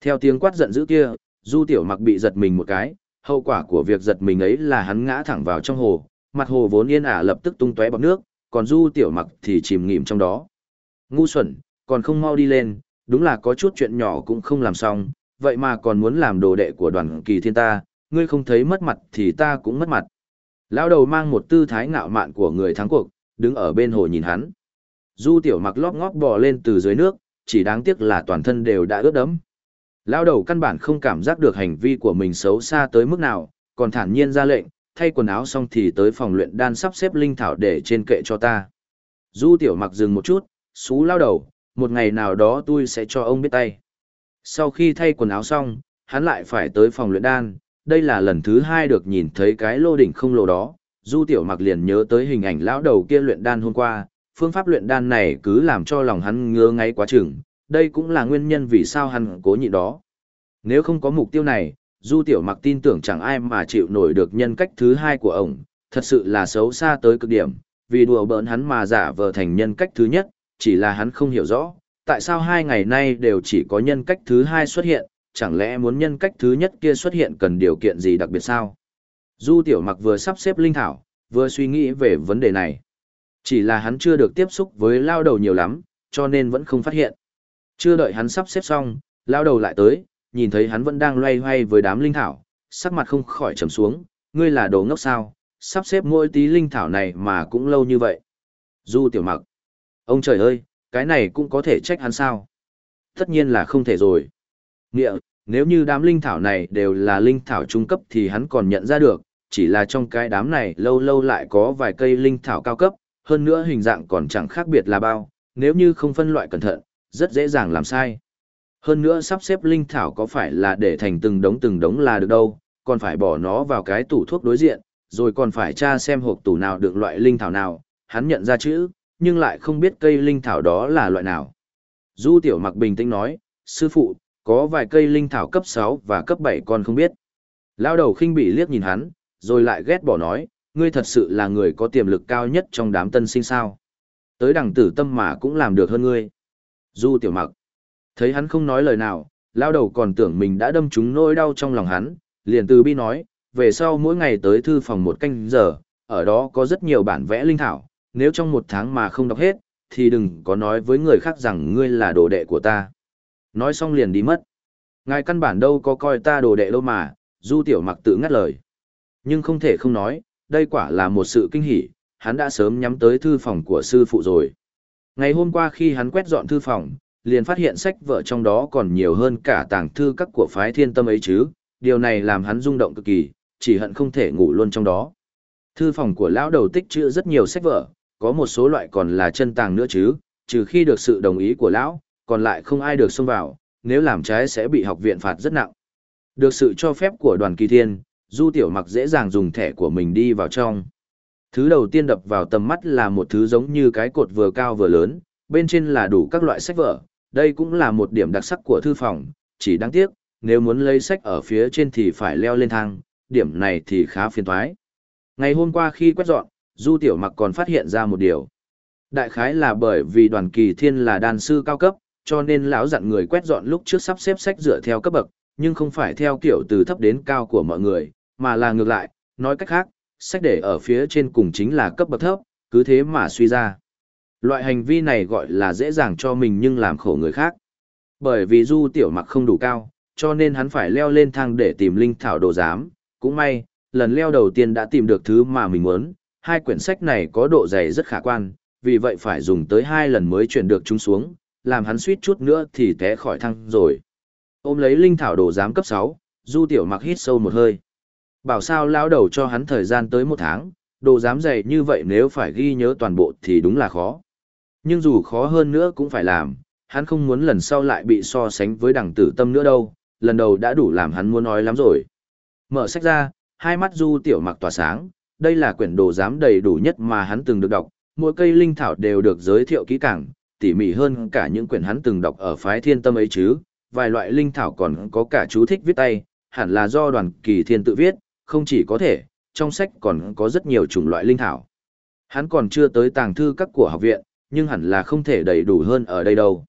Theo tiếng quát giận dữ kia, Du Tiểu Mặc bị giật mình một cái, hậu quả của việc giật mình ấy là hắn ngã thẳng vào trong hồ, mặt hồ vốn yên ả lập tức tung tóe bọt nước, còn Du Tiểu Mặc thì chìm nghỉm trong đó. Ngu xuẩn, còn không mau đi lên, đúng là có chút chuyện nhỏ cũng không làm xong, vậy mà còn muốn làm đồ đệ của đoàn kỳ thiên ta, ngươi không thấy mất mặt thì ta cũng mất mặt. Lão đầu mang một tư thái ngạo mạn của người thắng cuộc, đứng ở bên hồ nhìn hắn. Du tiểu mặc lóp ngóp bò lên từ dưới nước, chỉ đáng tiếc là toàn thân đều đã ướt đẫm. Lão đầu căn bản không cảm giác được hành vi của mình xấu xa tới mức nào, còn thản nhiên ra lệnh, thay quần áo xong thì tới phòng luyện đan sắp xếp linh thảo để trên kệ cho ta. Du tiểu mặc dừng một chút, xú lao đầu, một ngày nào đó tôi sẽ cho ông biết tay. Sau khi thay quần áo xong, hắn lại phải tới phòng luyện đan, đây là lần thứ hai được nhìn thấy cái lô đỉnh không lồ đó. Du tiểu mặc liền nhớ tới hình ảnh lão đầu kia luyện đan hôm qua, phương pháp luyện đan này cứ làm cho lòng hắn ngứa ngáy quá chừng, đây cũng là nguyên nhân vì sao hắn cố nhịn đó. Nếu không có mục tiêu này, Du Tiểu Mặc tin tưởng chẳng ai mà chịu nổi được nhân cách thứ hai của ông, thật sự là xấu xa tới cực điểm, vì đùa bỡn hắn mà giả vờ thành nhân cách thứ nhất, chỉ là hắn không hiểu rõ, tại sao hai ngày nay đều chỉ có nhân cách thứ hai xuất hiện, chẳng lẽ muốn nhân cách thứ nhất kia xuất hiện cần điều kiện gì đặc biệt sao? Du Tiểu Mặc vừa sắp xếp linh thảo, vừa suy nghĩ về vấn đề này. Chỉ là hắn chưa được tiếp xúc với lao đầu nhiều lắm, cho nên vẫn không phát hiện. Chưa đợi hắn sắp xếp xong, lao đầu lại tới, nhìn thấy hắn vẫn đang loay hoay với đám linh thảo, sắc mặt không khỏi trầm xuống, ngươi là đồ ngốc sao, sắp xếp mỗi tí linh thảo này mà cũng lâu như vậy. Du tiểu mặc, ông trời ơi, cái này cũng có thể trách hắn sao? Tất nhiên là không thể rồi. Nghĩa, nếu như đám linh thảo này đều là linh thảo trung cấp thì hắn còn nhận ra được, chỉ là trong cái đám này lâu lâu lại có vài cây linh thảo cao cấp, hơn nữa hình dạng còn chẳng khác biệt là bao, nếu như không phân loại cẩn thận, rất dễ dàng làm sai. Hơn nữa sắp xếp linh thảo có phải là để thành từng đống từng đống là được đâu, còn phải bỏ nó vào cái tủ thuốc đối diện, rồi còn phải tra xem hộp tủ nào được loại linh thảo nào, hắn nhận ra chữ, nhưng lại không biết cây linh thảo đó là loại nào. Du tiểu mặc bình tĩnh nói, sư phụ, có vài cây linh thảo cấp 6 và cấp 7 con không biết. Lao đầu khinh bị liếc nhìn hắn, rồi lại ghét bỏ nói, ngươi thật sự là người có tiềm lực cao nhất trong đám tân sinh sao. Tới đằng tử tâm mà cũng làm được hơn ngươi. Du tiểu mặc. Thấy hắn không nói lời nào, lao đầu còn tưởng mình đã đâm trúng nỗi đau trong lòng hắn, liền từ bi nói, về sau mỗi ngày tới thư phòng một canh giờ, ở đó có rất nhiều bản vẽ linh thảo, nếu trong một tháng mà không đọc hết, thì đừng có nói với người khác rằng ngươi là đồ đệ của ta. Nói xong liền đi mất. Ngài căn bản đâu có coi ta đồ đệ đâu mà, du tiểu mặc tự ngắt lời. Nhưng không thể không nói, đây quả là một sự kinh hỉ, hắn đã sớm nhắm tới thư phòng của sư phụ rồi. Ngày hôm qua khi hắn quét dọn thư phòng, liền phát hiện sách vợ trong đó còn nhiều hơn cả tàng thư các của phái thiên tâm ấy chứ, điều này làm hắn rung động cực kỳ, chỉ hận không thể ngủ luôn trong đó. Thư phòng của lão đầu tích trữ rất nhiều sách vở, có một số loại còn là chân tàng nữa chứ, trừ khi được sự đồng ý của lão, còn lại không ai được xông vào, nếu làm trái sẽ bị học viện phạt rất nặng. Được sự cho phép của đoàn kỳ thiên, Du Tiểu Mặc dễ dàng dùng thẻ của mình đi vào trong. Thứ đầu tiên đập vào tầm mắt là một thứ giống như cái cột vừa cao vừa lớn, bên trên là đủ các loại sách vở, đây cũng là một điểm đặc sắc của thư phòng, chỉ đáng tiếc, nếu muốn lấy sách ở phía trên thì phải leo lên thang, điểm này thì khá phiền toái. Ngày hôm qua khi quét dọn, Du Tiểu Mặc còn phát hiện ra một điều. Đại khái là bởi vì đoàn kỳ thiên là đàn sư cao cấp, cho nên lão dặn người quét dọn lúc trước sắp xếp sách dựa theo cấp bậc, nhưng không phải theo kiểu từ thấp đến cao của mọi người, mà là ngược lại, nói cách khác, sách để ở phía trên cùng chính là cấp bậc thấp, cứ thế mà suy ra. Loại hành vi này gọi là dễ dàng cho mình nhưng làm khổ người khác. Bởi vì du tiểu mặc không đủ cao, cho nên hắn phải leo lên thang để tìm linh thảo đồ giám. Cũng may, lần leo đầu tiên đã tìm được thứ mà mình muốn, hai quyển sách này có độ dày rất khả quan, vì vậy phải dùng tới hai lần mới chuyển được chúng xuống, làm hắn suýt chút nữa thì té khỏi thang rồi. Ôm lấy linh thảo đồ giám cấp 6, du tiểu mặc hít sâu một hơi. Bảo sao lao đầu cho hắn thời gian tới một tháng, đồ giám dày như vậy nếu phải ghi nhớ toàn bộ thì đúng là khó. Nhưng dù khó hơn nữa cũng phải làm, hắn không muốn lần sau lại bị so sánh với đằng tử tâm nữa đâu, lần đầu đã đủ làm hắn muốn nói lắm rồi. Mở sách ra, hai mắt du tiểu mặc tỏa sáng, đây là quyển đồ giám đầy đủ nhất mà hắn từng được đọc, mỗi cây linh thảo đều được giới thiệu kỹ càng, tỉ mỉ hơn cả những quyển hắn từng đọc ở phái thiên tâm ấy chứ, vài loại linh thảo còn có cả chú thích viết tay, hẳn là do đoàn kỳ thiên tự viết, không chỉ có thể, trong sách còn có rất nhiều chủng loại linh thảo. Hắn còn chưa tới tàng thư các của học viện, nhưng hẳn là không thể đầy đủ hơn ở đây đâu.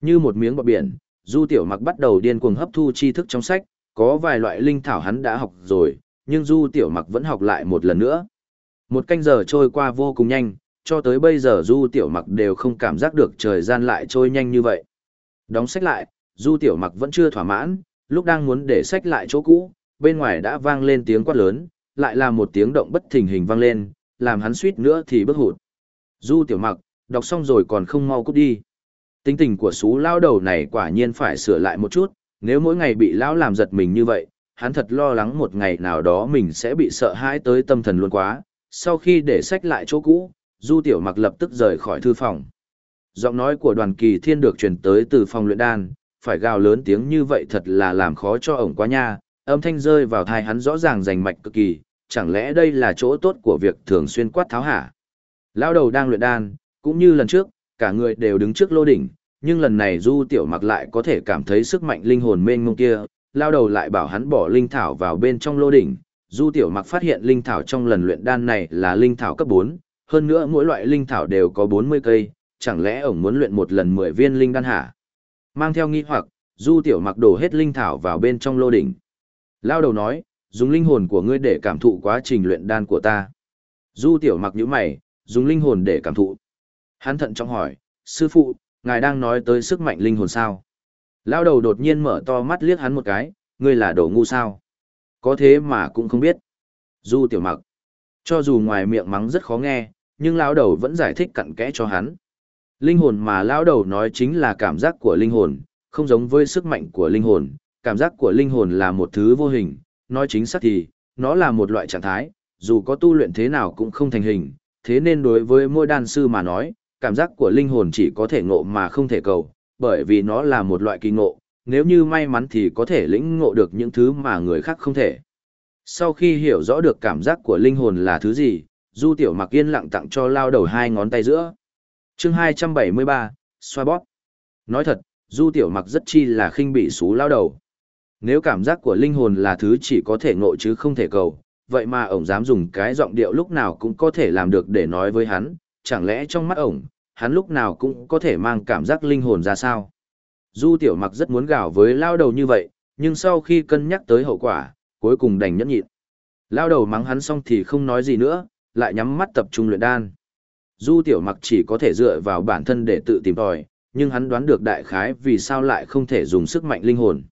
Như một miếng bọt biển, Du Tiểu Mặc bắt đầu điên cuồng hấp thu tri thức trong sách, có vài loại linh thảo hắn đã học rồi, nhưng Du Tiểu Mặc vẫn học lại một lần nữa. Một canh giờ trôi qua vô cùng nhanh, cho tới bây giờ Du Tiểu Mặc đều không cảm giác được thời gian lại trôi nhanh như vậy. Đóng sách lại, Du Tiểu Mặc vẫn chưa thỏa mãn, lúc đang muốn để sách lại chỗ cũ, bên ngoài đã vang lên tiếng quát lớn, lại là một tiếng động bất thình hình vang lên, làm hắn suýt nữa thì bất hụt. Du Tiểu Mặc, đọc xong rồi còn không mau cút đi. Tính tình của sú lao đầu này quả nhiên phải sửa lại một chút, nếu mỗi ngày bị lão làm giật mình như vậy, hắn thật lo lắng một ngày nào đó mình sẽ bị sợ hãi tới tâm thần luôn quá. Sau khi để sách lại chỗ cũ, Du Tiểu Mặc lập tức rời khỏi thư phòng. Giọng nói của đoàn kỳ thiên được truyền tới từ phòng luyện đan, phải gào lớn tiếng như vậy thật là làm khó cho ổng quá nha, âm thanh rơi vào thai hắn rõ ràng rành mạch cực kỳ, chẳng lẽ đây là chỗ tốt của việc thường xuyên quát tháo hả? Lão đầu đang luyện đan, cũng như lần trước, cả người đều đứng trước lô đỉnh, nhưng lần này Du Tiểu Mặc lại có thể cảm thấy sức mạnh linh hồn mênh mông kia, lao đầu lại bảo hắn bỏ linh thảo vào bên trong lô đỉnh. Du Tiểu Mặc phát hiện linh thảo trong lần luyện đan này là linh thảo cấp 4, hơn nữa mỗi loại linh thảo đều có 40 cây, chẳng lẽ ổng muốn luyện một lần 10 viên linh đan hả? Mang theo nghi hoặc, Du Tiểu Mặc đổ hết linh thảo vào bên trong lô đỉnh. Lao đầu nói, dùng linh hồn của ngươi để cảm thụ quá trình luyện đan của ta. Du Tiểu Mặc nhíu mày, dùng linh hồn để cảm thụ. Hắn thận trọng hỏi, sư phụ, ngài đang nói tới sức mạnh linh hồn sao? Lao đầu đột nhiên mở to mắt liếc hắn một cái, ngươi là đồ ngu sao? Có thế mà cũng không biết. Du Tiểu Mặc. Cho dù ngoài miệng mắng rất khó nghe, nhưng lão đầu vẫn giải thích cặn kẽ cho hắn. Linh hồn mà lão đầu nói chính là cảm giác của linh hồn, không giống với sức mạnh của linh hồn. Cảm giác của linh hồn là một thứ vô hình, nói chính xác thì, nó là một loại trạng thái, dù có tu luyện thế nào cũng không thành hình. Thế nên đối với mỗi đan sư mà nói, cảm giác của linh hồn chỉ có thể ngộ mà không thể cầu, bởi vì nó là một loại kỳ ngộ, nếu như may mắn thì có thể lĩnh ngộ được những thứ mà người khác không thể. Sau khi hiểu rõ được cảm giác của linh hồn là thứ gì, Du Tiểu Mặc yên lặng tặng cho lao đầu hai ngón tay giữa. Chương 273, xoa bóp. Nói thật, Du Tiểu Mặc rất chi là khinh bị xú lao đầu. Nếu cảm giác của linh hồn là thứ chỉ có thể ngộ chứ không thể cầu, vậy mà ổng dám dùng cái giọng điệu lúc nào cũng có thể làm được để nói với hắn, chẳng lẽ trong mắt ổng, hắn lúc nào cũng có thể mang cảm giác linh hồn ra sao? Du Tiểu Mặc rất muốn gào với lao đầu như vậy, nhưng sau khi cân nhắc tới hậu quả, cuối cùng đành nhẫn nhịn. Lao đầu mắng hắn xong thì không nói gì nữa, lại nhắm mắt tập trung luyện đan. Du Tiểu Mặc chỉ có thể dựa vào bản thân để tự tìm tòi, nhưng hắn đoán được đại khái vì sao lại không thể dùng sức mạnh linh hồn.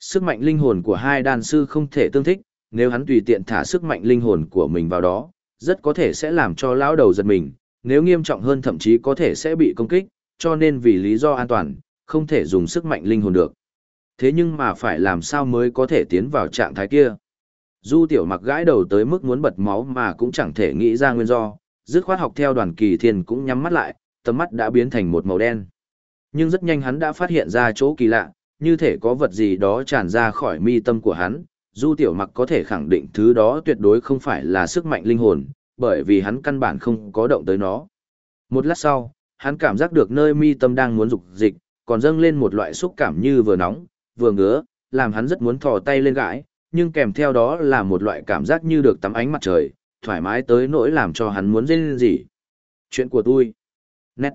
Sức mạnh linh hồn của hai đan sư không thể tương thích, nếu hắn tùy tiện thả sức mạnh linh hồn của mình vào đó, rất có thể sẽ làm cho lão đầu giật mình, nếu nghiêm trọng hơn thậm chí có thể sẽ bị công kích, cho nên vì lý do an toàn, không thể dùng sức mạnh linh hồn được. Thế nhưng mà phải làm sao mới có thể tiến vào trạng thái kia? Du tiểu mặc gãi đầu tới mức muốn bật máu mà cũng chẳng thể nghĩ ra nguyên do, dứt khoát học theo đoàn kỳ thiên cũng nhắm mắt lại, tầm mắt đã biến thành một màu đen. Nhưng rất nhanh hắn đã phát hiện ra chỗ kỳ lạ, như thể có vật gì đó tràn ra khỏi mi tâm của hắn. Du tiểu mặc có thể khẳng định thứ đó tuyệt đối không phải là sức mạnh linh hồn, bởi vì hắn căn bản không có động tới nó. Một lát sau, hắn cảm giác được nơi mi tâm đang muốn dục dịch, còn dâng lên một loại xúc cảm như vừa nóng, vừa ngứa, làm hắn rất muốn thò tay lên gãi, nhưng kèm theo đó là một loại cảm giác như được tắm ánh mặt trời, thoải mái tới nỗi làm cho hắn muốn rên gì. Chuyện của tôi. Nét.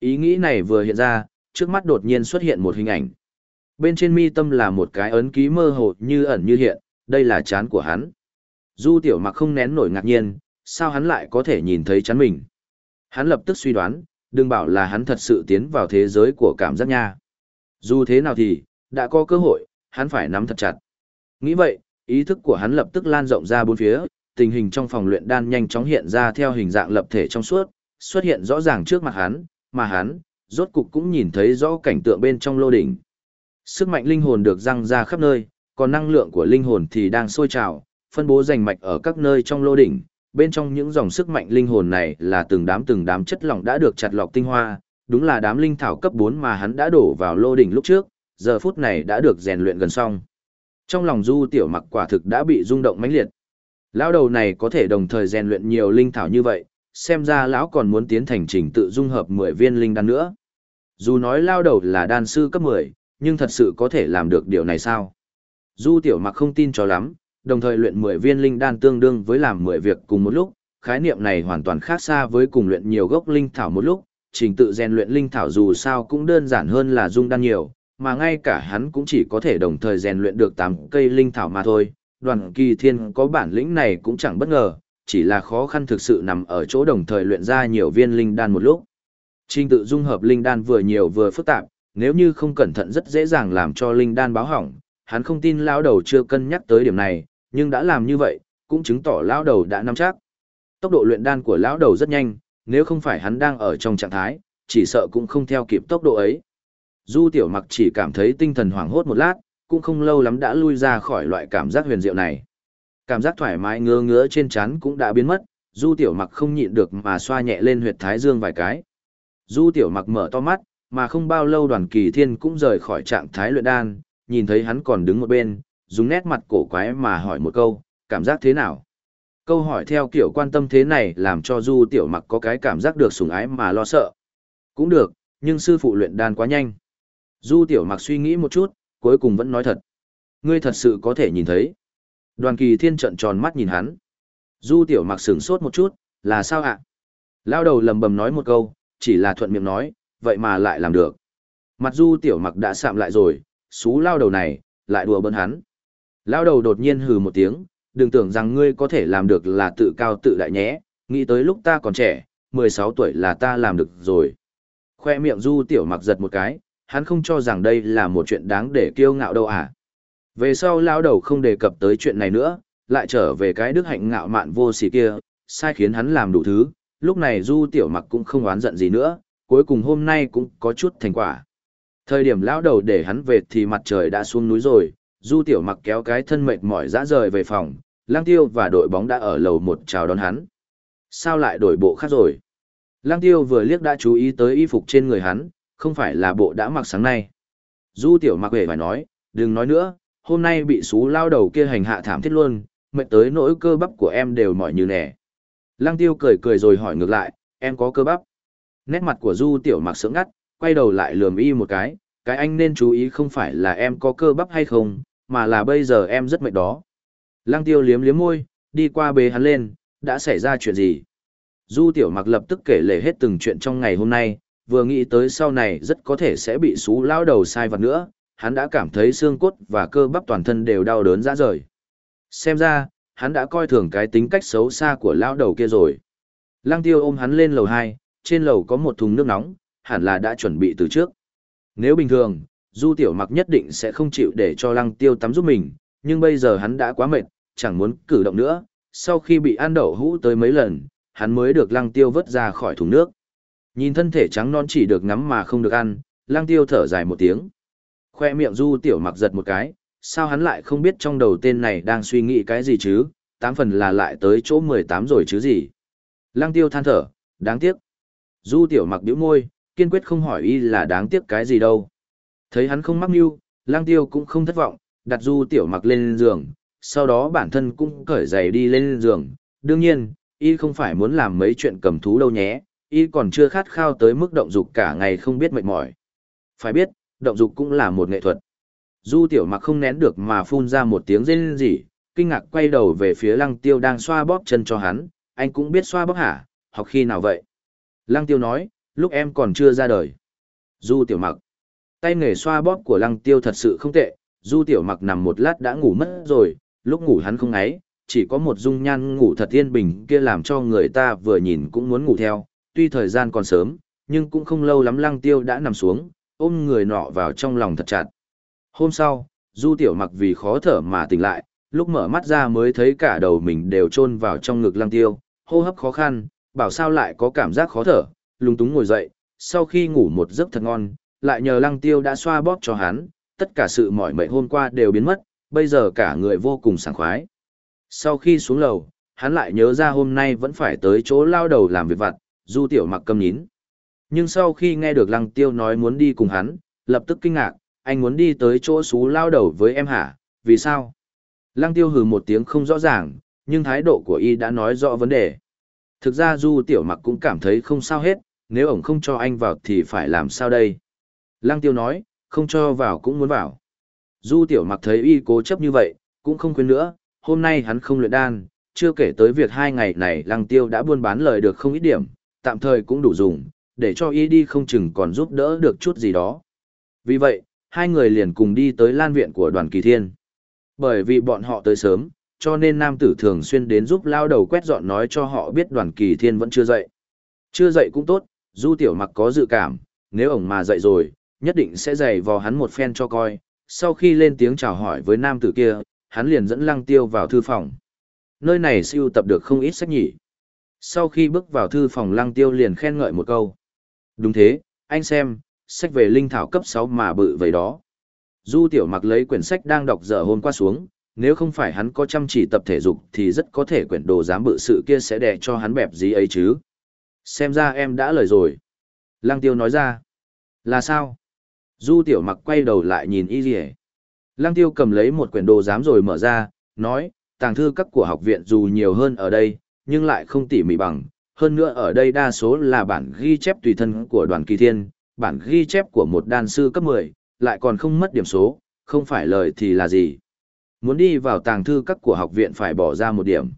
Ý nghĩ này vừa hiện ra, trước mắt đột nhiên xuất hiện một hình ảnh. Bên trên mi tâm là một cái ấn ký mơ hồ như ẩn như hiện, đây là chán của hắn. Du tiểu mặc không nén nổi ngạc nhiên, sao hắn lại có thể nhìn thấy chán mình. Hắn lập tức suy đoán, đừng bảo là hắn thật sự tiến vào thế giới của cảm giác nha. Dù thế nào thì, đã có cơ hội, hắn phải nắm thật chặt. Nghĩ vậy, ý thức của hắn lập tức lan rộng ra bốn phía, tình hình trong phòng luyện đan nhanh chóng hiện ra theo hình dạng lập thể trong suốt, xuất hiện rõ ràng trước mặt hắn, mà hắn, rốt cục cũng nhìn thấy rõ cảnh tượng bên trong lô đỉnh. Sức mạnh linh hồn được răng ra khắp nơi, còn năng lượng của linh hồn thì đang sôi trào, phân bố rành mạch ở các nơi trong lô đỉnh. Bên trong những dòng sức mạnh linh hồn này là từng đám từng đám chất lỏng đã được chặt lọc tinh hoa, đúng là đám linh thảo cấp 4 mà hắn đã đổ vào lô đỉnh lúc trước, giờ phút này đã được rèn luyện gần xong. Trong lòng Du Tiểu Mặc quả thực đã bị rung động mãnh liệt. Lão đầu này có thể đồng thời rèn luyện nhiều linh thảo như vậy, xem ra lão còn muốn tiến thành trình tự dung hợp 10 viên linh đan nữa. Dù nói lao đầu là đan sư cấp 10, nhưng thật sự có thể làm được điều này sao? Du Tiểu Mặc không tin cho lắm, đồng thời luyện 10 viên linh đan tương đương với làm 10 việc cùng một lúc, khái niệm này hoàn toàn khác xa với cùng luyện nhiều gốc linh thảo một lúc, trình tự rèn luyện linh thảo dù sao cũng đơn giản hơn là dung đan nhiều, mà ngay cả hắn cũng chỉ có thể đồng thời rèn luyện được 8 cây linh thảo mà thôi. Đoàn kỳ thiên có bản lĩnh này cũng chẳng bất ngờ, chỉ là khó khăn thực sự nằm ở chỗ đồng thời luyện ra nhiều viên linh đan một lúc. Trình tự dung hợp linh đan vừa nhiều vừa phức tạp, nếu như không cẩn thận rất dễ dàng làm cho linh đan báo hỏng, hắn không tin lão đầu chưa cân nhắc tới điểm này, nhưng đã làm như vậy, cũng chứng tỏ lão đầu đã nắm chắc. Tốc độ luyện đan của lão đầu rất nhanh, nếu không phải hắn đang ở trong trạng thái, chỉ sợ cũng không theo kịp tốc độ ấy. Du tiểu mặc chỉ cảm thấy tinh thần hoảng hốt một lát, cũng không lâu lắm đã lui ra khỏi loại cảm giác huyền diệu này. Cảm giác thoải mái ngứa ngứa trên trán cũng đã biến mất, du tiểu mặc không nhịn được mà xoa nhẹ lên huyệt thái dương vài cái. Du tiểu mặc mở to mắt, mà không bao lâu đoàn kỳ thiên cũng rời khỏi trạng thái luyện đan, nhìn thấy hắn còn đứng một bên, dùng nét mặt cổ quái mà hỏi một câu, cảm giác thế nào? Câu hỏi theo kiểu quan tâm thế này làm cho du tiểu mặc có cái cảm giác được sủng ái mà lo sợ. Cũng được, nhưng sư phụ luyện đan quá nhanh. Du tiểu mặc suy nghĩ một chút, cuối cùng vẫn nói thật. Ngươi thật sự có thể nhìn thấy. Đoàn kỳ thiên trận tròn mắt nhìn hắn. Du tiểu mặc sửng sốt một chút, là sao ạ? Lao đầu lầm bầm nói một câu, chỉ là thuận miệng nói, vậy mà lại làm được. Mặt du tiểu mặc đã sạm lại rồi, xú lao đầu này, lại đùa bỡn hắn. Lao đầu đột nhiên hừ một tiếng, đừng tưởng rằng ngươi có thể làm được là tự cao tự đại nhé, nghĩ tới lúc ta còn trẻ, 16 tuổi là ta làm được rồi. Khoe miệng du tiểu mặc giật một cái, hắn không cho rằng đây là một chuyện đáng để kiêu ngạo đâu à. Về sau lao đầu không đề cập tới chuyện này nữa, lại trở về cái đức hạnh ngạo mạn vô sỉ kia, sai khiến hắn làm đủ thứ, lúc này du tiểu mặc cũng không oán giận gì nữa, cuối cùng hôm nay cũng có chút thành quả. Thời điểm lão đầu để hắn về thì mặt trời đã xuống núi rồi, du tiểu mặc kéo cái thân mệt mỏi dã rời về phòng, lang tiêu và đội bóng đã ở lầu một chào đón hắn. Sao lại đổi bộ khác rồi? Lang tiêu vừa liếc đã chú ý tới y phục trên người hắn, không phải là bộ đã mặc sáng nay. Du tiểu mặc về phải nói, đừng nói nữa, hôm nay bị xú lao đầu kia hành hạ thảm thiết luôn, mệt tới nỗi cơ bắp của em đều mỏi như nẻ. Lăng tiêu cười cười rồi hỏi ngược lại, em có cơ bắp. Nét mặt của du tiểu mặc sững ngắt, quay đầu lại lườm y một cái, cái anh nên chú ý không phải là em có cơ bắp hay không, mà là bây giờ em rất mệt đó. Lăng tiêu liếm liếm môi, đi qua bế hắn lên, đã xảy ra chuyện gì? Du tiểu mặc lập tức kể lể hết từng chuyện trong ngày hôm nay, vừa nghĩ tới sau này rất có thể sẽ bị xú lao đầu sai vặt nữa, hắn đã cảm thấy xương cốt và cơ bắp toàn thân đều đau đớn rã rời. Xem ra, hắn đã coi thường cái tính cách xấu xa của lao đầu kia rồi. Lăng tiêu ôm hắn lên lầu 2, trên lầu có một thùng nước nóng, hẳn là đã chuẩn bị từ trước. Nếu bình thường, Du Tiểu Mặc nhất định sẽ không chịu để cho Lăng Tiêu tắm giúp mình, nhưng bây giờ hắn đã quá mệt, chẳng muốn cử động nữa. Sau khi bị ăn đậu hũ tới mấy lần, hắn mới được Lăng Tiêu vớt ra khỏi thùng nước. Nhìn thân thể trắng non chỉ được ngắm mà không được ăn, Lăng Tiêu thở dài một tiếng. Khoe miệng Du Tiểu Mặc giật một cái, sao hắn lại không biết trong đầu tên này đang suy nghĩ cái gì chứ, tám phần là lại tới chỗ 18 rồi chứ gì. Lăng Tiêu than thở, đáng tiếc. Du Tiểu Mặc bĩu môi, kiên quyết không hỏi y là đáng tiếc cái gì đâu. Thấy hắn không mắc mưu, lang tiêu cũng không thất vọng, đặt du tiểu mặc lên giường, sau đó bản thân cũng cởi giày đi lên giường. Đương nhiên, y không phải muốn làm mấy chuyện cầm thú đâu nhé, y còn chưa khát khao tới mức động dục cả ngày không biết mệt mỏi. Phải biết, động dục cũng là một nghệ thuật. Du tiểu mặc không nén được mà phun ra một tiếng rên rỉ, kinh ngạc quay đầu về phía lăng tiêu đang xoa bóp chân cho hắn, anh cũng biết xoa bóp hả, học khi nào vậy? Lăng tiêu nói, lúc em còn chưa ra đời. Du tiểu mặc. Tay nghề xoa bóp của lăng tiêu thật sự không tệ, du tiểu mặc nằm một lát đã ngủ mất rồi, lúc ngủ hắn không ấy, chỉ có một dung nhan ngủ thật yên bình kia làm cho người ta vừa nhìn cũng muốn ngủ theo, tuy thời gian còn sớm, nhưng cũng không lâu lắm lăng tiêu đã nằm xuống, ôm người nọ vào trong lòng thật chặt. Hôm sau, du tiểu mặc vì khó thở mà tỉnh lại, lúc mở mắt ra mới thấy cả đầu mình đều chôn vào trong ngực lăng tiêu, hô hấp khó khăn, bảo sao lại có cảm giác khó thở, lúng túng ngồi dậy, sau khi ngủ một giấc thật ngon, lại nhờ lăng tiêu đã xoa bóp cho hắn, tất cả sự mỏi mệt hôm qua đều biến mất, bây giờ cả người vô cùng sảng khoái. Sau khi xuống lầu, hắn lại nhớ ra hôm nay vẫn phải tới chỗ lao đầu làm việc vặt, du tiểu mặc cầm nín. Nhưng sau khi nghe được lăng tiêu nói muốn đi cùng hắn, lập tức kinh ngạc, anh muốn đi tới chỗ xú lao đầu với em hả, vì sao? Lăng tiêu hừ một tiếng không rõ ràng, nhưng thái độ của y đã nói rõ vấn đề. Thực ra du tiểu mặc cũng cảm thấy không sao hết, nếu ổng không cho anh vào thì phải làm sao đây? Lăng tiêu nói, không cho vào cũng muốn vào. Du tiểu mặc thấy y cố chấp như vậy, cũng không khuyên nữa, hôm nay hắn không luyện đan, chưa kể tới việc hai ngày này lăng tiêu đã buôn bán lời được không ít điểm, tạm thời cũng đủ dùng, để cho y đi không chừng còn giúp đỡ được chút gì đó. Vì vậy, hai người liền cùng đi tới lan viện của đoàn kỳ thiên. Bởi vì bọn họ tới sớm, cho nên nam tử thường xuyên đến giúp lao đầu quét dọn nói cho họ biết đoàn kỳ thiên vẫn chưa dậy. Chưa dậy cũng tốt, du tiểu mặc có dự cảm, nếu ổng mà dậy rồi, nhất định sẽ dày vò hắn một phen cho coi. Sau khi lên tiếng chào hỏi với nam tử kia, hắn liền dẫn lăng tiêu vào thư phòng. Nơi này siêu tập được không ít sách nhỉ. Sau khi bước vào thư phòng lăng tiêu liền khen ngợi một câu. Đúng thế, anh xem, sách về linh thảo cấp 6 mà bự vậy đó. Du tiểu mặc lấy quyển sách đang đọc dở hôm qua xuống, nếu không phải hắn có chăm chỉ tập thể dục thì rất có thể quyển đồ giám bự sự kia sẽ đè cho hắn bẹp gì ấy chứ. Xem ra em đã lời rồi. Lăng tiêu nói ra. Là sao? Du tiểu mặc quay đầu lại nhìn y gì Lăng tiêu cầm lấy một quyển đồ giám rồi mở ra, nói, tàng thư các của học viện dù nhiều hơn ở đây, nhưng lại không tỉ mỉ bằng. Hơn nữa ở đây đa số là bản ghi chép tùy thân của đoàn kỳ thiên, bản ghi chép của một đan sư cấp 10, lại còn không mất điểm số, không phải lời thì là gì. Muốn đi vào tàng thư các của học viện phải bỏ ra một điểm.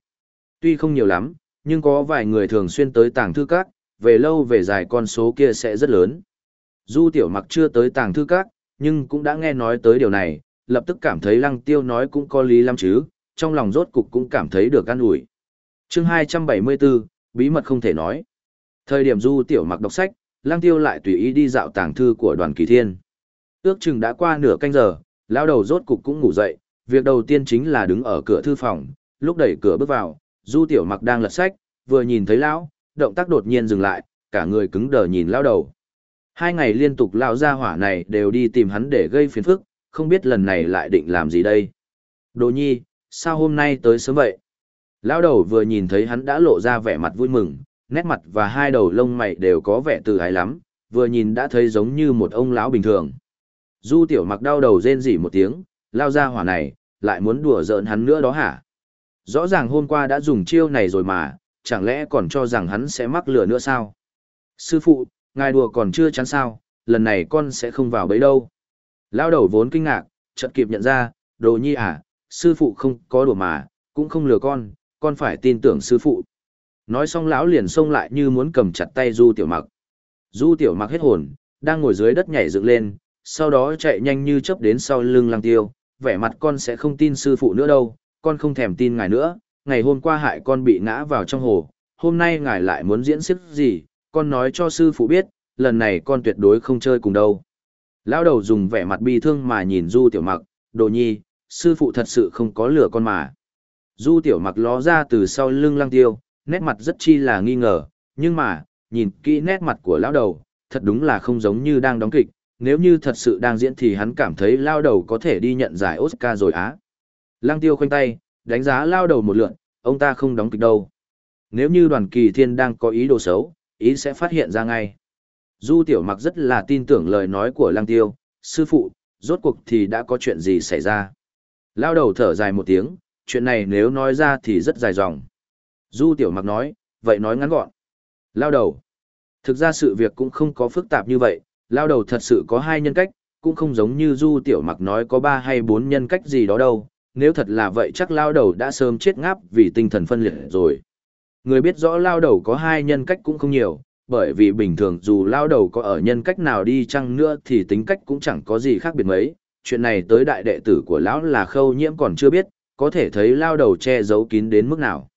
Tuy không nhiều lắm, nhưng có vài người thường xuyên tới tàng thư các, về lâu về dài con số kia sẽ rất lớn. Du tiểu mặc chưa tới tàng thư các, nhưng cũng đã nghe nói tới điều này, lập tức cảm thấy lăng tiêu nói cũng có lý lắm chứ, trong lòng rốt cục cũng cảm thấy được an ủi. chương 274, bí mật không thể nói. Thời điểm du tiểu mặc đọc sách, lăng tiêu lại tùy ý đi dạo tàng thư của đoàn kỳ thiên. Ước chừng đã qua nửa canh giờ, lão đầu rốt cục cũng ngủ dậy, việc đầu tiên chính là đứng ở cửa thư phòng, lúc đẩy cửa bước vào, du tiểu mặc đang lật sách, vừa nhìn thấy lão, động tác đột nhiên dừng lại, cả người cứng đờ nhìn lão đầu. Hai ngày liên tục lão gia hỏa này đều đi tìm hắn để gây phiền phức, không biết lần này lại định làm gì đây. Đồ nhi, sao hôm nay tới sớm vậy? Lão đầu vừa nhìn thấy hắn đã lộ ra vẻ mặt vui mừng, nét mặt và hai đầu lông mày đều có vẻ từ ái lắm, vừa nhìn đã thấy giống như một ông lão bình thường. Du tiểu mặc đau đầu rên rỉ một tiếng, lao ra hỏa này, lại muốn đùa giỡn hắn nữa đó hả? Rõ ràng hôm qua đã dùng chiêu này rồi mà, chẳng lẽ còn cho rằng hắn sẽ mắc lửa nữa sao? Sư phụ, ngài đùa còn chưa chắn sao, lần này con sẽ không vào bấy đâu. Lao đầu vốn kinh ngạc, chợt kịp nhận ra, đồ nhi à, sư phụ không có đùa mà, cũng không lừa con, con phải tin tưởng sư phụ. Nói xong lão liền xông lại như muốn cầm chặt tay Du Tiểu Mặc. Du Tiểu Mặc hết hồn, đang ngồi dưới đất nhảy dựng lên, sau đó chạy nhanh như chớp đến sau lưng Lăng Tiêu, vẻ mặt con sẽ không tin sư phụ nữa đâu, con không thèm tin ngài nữa, ngày hôm qua hại con bị ngã vào trong hồ, hôm nay ngài lại muốn diễn xếp gì, con nói cho sư phụ biết, lần này con tuyệt đối không chơi cùng đâu. Lão đầu dùng vẻ mặt bi thương mà nhìn Du Tiểu Mặc, đồ nhi, sư phụ thật sự không có lửa con mà. Du Tiểu Mặc ló ra từ sau lưng Lăng Tiêu, nét mặt rất chi là nghi ngờ, nhưng mà, nhìn kỹ nét mặt của lão đầu, thật đúng là không giống như đang đóng kịch, nếu như thật sự đang diễn thì hắn cảm thấy lao đầu có thể đi nhận giải Oscar rồi á. Lăng tiêu khoanh tay, đánh giá lao đầu một lượn, ông ta không đóng kịch đâu. Nếu như đoàn kỳ thiên đang có ý đồ xấu, ý sẽ phát hiện ra ngay. Du tiểu mặc rất là tin tưởng lời nói của lăng tiêu, sư phụ, rốt cuộc thì đã có chuyện gì xảy ra. Lao đầu thở dài một tiếng, chuyện này nếu nói ra thì rất dài dòng. Du tiểu mặc nói, vậy nói ngắn gọn. Lao đầu. Thực ra sự việc cũng không có phức tạp như vậy, lao đầu thật sự có hai nhân cách, cũng không giống như du tiểu mặc nói có ba hay bốn nhân cách gì đó đâu. Nếu thật là vậy chắc lao đầu đã sớm chết ngáp vì tinh thần phân liệt rồi. Người biết rõ lao đầu có hai nhân cách cũng không nhiều, bởi vì bình thường dù lao đầu có ở nhân cách nào đi chăng nữa thì tính cách cũng chẳng có gì khác biệt mấy. Chuyện này tới đại đệ tử của lão là khâu nhiễm còn chưa biết, có thể thấy lao đầu che giấu kín đến mức nào.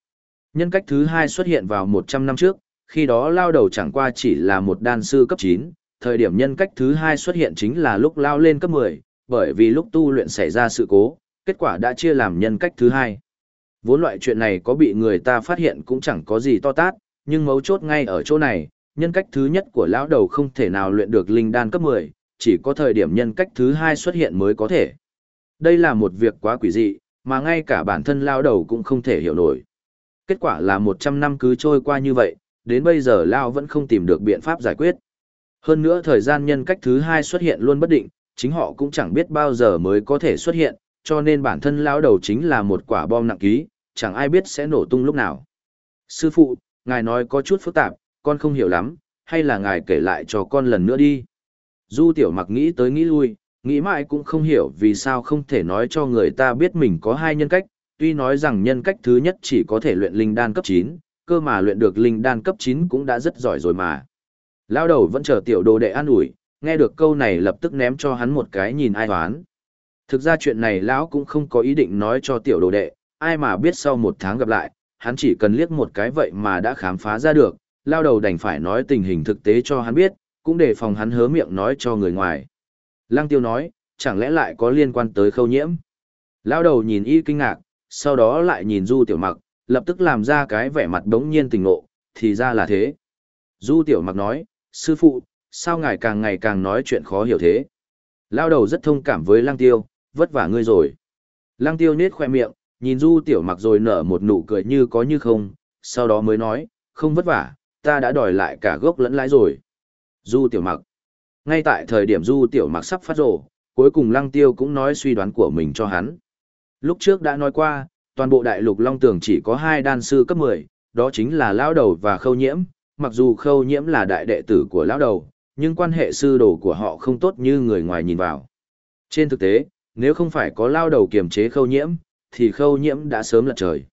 Nhân cách thứ hai xuất hiện vào 100 năm trước, khi đó lao đầu chẳng qua chỉ là một đan sư cấp 9, thời điểm nhân cách thứ hai xuất hiện chính là lúc lao lên cấp 10, bởi vì lúc tu luyện xảy ra sự cố, kết quả đã chia làm nhân cách thứ hai. Vốn loại chuyện này có bị người ta phát hiện cũng chẳng có gì to tát, nhưng mấu chốt ngay ở chỗ này, nhân cách thứ nhất của lão đầu không thể nào luyện được linh đan cấp 10, chỉ có thời điểm nhân cách thứ hai xuất hiện mới có thể. Đây là một việc quá quỷ dị, mà ngay cả bản thân lao đầu cũng không thể hiểu nổi. Kết quả là 100 năm cứ trôi qua như vậy, đến bây giờ Lao vẫn không tìm được biện pháp giải quyết. Hơn nữa thời gian nhân cách thứ hai xuất hiện luôn bất định, chính họ cũng chẳng biết bao giờ mới có thể xuất hiện, cho nên bản thân lão đầu chính là một quả bom nặng ký, chẳng ai biết sẽ nổ tung lúc nào. Sư phụ, ngài nói có chút phức tạp, con không hiểu lắm, hay là ngài kể lại cho con lần nữa đi. Du tiểu mặc nghĩ tới nghĩ lui, nghĩ mãi cũng không hiểu vì sao không thể nói cho người ta biết mình có hai nhân cách, tuy nói rằng nhân cách thứ nhất chỉ có thể luyện linh đan cấp 9, cơ mà luyện được linh đan cấp 9 cũng đã rất giỏi rồi mà. Lao đầu vẫn chờ tiểu đồ đệ an ủi, nghe được câu này lập tức ném cho hắn một cái nhìn ai hoán. Thực ra chuyện này lão cũng không có ý định nói cho tiểu đồ đệ, ai mà biết sau một tháng gặp lại, hắn chỉ cần liếc một cái vậy mà đã khám phá ra được, lao đầu đành phải nói tình hình thực tế cho hắn biết, cũng để phòng hắn hớ miệng nói cho người ngoài. Lăng tiêu nói, chẳng lẽ lại có liên quan tới khâu nhiễm? Lao đầu nhìn y kinh ngạc, sau đó lại nhìn du tiểu mặc, lập tức làm ra cái vẻ mặt đống nhiên tình ngộ, thì ra là thế. Du tiểu mặc nói, sư phụ, sao ngài càng ngày càng nói chuyện khó hiểu thế? Lao đầu rất thông cảm với lăng tiêu, vất vả ngươi rồi. Lăng tiêu nết khoe miệng, nhìn du tiểu mặc rồi nở một nụ cười như có như không, sau đó mới nói, không vất vả, ta đã đòi lại cả gốc lẫn lãi rồi. Du tiểu mặc. Ngay tại thời điểm du tiểu mặc sắp phát rổ, cuối cùng lăng tiêu cũng nói suy đoán của mình cho hắn. Lúc trước đã nói qua, toàn bộ đại lục long tường chỉ có hai đan sư cấp 10, đó chính là lão đầu và khâu nhiễm, mặc dù khâu nhiễm là đại đệ tử của lão đầu, nhưng quan hệ sư đồ của họ không tốt như người ngoài nhìn vào. Trên thực tế, nếu không phải có lao đầu kiềm chế khâu nhiễm, thì khâu nhiễm đã sớm lật trời.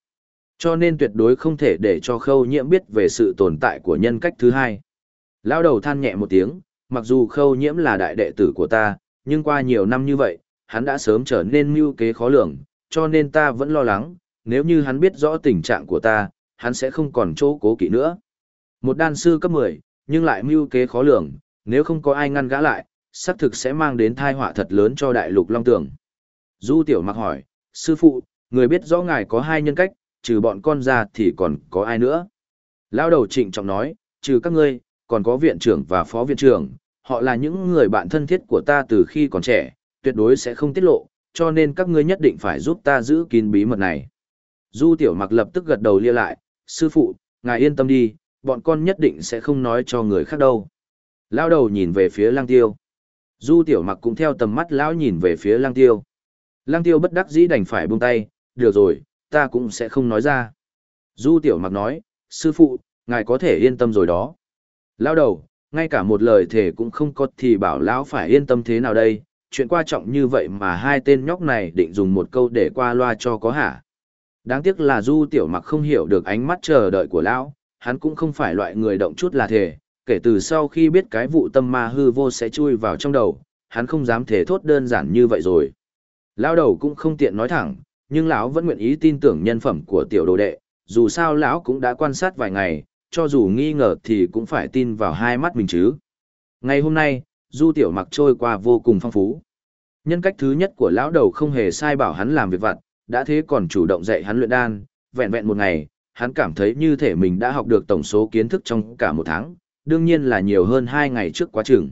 Cho nên tuyệt đối không thể để cho khâu nhiễm biết về sự tồn tại của nhân cách thứ hai. Lao đầu than nhẹ một tiếng, mặc dù khâu nhiễm là đại đệ tử của ta, nhưng qua nhiều năm như vậy, hắn đã sớm trở nên mưu kế khó lường, cho nên ta vẫn lo lắng, nếu như hắn biết rõ tình trạng của ta, hắn sẽ không còn chỗ cố kỵ nữa. Một đan sư cấp 10, nhưng lại mưu kế khó lường, nếu không có ai ngăn gã lại, xác thực sẽ mang đến tai họa thật lớn cho đại lục Long Tường. Du Tiểu Mặc hỏi, sư phụ, người biết rõ ngài có hai nhân cách, trừ bọn con ra thì còn có ai nữa? Lao đầu trịnh trọng nói, trừ các ngươi, còn có viện trưởng và phó viện trưởng, họ là những người bạn thân thiết của ta từ khi còn trẻ, tuyệt đối sẽ không tiết lộ, cho nên các ngươi nhất định phải giúp ta giữ kín bí mật này. Du Tiểu Mặc lập tức gật đầu lia lại, sư phụ, ngài yên tâm đi, bọn con nhất định sẽ không nói cho người khác đâu. Lao đầu nhìn về phía lang tiêu. Du Tiểu Mặc cũng theo tầm mắt lão nhìn về phía lang tiêu. Lang tiêu bất đắc dĩ đành phải buông tay, được rồi, ta cũng sẽ không nói ra. Du Tiểu Mặc nói, sư phụ, ngài có thể yên tâm rồi đó. Lao đầu, ngay cả một lời thể cũng không có thì bảo lão phải yên tâm thế nào đây, chuyện quan trọng như vậy mà hai tên nhóc này định dùng một câu để qua loa cho có hả. Đáng tiếc là Du Tiểu Mặc không hiểu được ánh mắt chờ đợi của lão, hắn cũng không phải loại người động chút là thể, kể từ sau khi biết cái vụ tâm ma hư vô sẽ chui vào trong đầu, hắn không dám thể thốt đơn giản như vậy rồi. Lão đầu cũng không tiện nói thẳng, nhưng lão vẫn nguyện ý tin tưởng nhân phẩm của tiểu đồ đệ, dù sao lão cũng đã quan sát vài ngày, cho dù nghi ngờ thì cũng phải tin vào hai mắt mình chứ. Ngày hôm nay, du tiểu mặc trôi qua vô cùng phong phú. Nhân cách thứ nhất của lão đầu không hề sai bảo hắn làm việc vặt, đã thế còn chủ động dạy hắn luyện đan, vẹn vẹn một ngày, hắn cảm thấy như thể mình đã học được tổng số kiến thức trong cả một tháng, đương nhiên là nhiều hơn hai ngày trước quá trường.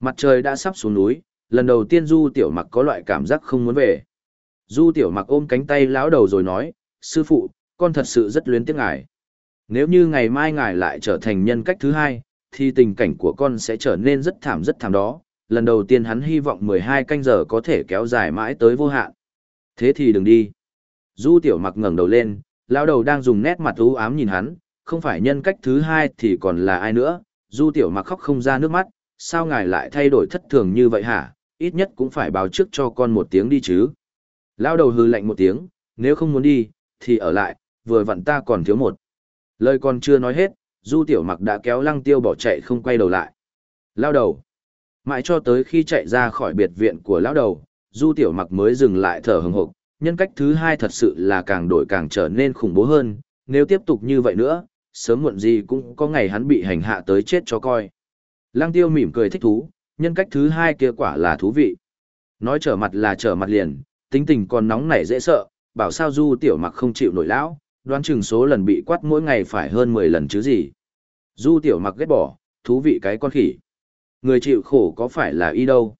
Mặt trời đã sắp xuống núi, lần đầu tiên Du Tiểu Mặc có loại cảm giác không muốn về. Du Tiểu Mặc ôm cánh tay lão đầu rồi nói, sư phụ, con thật sự rất luyến tiếc ngài. Nếu như ngày mai ngài lại trở thành nhân cách thứ hai, thì tình cảnh của con sẽ trở nên rất thảm rất thảm đó. Lần đầu tiên hắn hy vọng 12 canh giờ có thể kéo dài mãi tới vô hạn. Thế thì đừng đi. Du Tiểu Mặc ngẩng đầu lên, lão đầu đang dùng nét mặt u ám nhìn hắn, không phải nhân cách thứ hai thì còn là ai nữa, du tiểu mặc khóc không ra nước mắt, sao ngài lại thay đổi thất thường như vậy hả, ít nhất cũng phải báo trước cho con một tiếng đi chứ. Lao đầu hư lạnh một tiếng, nếu không muốn đi, thì ở lại, vừa vặn ta còn thiếu một. Lời còn chưa nói hết, du tiểu mặc đã kéo lăng tiêu bỏ chạy không quay đầu lại. Lao đầu. Mãi cho tới khi chạy ra khỏi biệt viện của lão đầu, du tiểu mặc mới dừng lại thở hừng hực, nhân cách thứ hai thật sự là càng đổi càng trở nên khủng bố hơn, nếu tiếp tục như vậy nữa, sớm muộn gì cũng có ngày hắn bị hành hạ tới chết cho coi. Lăng tiêu mỉm cười thích thú, nhân cách thứ hai kia quả là thú vị. Nói trở mặt là trở mặt liền, tính tình còn nóng nảy dễ sợ, bảo sao du tiểu mặc không chịu nổi lão, đoán chừng số lần bị quát mỗi ngày phải hơn 10 lần chứ gì. Du tiểu mặc ghét bỏ, thú vị cái con khỉ. Người chịu khổ có phải là y đâu.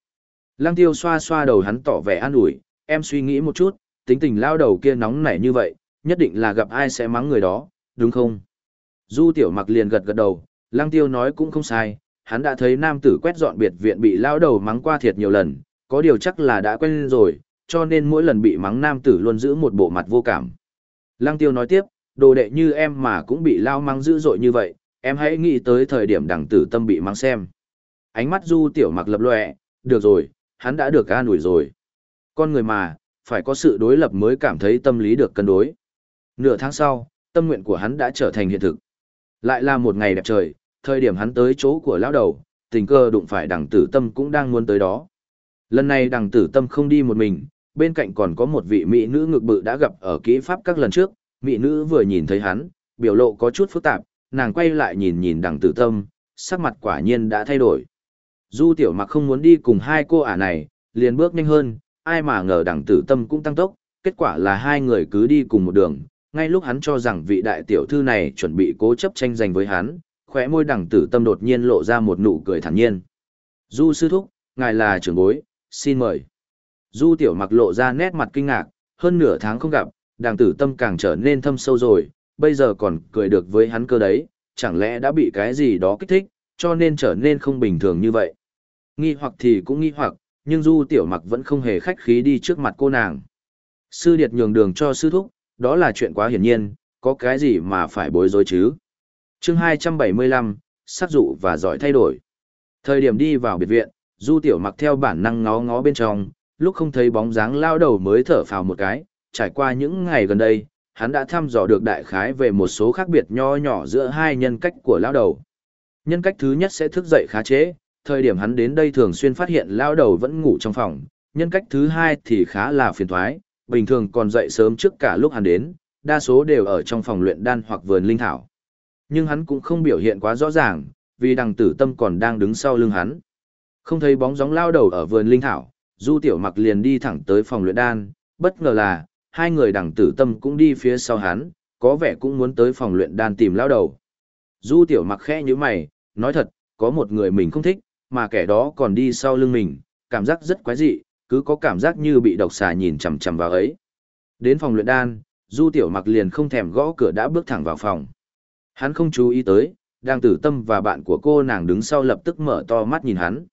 Lăng tiêu xoa xoa đầu hắn tỏ vẻ an ủi, em suy nghĩ một chút, tính tình lao đầu kia nóng nảy như vậy, nhất định là gặp ai sẽ mắng người đó, đúng không? Du tiểu mặc liền gật gật đầu, lăng tiêu nói cũng không sai, hắn đã thấy nam tử quét dọn biệt viện bị lao đầu mắng qua thiệt nhiều lần, có điều chắc là đã quen rồi, cho nên mỗi lần bị mắng nam tử luôn giữ một bộ mặt vô cảm. Lăng tiêu nói tiếp, đồ đệ như em mà cũng bị lao mắng dữ dội như vậy, em hãy nghĩ tới thời điểm đằng tử tâm bị mắng xem. Ánh mắt du tiểu mặc lập lòe, được rồi, hắn đã được an ủi rồi. Con người mà, phải có sự đối lập mới cảm thấy tâm lý được cân đối. Nửa tháng sau, tâm nguyện của hắn đã trở thành hiện thực. Lại là một ngày đẹp trời, thời điểm hắn tới chỗ của lão đầu, tình cờ đụng phải đằng tử tâm cũng đang muốn tới đó. Lần này đằng tử tâm không đi một mình, bên cạnh còn có một vị mỹ nữ ngực bự đã gặp ở kỹ pháp các lần trước, mỹ nữ vừa nhìn thấy hắn, biểu lộ có chút phức tạp, nàng quay lại nhìn nhìn đằng tử tâm, sắc mặt quả nhiên đã thay đổi. Du tiểu mặc không muốn đi cùng hai cô ả này, liền bước nhanh hơn, ai mà ngờ đẳng tử tâm cũng tăng tốc, kết quả là hai người cứ đi cùng một đường, ngay lúc hắn cho rằng vị đại tiểu thư này chuẩn bị cố chấp tranh giành với hắn, khóe môi đẳng tử tâm đột nhiên lộ ra một nụ cười thản nhiên. Du sư thúc, ngài là trưởng bối, xin mời. Du tiểu mặc lộ ra nét mặt kinh ngạc, hơn nửa tháng không gặp, đẳng tử tâm càng trở nên thâm sâu rồi, bây giờ còn cười được với hắn cơ đấy, chẳng lẽ đã bị cái gì đó kích thích, cho nên trở nên không bình thường như vậy. Nghi hoặc thì cũng nghi hoặc, nhưng Du Tiểu Mặc vẫn không hề khách khí đi trước mặt cô nàng. Sư Điệt nhường đường cho sư thúc, đó là chuyện quá hiển nhiên, có cái gì mà phải bối rối chứ. chương 275, sắc dụ và giỏi thay đổi. Thời điểm đi vào biệt viện, Du Tiểu Mặc theo bản năng ngó ngó bên trong, lúc không thấy bóng dáng lao đầu mới thở phào một cái, trải qua những ngày gần đây, hắn đã thăm dò được đại khái về một số khác biệt nho nhỏ giữa hai nhân cách của lao đầu. Nhân cách thứ nhất sẽ thức dậy khá chế thời điểm hắn đến đây thường xuyên phát hiện lao đầu vẫn ngủ trong phòng, nhân cách thứ hai thì khá là phiền thoái, bình thường còn dậy sớm trước cả lúc hắn đến, đa số đều ở trong phòng luyện đan hoặc vườn linh thảo. Nhưng hắn cũng không biểu hiện quá rõ ràng, vì đằng tử tâm còn đang đứng sau lưng hắn. Không thấy bóng gióng lao đầu ở vườn linh thảo, Du Tiểu Mặc liền đi thẳng tới phòng luyện đan, bất ngờ là, hai người đằng tử tâm cũng đi phía sau hắn, có vẻ cũng muốn tới phòng luyện đan tìm lao đầu. Du Tiểu Mặc khẽ như mày, nói thật, có một người mình không thích, mà kẻ đó còn đi sau lưng mình, cảm giác rất quái dị, cứ có cảm giác như bị độc xà nhìn chằm chằm vào ấy. Đến phòng luyện đan, Du Tiểu Mặc liền không thèm gõ cửa đã bước thẳng vào phòng. Hắn không chú ý tới, đang tử tâm và bạn của cô nàng đứng sau lập tức mở to mắt nhìn hắn.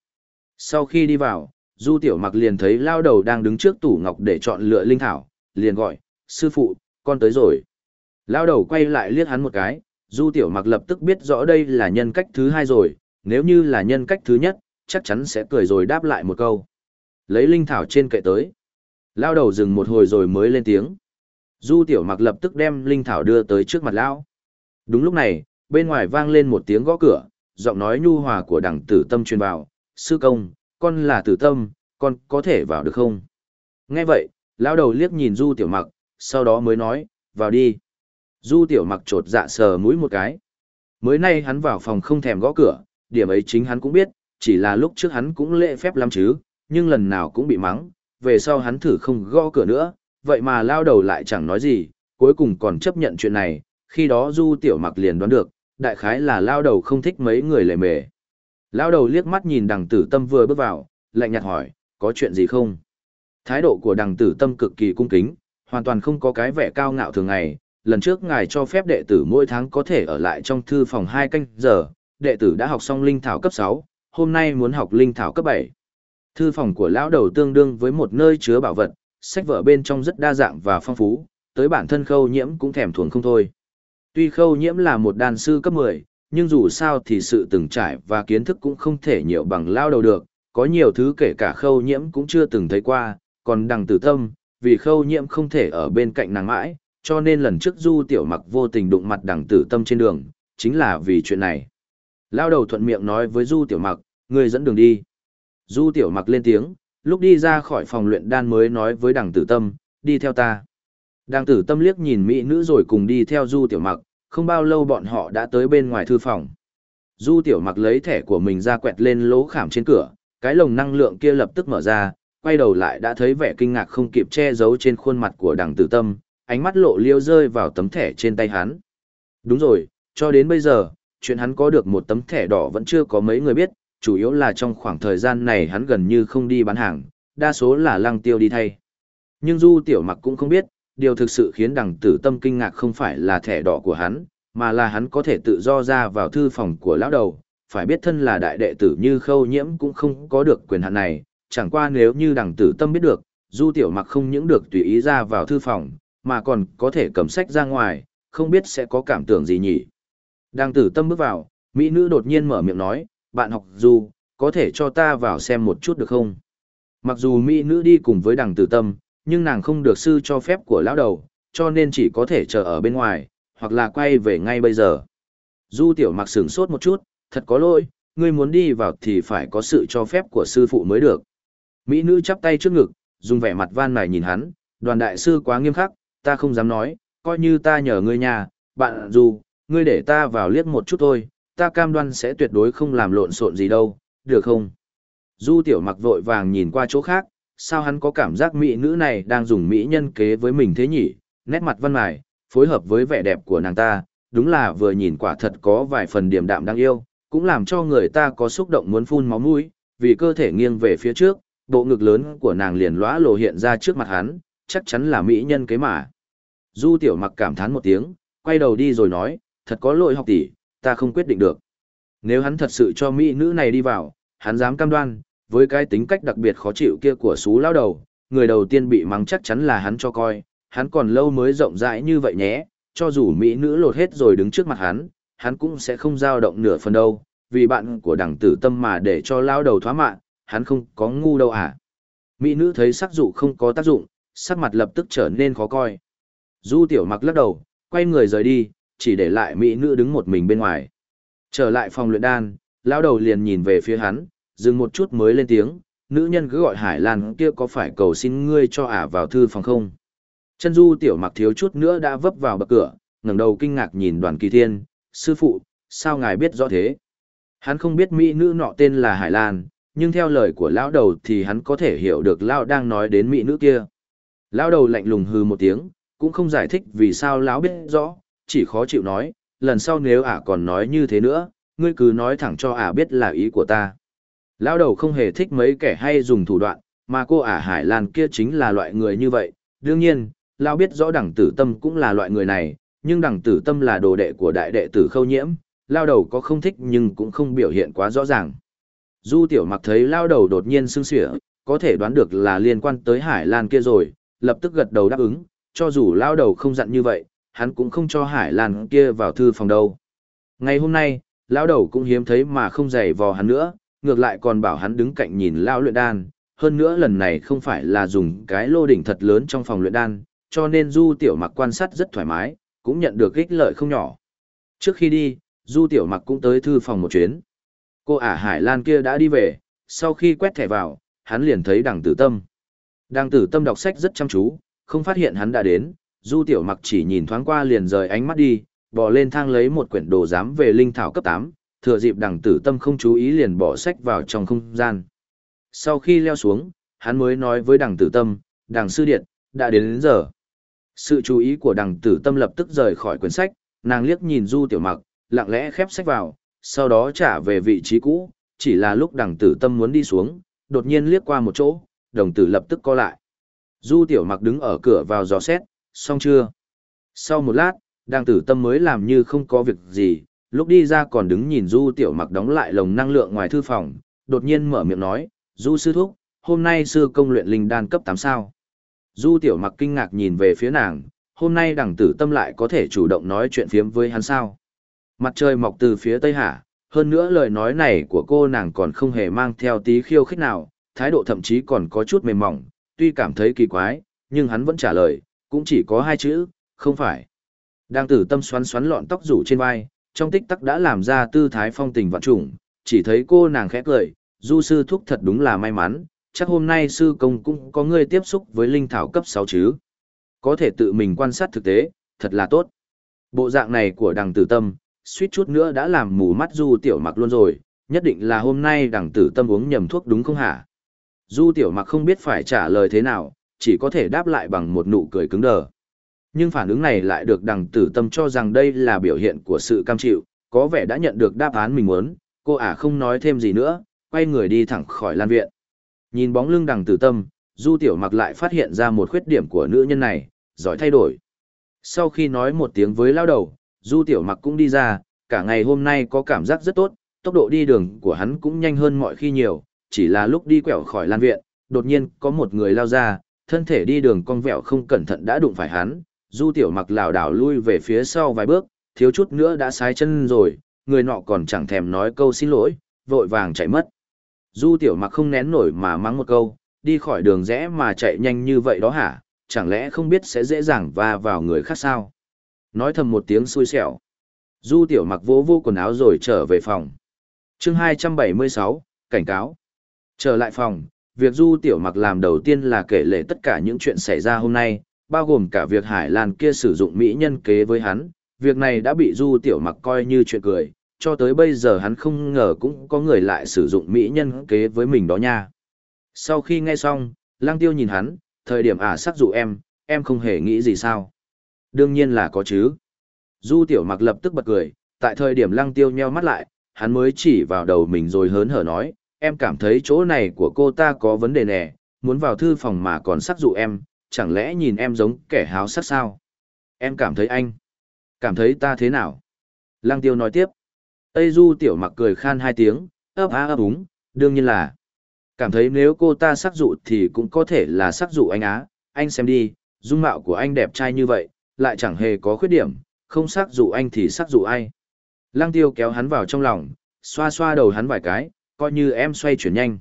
Sau khi đi vào, Du Tiểu Mặc liền thấy lao đầu đang đứng trước tủ ngọc để chọn lựa linh thảo, liền gọi, sư phụ, con tới rồi. Lao đầu quay lại liếc hắn một cái, Du Tiểu Mặc lập tức biết rõ đây là nhân cách thứ hai rồi, nếu như là nhân cách thứ nhất, chắc chắn sẽ cười rồi đáp lại một câu. Lấy linh thảo trên kệ tới. Lao đầu dừng một hồi rồi mới lên tiếng. Du Tiểu Mặc lập tức đem linh thảo đưa tới trước mặt Lao. Đúng lúc này, bên ngoài vang lên một tiếng gõ cửa, giọng nói nhu hòa của đẳng tử tâm truyền vào. Sư công, con là tử tâm, con có thể vào được không? Nghe vậy, Lao đầu liếc nhìn Du Tiểu Mặc, sau đó mới nói, vào đi. Du Tiểu Mặc trột dạ sờ mũi một cái. Mới nay hắn vào phòng không thèm gõ cửa, điểm ấy chính hắn cũng biết, chỉ là lúc trước hắn cũng lễ phép lắm chứ, nhưng lần nào cũng bị mắng, về sau hắn thử không gõ cửa nữa, vậy mà lao đầu lại chẳng nói gì, cuối cùng còn chấp nhận chuyện này, khi đó Du Tiểu Mặc liền đoán được, đại khái là lao đầu không thích mấy người lề mề. Lao đầu liếc mắt nhìn đằng tử tâm vừa bước vào, lạnh nhạt hỏi, có chuyện gì không? Thái độ của đằng tử tâm cực kỳ cung kính, hoàn toàn không có cái vẻ cao ngạo thường ngày. Lần trước ngài cho phép đệ tử mỗi tháng có thể ở lại trong thư phòng hai canh giờ, đệ tử đã học xong linh thảo cấp 6, hôm nay muốn học linh thảo cấp 7. Thư phòng của lão đầu tương đương với một nơi chứa bảo vật, sách vở bên trong rất đa dạng và phong phú, tới bản thân khâu nhiễm cũng thèm thuồng không thôi. Tuy khâu nhiễm là một đàn sư cấp 10, nhưng dù sao thì sự từng trải và kiến thức cũng không thể nhiều bằng lão đầu được, có nhiều thứ kể cả khâu nhiễm cũng chưa từng thấy qua, còn đằng tử tâm, vì khâu nhiễm không thể ở bên cạnh nàng mãi, cho nên lần trước du tiểu mặc vô tình đụng mặt đằng tử tâm trên đường, chính là vì chuyện này. Lao đầu thuận miệng nói với Du Tiểu Mặc, người dẫn đường đi. Du Tiểu Mặc lên tiếng, lúc đi ra khỏi phòng luyện đan mới nói với đằng tử tâm, đi theo ta. Đằng tử tâm liếc nhìn mỹ nữ rồi cùng đi theo Du Tiểu Mặc, không bao lâu bọn họ đã tới bên ngoài thư phòng. Du Tiểu Mặc lấy thẻ của mình ra quẹt lên lỗ khảm trên cửa, cái lồng năng lượng kia lập tức mở ra, quay đầu lại đã thấy vẻ kinh ngạc không kịp che giấu trên khuôn mặt của đằng tử tâm, ánh mắt lộ liêu rơi vào tấm thẻ trên tay hắn. Đúng rồi, cho đến bây giờ, chuyện hắn có được một tấm thẻ đỏ vẫn chưa có mấy người biết, chủ yếu là trong khoảng thời gian này hắn gần như không đi bán hàng, đa số là lăng tiêu đi thay. Nhưng Du Tiểu Mặc cũng không biết, điều thực sự khiến đằng tử tâm kinh ngạc không phải là thẻ đỏ của hắn, mà là hắn có thể tự do ra vào thư phòng của lão đầu. Phải biết thân là đại đệ tử như khâu nhiễm cũng không có được quyền hạn này, chẳng qua nếu như đằng tử tâm biết được, Du Tiểu Mặc không những được tùy ý ra vào thư phòng, mà còn có thể cầm sách ra ngoài, không biết sẽ có cảm tưởng gì nhỉ. Đang tử tâm bước vào, Mỹ nữ đột nhiên mở miệng nói, bạn học dù có thể cho ta vào xem một chút được không? Mặc dù Mỹ nữ đi cùng với đằng tử tâm, nhưng nàng không được sư cho phép của lão đầu, cho nên chỉ có thể chờ ở bên ngoài, hoặc là quay về ngay bây giờ. Du tiểu mặc sửng sốt một chút, thật có lỗi, ngươi muốn đi vào thì phải có sự cho phép của sư phụ mới được. Mỹ nữ chắp tay trước ngực, dùng vẻ mặt van này nhìn hắn, đoàn đại sư quá nghiêm khắc, ta không dám nói, coi như ta nhờ ngươi nhà, bạn dù, ngươi để ta vào liếc một chút thôi, ta cam đoan sẽ tuyệt đối không làm lộn xộn gì đâu, được không? Du tiểu mặc vội vàng nhìn qua chỗ khác, sao hắn có cảm giác mỹ nữ này đang dùng mỹ nhân kế với mình thế nhỉ, nét mặt văn mài, phối hợp với vẻ đẹp của nàng ta, đúng là vừa nhìn quả thật có vài phần điềm đạm đáng yêu, cũng làm cho người ta có xúc động muốn phun máu mũi, vì cơ thể nghiêng về phía trước, bộ ngực lớn của nàng liền lóa lộ hiện ra trước mặt hắn, chắc chắn là mỹ nhân kế mà. Du tiểu mặc cảm thán một tiếng, quay đầu đi rồi nói, thật có lỗi học tỷ, ta không quyết định được. Nếu hắn thật sự cho mỹ nữ này đi vào, hắn dám cam đoan, với cái tính cách đặc biệt khó chịu kia của xú lao đầu, người đầu tiên bị mắng chắc chắn là hắn cho coi, hắn còn lâu mới rộng rãi như vậy nhé, cho dù mỹ nữ lột hết rồi đứng trước mặt hắn, hắn cũng sẽ không dao động nửa phần đâu, vì bạn của đẳng tử tâm mà để cho lao đầu thoá mạng, hắn không có ngu đâu à. Mỹ nữ thấy sắc dụ không có tác dụng, sắc mặt lập tức trở nên khó coi. Du tiểu mặc lắc đầu, quay người rời đi, chỉ để lại Mỹ nữ đứng một mình bên ngoài. Trở lại phòng luyện đan, lão đầu liền nhìn về phía hắn, dừng một chút mới lên tiếng, nữ nhân cứ gọi Hải Lan kia có phải cầu xin ngươi cho ả vào thư phòng không? Chân du tiểu mặc thiếu chút nữa đã vấp vào bậc cửa, ngẩng đầu kinh ngạc nhìn đoàn kỳ thiên, sư phụ, sao ngài biết rõ thế? Hắn không biết mỹ nữ nọ tên là Hải Lan, nhưng theo lời của lão đầu thì hắn có thể hiểu được lão đang nói đến mỹ nữ kia. Lão đầu lạnh lùng hừ một tiếng, cũng không giải thích vì sao lão biết rõ, chỉ khó chịu nói, lần sau nếu ả còn nói như thế nữa, ngươi cứ nói thẳng cho ả biết là ý của ta. Lão đầu không hề thích mấy kẻ hay dùng thủ đoạn, mà cô ả Hải Lan kia chính là loại người như vậy. Đương nhiên, Lão biết rõ đẳng tử tâm cũng là loại người này, nhưng đẳng tử tâm là đồ đệ của đại đệ tử khâu nhiễm, Lão đầu có không thích nhưng cũng không biểu hiện quá rõ ràng. Du tiểu mặc thấy Lão đầu đột nhiên sưng sỉa, có thể đoán được là liên quan tới Hải Lan kia rồi, lập tức gật đầu đáp ứng, cho dù Lão đầu không dặn như vậy, hắn cũng không cho Hải Lan kia vào thư phòng đâu. Ngày hôm nay, Lão đầu cũng hiếm thấy mà không giày vò hắn nữa, ngược lại còn bảo hắn đứng cạnh nhìn lao luyện đan, hơn nữa lần này không phải là dùng cái lô đỉnh thật lớn trong phòng luyện đan, cho nên Du Tiểu Mặc quan sát rất thoải mái, cũng nhận được ích lợi không nhỏ. Trước khi đi, Du Tiểu Mặc cũng tới thư phòng một chuyến. Cô ả Hải Lan kia đã đi về, sau khi quét thẻ vào, hắn liền thấy đằng tử tâm. Đằng tử tâm đọc sách rất chăm chú, không phát hiện hắn đã đến, Du Tiểu Mặc chỉ nhìn thoáng qua liền rời ánh mắt đi, bỏ lên thang lấy một quyển đồ giám về linh thảo cấp 8, thừa dịp đằng tử tâm không chú ý liền bỏ sách vào trong không gian. Sau khi leo xuống, hắn mới nói với đằng tử tâm, đằng sư điện, đã đến, đến giờ. Sự chú ý của đằng tử tâm lập tức rời khỏi quyển sách, nàng liếc nhìn du tiểu mặc, lặng lẽ khép sách vào, sau đó trả về vị trí cũ, chỉ là lúc đằng tử tâm muốn đi xuống, đột nhiên liếc qua một chỗ, đồng tử lập tức co lại. Du tiểu mặc đứng ở cửa vào gió xét, xong chưa? Sau một lát, Đang tử tâm mới làm như không có việc gì, lúc đi ra còn đứng nhìn du tiểu mặc đóng lại lồng năng lượng ngoài thư phòng, đột nhiên mở miệng nói, du sư thúc, hôm nay sư công luyện linh đan cấp tám sao. Du tiểu mặc kinh ngạc nhìn về phía nàng, hôm nay đằng tử tâm lại có thể chủ động nói chuyện phiếm với hắn sao. Mặt trời mọc từ phía tây hạ, hơn nữa lời nói này của cô nàng còn không hề mang theo tí khiêu khích nào, thái độ thậm chí còn có chút mềm mỏng, tuy cảm thấy kỳ quái, nhưng hắn vẫn trả lời, cũng chỉ có hai chữ, không phải. Đang tử tâm xoắn xoắn lọn tóc rủ trên vai, trong tích tắc đã làm ra tư thái phong tình vạn trùng, chỉ thấy cô nàng khẽ cười, du sư thúc thật đúng là may mắn, chắc hôm nay sư công cũng có người tiếp xúc với linh thảo cấp 6 chứ. Có thể tự mình quan sát thực tế, thật là tốt. Bộ dạng này của đằng tử tâm, suýt chút nữa đã làm mù mắt du tiểu mặc luôn rồi, nhất định là hôm nay đằng tử tâm uống nhầm thuốc đúng không hả? Du tiểu mặc không biết phải trả lời thế nào, chỉ có thể đáp lại bằng một nụ cười cứng đờ. Nhưng phản ứng này lại được đằng tử tâm cho rằng đây là biểu hiện của sự cam chịu, có vẻ đã nhận được đáp án mình muốn, cô ả không nói thêm gì nữa, quay người đi thẳng khỏi lan viện. Nhìn bóng lưng đằng tử tâm, du tiểu mặc lại phát hiện ra một khuyết điểm của nữ nhân này, giỏi thay đổi. Sau khi nói một tiếng với lao đầu, du tiểu mặc cũng đi ra, cả ngày hôm nay có cảm giác rất tốt, tốc độ đi đường của hắn cũng nhanh hơn mọi khi nhiều, chỉ là lúc đi quẹo khỏi lan viện, đột nhiên có một người lao ra, thân thể đi đường cong vẹo không cẩn thận đã đụng phải hắn, du tiểu mặc lảo đảo lui về phía sau vài bước, thiếu chút nữa đã sái chân rồi, người nọ còn chẳng thèm nói câu xin lỗi, vội vàng chạy mất. Du tiểu mặc không nén nổi mà mắng một câu, đi khỏi đường rẽ mà chạy nhanh như vậy đó hả, chẳng lẽ không biết sẽ dễ dàng va vào người khác sao? Nói thầm một tiếng xui xẻo. Du tiểu mặc vỗ vô quần áo rồi trở về phòng. chương 276, cảnh cáo. Trở lại phòng, việc Du Tiểu Mặc làm đầu tiên là kể lể tất cả những chuyện xảy ra hôm nay, bao gồm cả việc Hải Lan kia sử dụng mỹ nhân kế với hắn. Việc này đã bị Du Tiểu Mặc coi như chuyện cười, cho tới bây giờ hắn không ngờ cũng có người lại sử dụng mỹ nhân kế với mình đó nha. Sau khi nghe xong, Lang Tiêu nhìn hắn, thời điểm ả à sắc dụ em, em không hề nghĩ gì sao. Đương nhiên là có chứ. Du Tiểu Mặc lập tức bật cười, tại thời điểm Lăng Tiêu nheo mắt lại, hắn mới chỉ vào đầu mình rồi hớn hở nói, em cảm thấy chỗ này của cô ta có vấn đề nè, muốn vào thư phòng mà còn sắc dụ em, chẳng lẽ nhìn em giống kẻ háo sắc sao? Em cảm thấy anh. Cảm thấy ta thế nào? Lăng tiêu nói tiếp. Tây Du tiểu mặc cười khan hai tiếng, ấp á ấp úng, đương nhiên là. Cảm thấy nếu cô ta sắc dụ thì cũng có thể là sắc dụ anh á, anh xem đi, dung mạo của anh đẹp trai như vậy, lại chẳng hề có khuyết điểm, không sắc dụ anh thì sắc dụ ai. Lăng tiêu kéo hắn vào trong lòng, xoa xoa đầu hắn vài cái, coi như em xoay chuyển nhanh.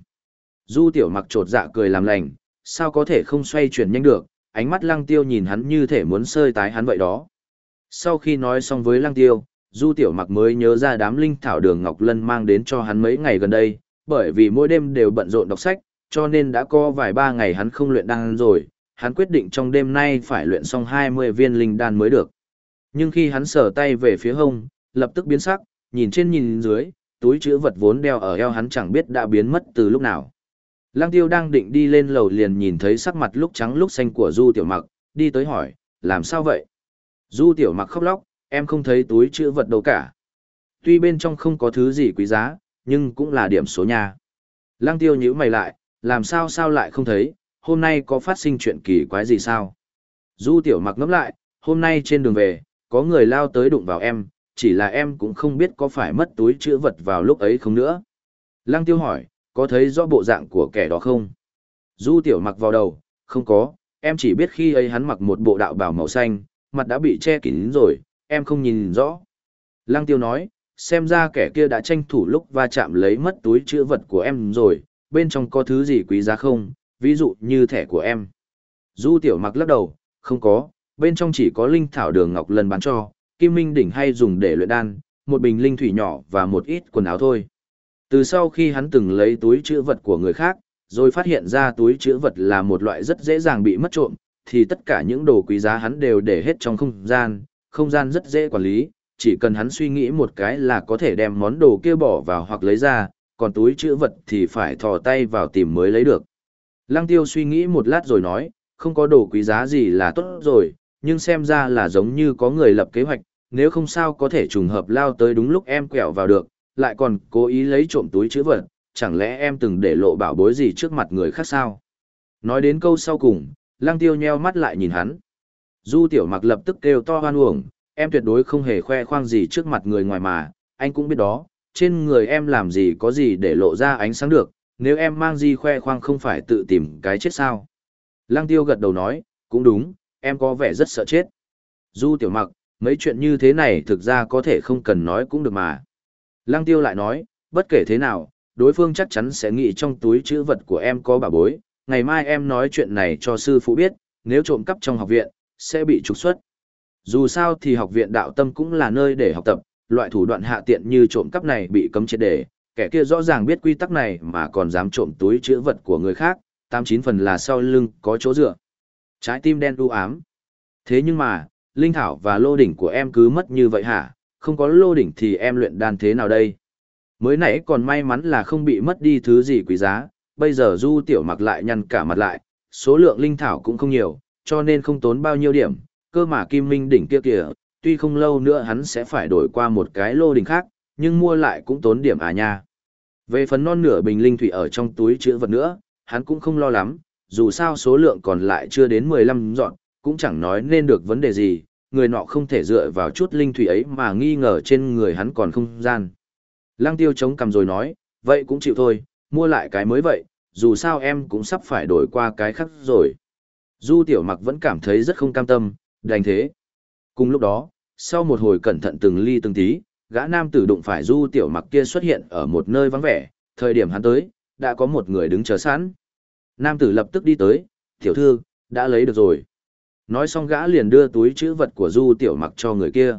Du tiểu mặc trột dạ cười làm lành, sao có thể không xoay chuyển nhanh được, ánh mắt lăng tiêu nhìn hắn như thể muốn sơi tái hắn vậy đó. Sau khi nói xong với lăng tiêu, du tiểu mặc mới nhớ ra đám linh thảo đường Ngọc Lân mang đến cho hắn mấy ngày gần đây, bởi vì mỗi đêm đều bận rộn đọc sách, cho nên đã có vài ba ngày hắn không luyện đan rồi, hắn quyết định trong đêm nay phải luyện xong 20 viên linh đan mới được. Nhưng khi hắn sở tay về phía hông, lập tức biến sắc, nhìn trên nhìn dưới, túi chữ vật vốn đeo ở eo hắn chẳng biết đã biến mất từ lúc nào. Lăng tiêu đang định đi lên lầu liền nhìn thấy sắc mặt lúc trắng lúc xanh của Du Tiểu Mặc, đi tới hỏi, làm sao vậy? Du Tiểu Mặc khóc lóc, em không thấy túi chữ vật đâu cả. Tuy bên trong không có thứ gì quý giá, nhưng cũng là điểm số nhà. Lăng tiêu nhữ mày lại, làm sao sao lại không thấy, hôm nay có phát sinh chuyện kỳ quái gì sao? Du Tiểu Mặc ngẫm lại, hôm nay trên đường về, có người lao tới đụng vào em, chỉ là em cũng không biết có phải mất túi chữ vật vào lúc ấy không nữa. Lăng tiêu hỏi, có thấy rõ bộ dạng của kẻ đó không? Du tiểu mặc vào đầu, không có, em chỉ biết khi ấy hắn mặc một bộ đạo bào màu xanh, mặt đã bị che kín rồi, em không nhìn rõ. Lăng tiêu nói, xem ra kẻ kia đã tranh thủ lúc va chạm lấy mất túi chữ vật của em rồi, bên trong có thứ gì quý giá không, ví dụ như thẻ của em. Du tiểu mặc lắc đầu, không có, bên trong chỉ có linh thảo đường ngọc lần bán cho, kim minh đỉnh hay dùng để luyện đan, một bình linh thủy nhỏ và một ít quần áo thôi. Từ sau khi hắn từng lấy túi chữ vật của người khác, rồi phát hiện ra túi chữ vật là một loại rất dễ dàng bị mất trộm, thì tất cả những đồ quý giá hắn đều để hết trong không gian, không gian rất dễ quản lý, chỉ cần hắn suy nghĩ một cái là có thể đem món đồ kia bỏ vào hoặc lấy ra, còn túi chữ vật thì phải thò tay vào tìm mới lấy được. Lăng tiêu suy nghĩ một lát rồi nói, không có đồ quý giá gì là tốt rồi, nhưng xem ra là giống như có người lập kế hoạch, nếu không sao có thể trùng hợp lao tới đúng lúc em quẹo vào được, lại còn cố ý lấy trộm túi chữ vật, chẳng lẽ em từng để lộ bảo bối gì trước mặt người khác sao? Nói đến câu sau cùng, lăng tiêu nheo mắt lại nhìn hắn. Du tiểu mặc lập tức kêu to hoan uổng, em tuyệt đối không hề khoe khoang gì trước mặt người ngoài mà, anh cũng biết đó, trên người em làm gì có gì để lộ ra ánh sáng được, nếu em mang gì khoe khoang không phải tự tìm cái chết sao. Lăng tiêu gật đầu nói, cũng đúng, em có vẻ rất sợ chết. Du tiểu mặc, mấy chuyện như thế này thực ra có thể không cần nói cũng được mà. Lăng tiêu lại nói, bất kể thế nào, đối phương chắc chắn sẽ nghĩ trong túi chữ vật của em có bà bối, ngày mai em nói chuyện này cho sư phụ biết, nếu trộm cắp trong học viện, sẽ bị trục xuất. Dù sao thì học viện đạo tâm cũng là nơi để học tập, loại thủ đoạn hạ tiện như trộm cắp này bị cấm triệt để, kẻ kia rõ ràng biết quy tắc này mà còn dám trộm túi chữ vật của người khác, tám chín phần là sau lưng có chỗ dựa. Trái tim đen u ám. Thế nhưng mà, linh thảo và lô đỉnh của em cứ mất như vậy hả? Không có lô đỉnh thì em luyện đan thế nào đây? Mới nãy còn may mắn là không bị mất đi thứ gì quý giá, bây giờ du tiểu mặc lại nhăn cả mặt lại, số lượng linh thảo cũng không nhiều, cho nên không tốn bao nhiêu điểm, cơ mà kim minh đỉnh kia kìa, tuy không lâu nữa hắn sẽ phải đổi qua một cái lô đỉnh khác, nhưng mua lại cũng tốn điểm à nha. Về phần non nửa bình linh thủy ở trong túi chữ vật nữa, hắn cũng không lo lắm, dù sao số lượng còn lại chưa đến 15 dọn, cũng chẳng nói nên được vấn đề gì, người nọ không thể dựa vào chút linh thủy ấy mà nghi ngờ trên người hắn còn không gian. Lăng tiêu chống cầm rồi nói, vậy cũng chịu thôi, mua lại cái mới vậy, dù sao em cũng sắp phải đổi qua cái khác rồi. Du tiểu mặc vẫn cảm thấy rất không cam tâm, đành thế. Cùng lúc đó, sau một hồi cẩn thận từng ly từng tí, gã nam tử đụng phải du tiểu mặc kia xuất hiện ở một nơi vắng vẻ, thời điểm hắn tới, đã có một người đứng chờ sẵn. Nam tử lập tức đi tới, tiểu thư, đã lấy được rồi. Nói xong gã liền đưa túi chữ vật của du tiểu mặc cho người kia.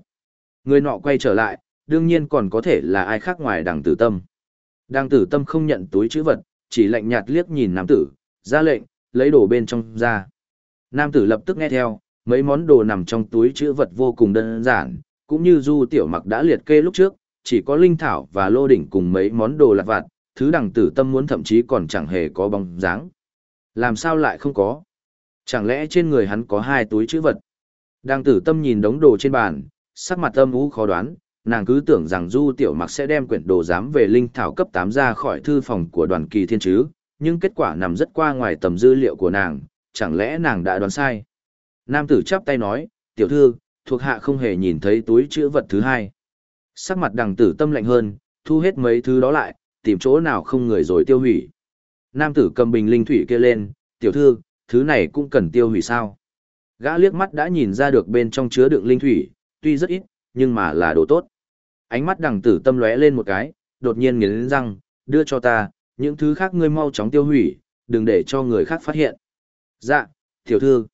Người nọ quay trở lại, đương nhiên còn có thể là ai khác ngoài đằng tử tâm. Đằng tử tâm không nhận túi chữ vật, chỉ lạnh nhạt liếc nhìn nam tử, ra lệnh, lấy đồ bên trong ra. Nam tử lập tức nghe theo, mấy món đồ nằm trong túi chữ vật vô cùng đơn giản, cũng như du tiểu mặc đã liệt kê lúc trước, chỉ có linh thảo và lô đỉnh cùng mấy món đồ lặt vặt, thứ đằng tử tâm muốn thậm chí còn chẳng hề có bóng dáng. Làm sao lại không có? Chẳng lẽ trên người hắn có hai túi chữ vật? Đằng tử tâm nhìn đống đồ trên bàn, sắc mặt âm u khó đoán, nàng cứ tưởng rằng du tiểu mặc sẽ đem quyển đồ giám về linh thảo cấp 8 ra khỏi thư phòng của đoàn kỳ thiên chứ, nhưng kết quả nằm rất qua ngoài tầm dư liệu của nàng, chẳng lẽ nàng đã đoán sai? Nam tử chắp tay nói, tiểu thư, thuộc hạ không hề nhìn thấy túi chữ vật thứ hai. Sắc mặt đằng tử tâm lạnh hơn, thu hết mấy thứ đó lại, tìm chỗ nào không người rồi tiêu hủy. Nam tử cầm bình linh thủy kia lên, tiểu thư, thứ này cũng cần tiêu hủy sao? Gã liếc mắt đã nhìn ra được bên trong chứa đựng linh thủy, tuy rất ít, nhưng mà là đồ tốt. Ánh mắt đằng tử tâm lóe lên một cái, đột nhiên nghiến răng, đưa cho ta, những thứ khác ngươi mau chóng tiêu hủy, đừng để cho người khác phát hiện. Dạ, tiểu thư.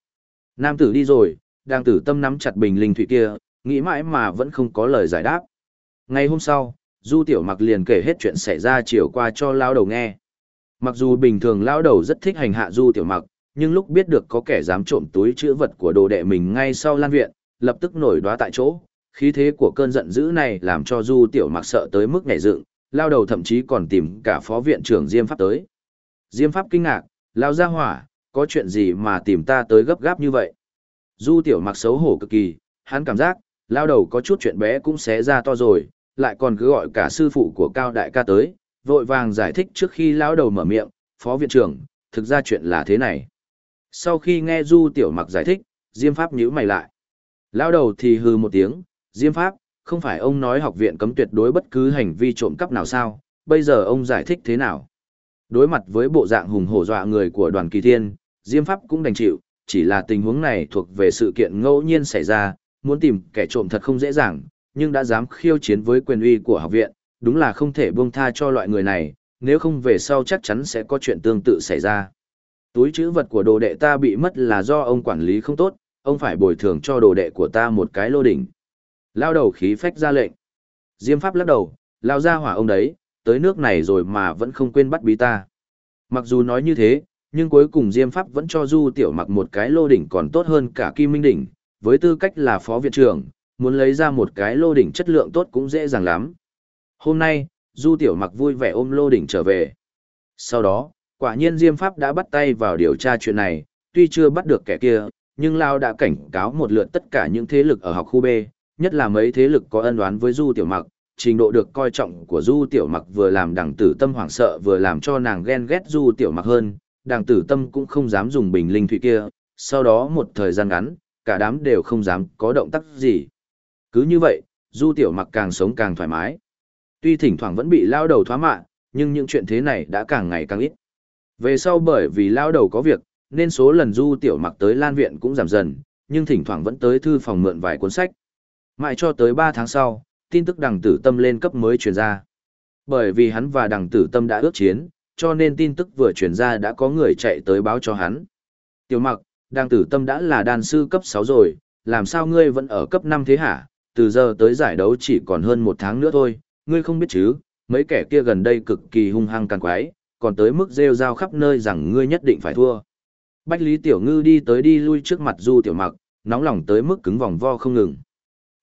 Nam tử đi rồi, đằng tử tâm nắm chặt bình linh thủy kia, nghĩ mãi mà vẫn không có lời giải đáp. Ngày hôm sau, Du Tiểu Mặc liền kể hết chuyện xảy ra chiều qua cho lao đầu nghe. Mặc dù bình thường lao đầu rất thích hành hạ Du Tiểu Mặc, nhưng lúc biết được có kẻ dám trộm túi chữ vật của đồ đệ mình ngay sau lan viện, lập tức nổi đoá tại chỗ. Khí thế của cơn giận dữ này làm cho Du Tiểu Mặc sợ tới mức nhảy dựng, lao đầu thậm chí còn tìm cả phó viện trưởng Diêm Pháp tới. Diêm Pháp kinh ngạc, lao ra hỏa, có chuyện gì mà tìm ta tới gấp gáp như vậy? Du Tiểu Mặc xấu hổ cực kỳ, hắn cảm giác, lao đầu có chút chuyện bé cũng xé ra to rồi, lại còn cứ gọi cả sư phụ của Cao Đại ca tới, vội vàng giải thích trước khi lao đầu mở miệng, phó viện trưởng, thực ra chuyện là thế này. Sau khi nghe Du Tiểu Mặc giải thích, Diêm Pháp nhíu mày lại. Lao đầu thì hừ một tiếng, Diêm Pháp, không phải ông nói học viện cấm tuyệt đối bất cứ hành vi trộm cắp nào sao, bây giờ ông giải thích thế nào? Đối mặt với bộ dạng hùng hổ dọa người của đoàn kỳ thiên, Diêm Pháp cũng đành chịu, chỉ là tình huống này thuộc về sự kiện ngẫu nhiên xảy ra, muốn tìm kẻ trộm thật không dễ dàng, nhưng đã dám khiêu chiến với quyền uy của học viện, đúng là không thể buông tha cho loại người này, nếu không về sau chắc chắn sẽ có chuyện tương tự xảy ra. Túi chữ vật của đồ đệ ta bị mất là do ông quản lý không tốt, ông phải bồi thường cho đồ đệ của ta một cái lô đỉnh. Lao đầu khí phách ra lệnh. Diêm Pháp lắc đầu, lao ra hỏa ông đấy, tới nước này rồi mà vẫn không quên bắt bí ta. Mặc dù nói như thế, nhưng cuối cùng Diêm Pháp vẫn cho Du Tiểu Mặc một cái lô đỉnh còn tốt hơn cả Kim Minh đỉnh, với tư cách là phó viện trưởng, muốn lấy ra một cái lô đỉnh chất lượng tốt cũng dễ dàng lắm. Hôm nay, Du Tiểu Mặc vui vẻ ôm lô đỉnh trở về. Sau đó, quả nhiên Diêm Pháp đã bắt tay vào điều tra chuyện này, tuy chưa bắt được kẻ kia, nhưng Lao đã cảnh cáo một lượt tất cả những thế lực ở học khu B, nhất là mấy thế lực có ân oán với Du Tiểu Mặc, trình độ được coi trọng của Du Tiểu Mặc vừa làm đằng tử tâm hoảng sợ vừa làm cho nàng ghen ghét Du Tiểu Mặc hơn, đằng tử tâm cũng không dám dùng bình linh thủy kia, sau đó một thời gian ngắn, cả đám đều không dám có động tác gì. Cứ như vậy, Du Tiểu Mặc càng sống càng thoải mái. Tuy thỉnh thoảng vẫn bị lao đầu thoá mạ, nhưng những chuyện thế này đã càng ngày càng ít. Về sau bởi vì lao đầu có việc, nên số lần Du Tiểu Mặc tới Lan Viện cũng giảm dần, nhưng thỉnh thoảng vẫn tới thư phòng mượn vài cuốn sách. Mãi cho tới 3 tháng sau, tin tức đằng tử tâm lên cấp mới truyền ra. Bởi vì hắn và đằng tử tâm đã ước chiến, cho nên tin tức vừa truyền ra đã có người chạy tới báo cho hắn. Tiểu mặc, đằng tử tâm đã là đàn sư cấp 6 rồi, làm sao ngươi vẫn ở cấp 5 thế hả? Từ giờ tới giải đấu chỉ còn hơn một tháng nữa thôi, ngươi không biết chứ, mấy kẻ kia gần đây cực kỳ hung hăng càng quái, còn tới mức rêu rao khắp nơi rằng ngươi nhất định phải thua. Bách Lý Tiểu Ngư đi tới đi lui trước mặt Du Tiểu Mặc, nóng lòng tới mức cứng vòng vo không ngừng.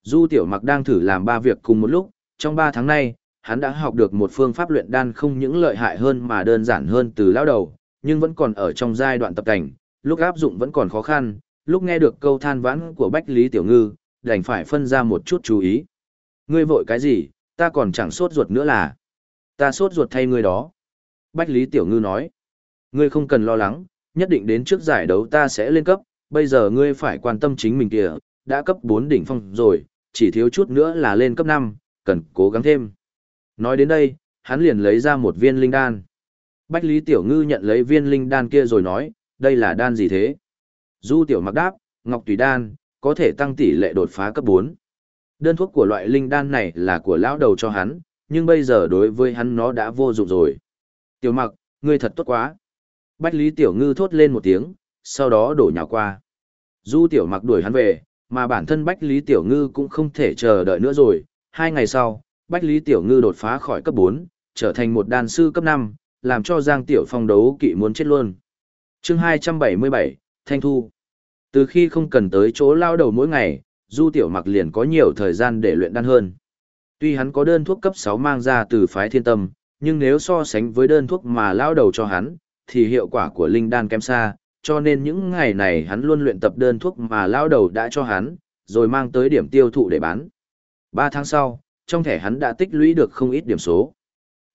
Du Tiểu Mặc đang thử làm ba việc cùng một lúc, trong ba tháng nay, hắn đã học được một phương pháp luyện đan không những lợi hại hơn mà đơn giản hơn từ lão đầu, nhưng vẫn còn ở trong giai đoạn tập cảnh, lúc áp dụng vẫn còn khó khăn, lúc nghe được câu than vãn của Bách Lý Tiểu Ngư, đành phải phân ra một chút chú ý. Ngươi vội cái gì, ta còn chẳng sốt ruột nữa là. Ta sốt ruột thay ngươi đó. Bách Lý Tiểu Ngư nói. Ngươi không cần lo lắng, nhất định đến trước giải đấu ta sẽ lên cấp, bây giờ ngươi phải quan tâm chính mình kìa, đã cấp 4 đỉnh phong rồi, chỉ thiếu chút nữa là lên cấp 5, cần cố gắng thêm. Nói đến đây, hắn liền lấy ra một viên linh đan. Bách Lý Tiểu Ngư nhận lấy viên linh đan kia rồi nói, đây là đan gì thế? Du Tiểu mặc đáp, Ngọc Tùy Đan, có thể tăng tỷ lệ đột phá cấp 4. Đơn thuốc của loại linh đan này là của lão đầu cho hắn, nhưng bây giờ đối với hắn nó đã vô dụng rồi. Tiểu mặc, ngươi thật tốt quá. Bách Lý Tiểu Ngư thốt lên một tiếng, sau đó đổ nhào qua. Du Tiểu mặc đuổi hắn về, mà bản thân Bách Lý Tiểu Ngư cũng không thể chờ đợi nữa rồi. Hai ngày sau, Bách Lý Tiểu Ngư đột phá khỏi cấp 4, trở thành một đan sư cấp 5, làm cho Giang Tiểu Phong đấu kỵ muốn chết luôn. chương 277, Thanh Thu. Từ khi không cần tới chỗ lao đầu mỗi ngày, Du Tiểu Mặc liền có nhiều thời gian để luyện đan hơn. Tuy hắn có đơn thuốc cấp 6 mang ra từ phái thiên tâm, nhưng nếu so sánh với đơn thuốc mà lao đầu cho hắn, thì hiệu quả của linh đan kém xa, cho nên những ngày này hắn luôn luyện tập đơn thuốc mà lao đầu đã cho hắn, rồi mang tới điểm tiêu thụ để bán. 3 tháng sau, trong thẻ hắn đã tích lũy được không ít điểm số.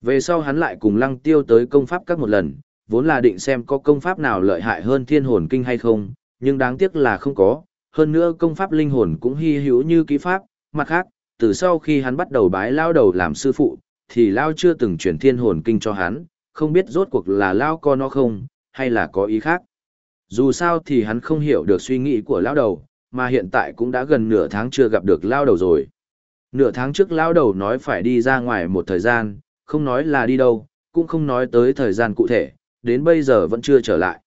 Về sau hắn lại cùng lăng tiêu tới công pháp các một lần, vốn là định xem có công pháp nào lợi hại hơn thiên hồn kinh hay không, nhưng đáng tiếc là không có, hơn nữa công pháp linh hồn cũng hy hữu như kỹ pháp, mặt khác, từ sau khi hắn bắt đầu bái lao đầu làm sư phụ, thì lao chưa từng chuyển thiên hồn kinh cho hắn, không biết rốt cuộc là lao có nó không, hay là có ý khác. Dù sao thì hắn không hiểu được suy nghĩ của lao đầu, mà hiện tại cũng đã gần nửa tháng chưa gặp được lao đầu rồi. Nửa tháng trước lao đầu nói phải đi ra ngoài một thời gian, không nói là đi đâu, cũng không nói tới thời gian cụ thể, đến bây giờ vẫn chưa trở lại.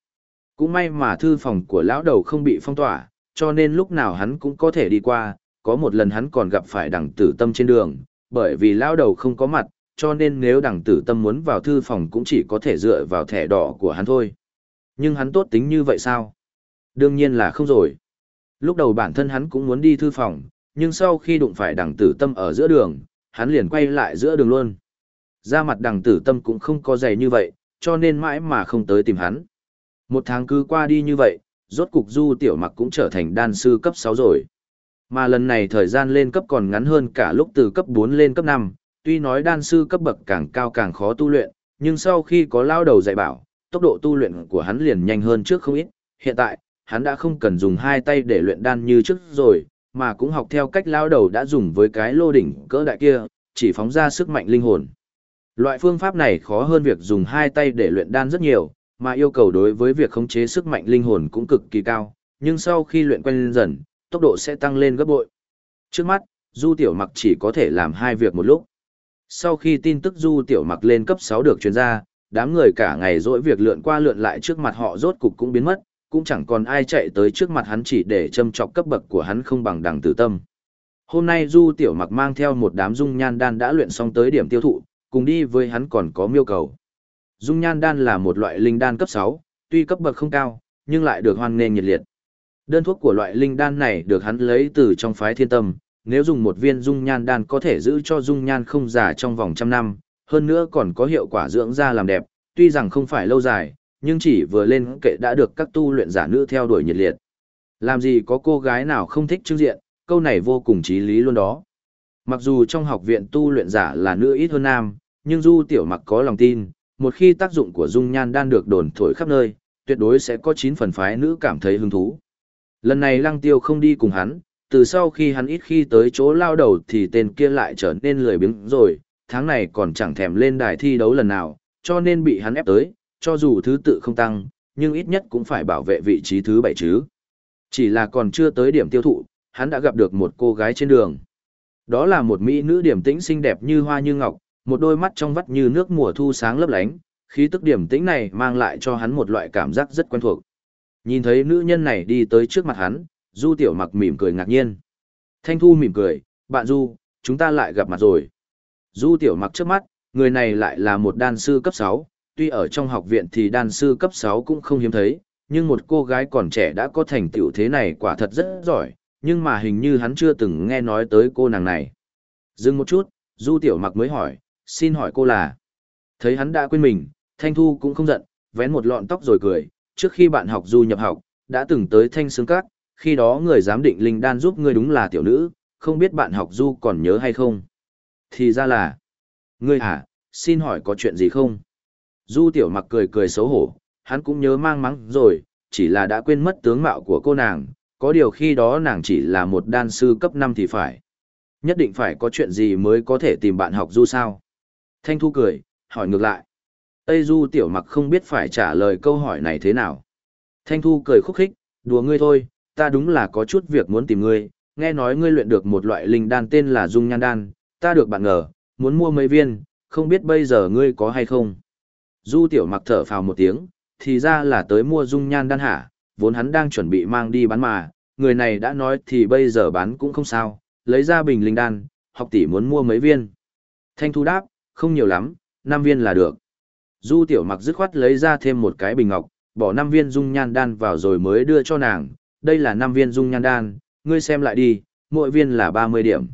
Cũng may mà thư phòng của lão đầu không bị phong tỏa, cho nên lúc nào hắn cũng có thể đi qua, có một lần hắn còn gặp phải đằng tử tâm trên đường, bởi vì lão đầu không có mặt, cho nên nếu đằng tử tâm muốn vào thư phòng cũng chỉ có thể dựa vào thẻ đỏ của hắn thôi. Nhưng hắn tốt tính như vậy sao? Đương nhiên là không rồi. Lúc đầu bản thân hắn cũng muốn đi thư phòng, nhưng sau khi đụng phải đằng tử tâm ở giữa đường, hắn liền quay lại giữa đường luôn. Ra mặt đằng tử tâm cũng không có dày như vậy, cho nên mãi mà không tới tìm hắn. Một tháng cứ qua đi như vậy, rốt cục du tiểu mặc cũng trở thành đan sư cấp 6 rồi. Mà lần này thời gian lên cấp còn ngắn hơn cả lúc từ cấp 4 lên cấp 5, tuy nói đan sư cấp bậc càng cao càng khó tu luyện, nhưng sau khi có lao đầu dạy bảo, tốc độ tu luyện của hắn liền nhanh hơn trước không ít. Hiện tại, hắn đã không cần dùng hai tay để luyện đan như trước rồi, mà cũng học theo cách lao đầu đã dùng với cái lô đỉnh cỡ đại kia, chỉ phóng ra sức mạnh linh hồn. Loại phương pháp này khó hơn việc dùng hai tay để luyện đan rất nhiều, mà yêu cầu đối với việc khống chế sức mạnh linh hồn cũng cực kỳ cao, nhưng sau khi luyện quen dần, tốc độ sẽ tăng lên gấp bội. Trước mắt, Du Tiểu Mặc chỉ có thể làm hai việc một lúc. Sau khi tin tức Du Tiểu Mặc lên cấp 6 được truyền ra, đám người cả ngày dỗi việc lượn qua lượn lại trước mặt họ rốt cục cũng biến mất, cũng chẳng còn ai chạy tới trước mặt hắn chỉ để châm chọc cấp bậc của hắn không bằng đẳng tử tâm. Hôm nay Du Tiểu Mặc mang theo một đám dung nhan đan đã luyện xong tới điểm tiêu thụ, cùng đi với hắn còn có miêu cầu. Dung nhan đan là một loại linh đan cấp 6, tuy cấp bậc không cao, nhưng lại được hoan nghênh nhiệt liệt. Đơn thuốc của loại linh đan này được hắn lấy từ trong phái thiên tâm, nếu dùng một viên dung nhan đan có thể giữ cho dung nhan không già trong vòng trăm năm, hơn nữa còn có hiệu quả dưỡng da làm đẹp, tuy rằng không phải lâu dài, nhưng chỉ vừa lên kệ đã được các tu luyện giả nữ theo đuổi nhiệt liệt. Làm gì có cô gái nào không thích trưng diện, câu này vô cùng trí lý luôn đó. Mặc dù trong học viện tu luyện giả là nữ ít hơn nam, nhưng Du Tiểu Mặc có lòng tin, một khi tác dụng của dung nhan đan được đồn thổi khắp nơi, tuyệt đối sẽ có chín phần phái nữ cảm thấy hứng thú. Lần này Lăng Tiêu không đi cùng hắn, từ sau khi hắn ít khi tới chỗ lao đầu thì tên kia lại trở nên lười biếng rồi, tháng này còn chẳng thèm lên đài thi đấu lần nào, cho nên bị hắn ép tới, cho dù thứ tự không tăng, nhưng ít nhất cũng phải bảo vệ vị trí thứ bảy chứ. Chỉ là còn chưa tới điểm tiêu thụ, hắn đã gặp được một cô gái trên đường. Đó là một mỹ nữ điểm tĩnh xinh đẹp như hoa như ngọc, một đôi mắt trong vắt như nước mùa thu sáng lấp lánh, khí tức điểm tĩnh này mang lại cho hắn một loại cảm giác rất quen thuộc. Nhìn thấy nữ nhân này đi tới trước mặt hắn, Du Tiểu Mặc mỉm cười ngạc nhiên. Thanh Thu mỉm cười, bạn Du, chúng ta lại gặp mặt rồi. Du Tiểu Mặc trước mắt, người này lại là một đan sư cấp 6, tuy ở trong học viện thì đan sư cấp 6 cũng không hiếm thấy, nhưng một cô gái còn trẻ đã có thành tựu thế này quả thật rất giỏi, nhưng mà hình như hắn chưa từng nghe nói tới cô nàng này. Dừng một chút, Du Tiểu Mặc mới hỏi, xin hỏi cô là... Thấy hắn đã quên mình, Thanh Thu cũng không giận, vén một lọn tóc rồi cười, trước khi bạn học Du nhập học, đã từng tới Thanh Sương Các, khi đó người giám định linh đan giúp ngươi đúng là tiểu nữ, không biết bạn học Du còn nhớ hay không? Thì ra là... Ngươi à, xin hỏi có chuyện gì không? Du Tiểu Mặc cười cười xấu hổ, hắn cũng nhớ mang mắng rồi, chỉ là đã quên mất tướng mạo của cô nàng, có điều khi đó nàng chỉ là một đan sư cấp 5 thì phải. Nhất định phải có chuyện gì mới có thể tìm bạn học Du sao? Thanh Thu cười, hỏi ngược lại. Tây Du tiểu mặc không biết phải trả lời câu hỏi này thế nào. Thanh Thu cười khúc khích, đùa ngươi thôi, ta đúng là có chút việc muốn tìm ngươi, nghe nói ngươi luyện được một loại linh đan tên là dung nhan đan, ta được bạn ngờ, muốn mua mấy viên, không biết bây giờ ngươi có hay không. Du tiểu mặc thở phào một tiếng, thì ra là tới mua dung nhan đan hả, vốn hắn đang chuẩn bị mang đi bán mà, người này đã nói thì bây giờ bán cũng không sao, lấy ra bình linh đan, học tỷ muốn mua mấy viên. Thanh Thu đáp, không nhiều lắm, năm viên là được. Du tiểu mặc dứt khoát lấy ra thêm một cái bình ngọc, bỏ năm viên dung nhan đan vào rồi mới đưa cho nàng. Đây là năm viên dung nhan đan, ngươi xem lại đi, mỗi viên là 30 điểm.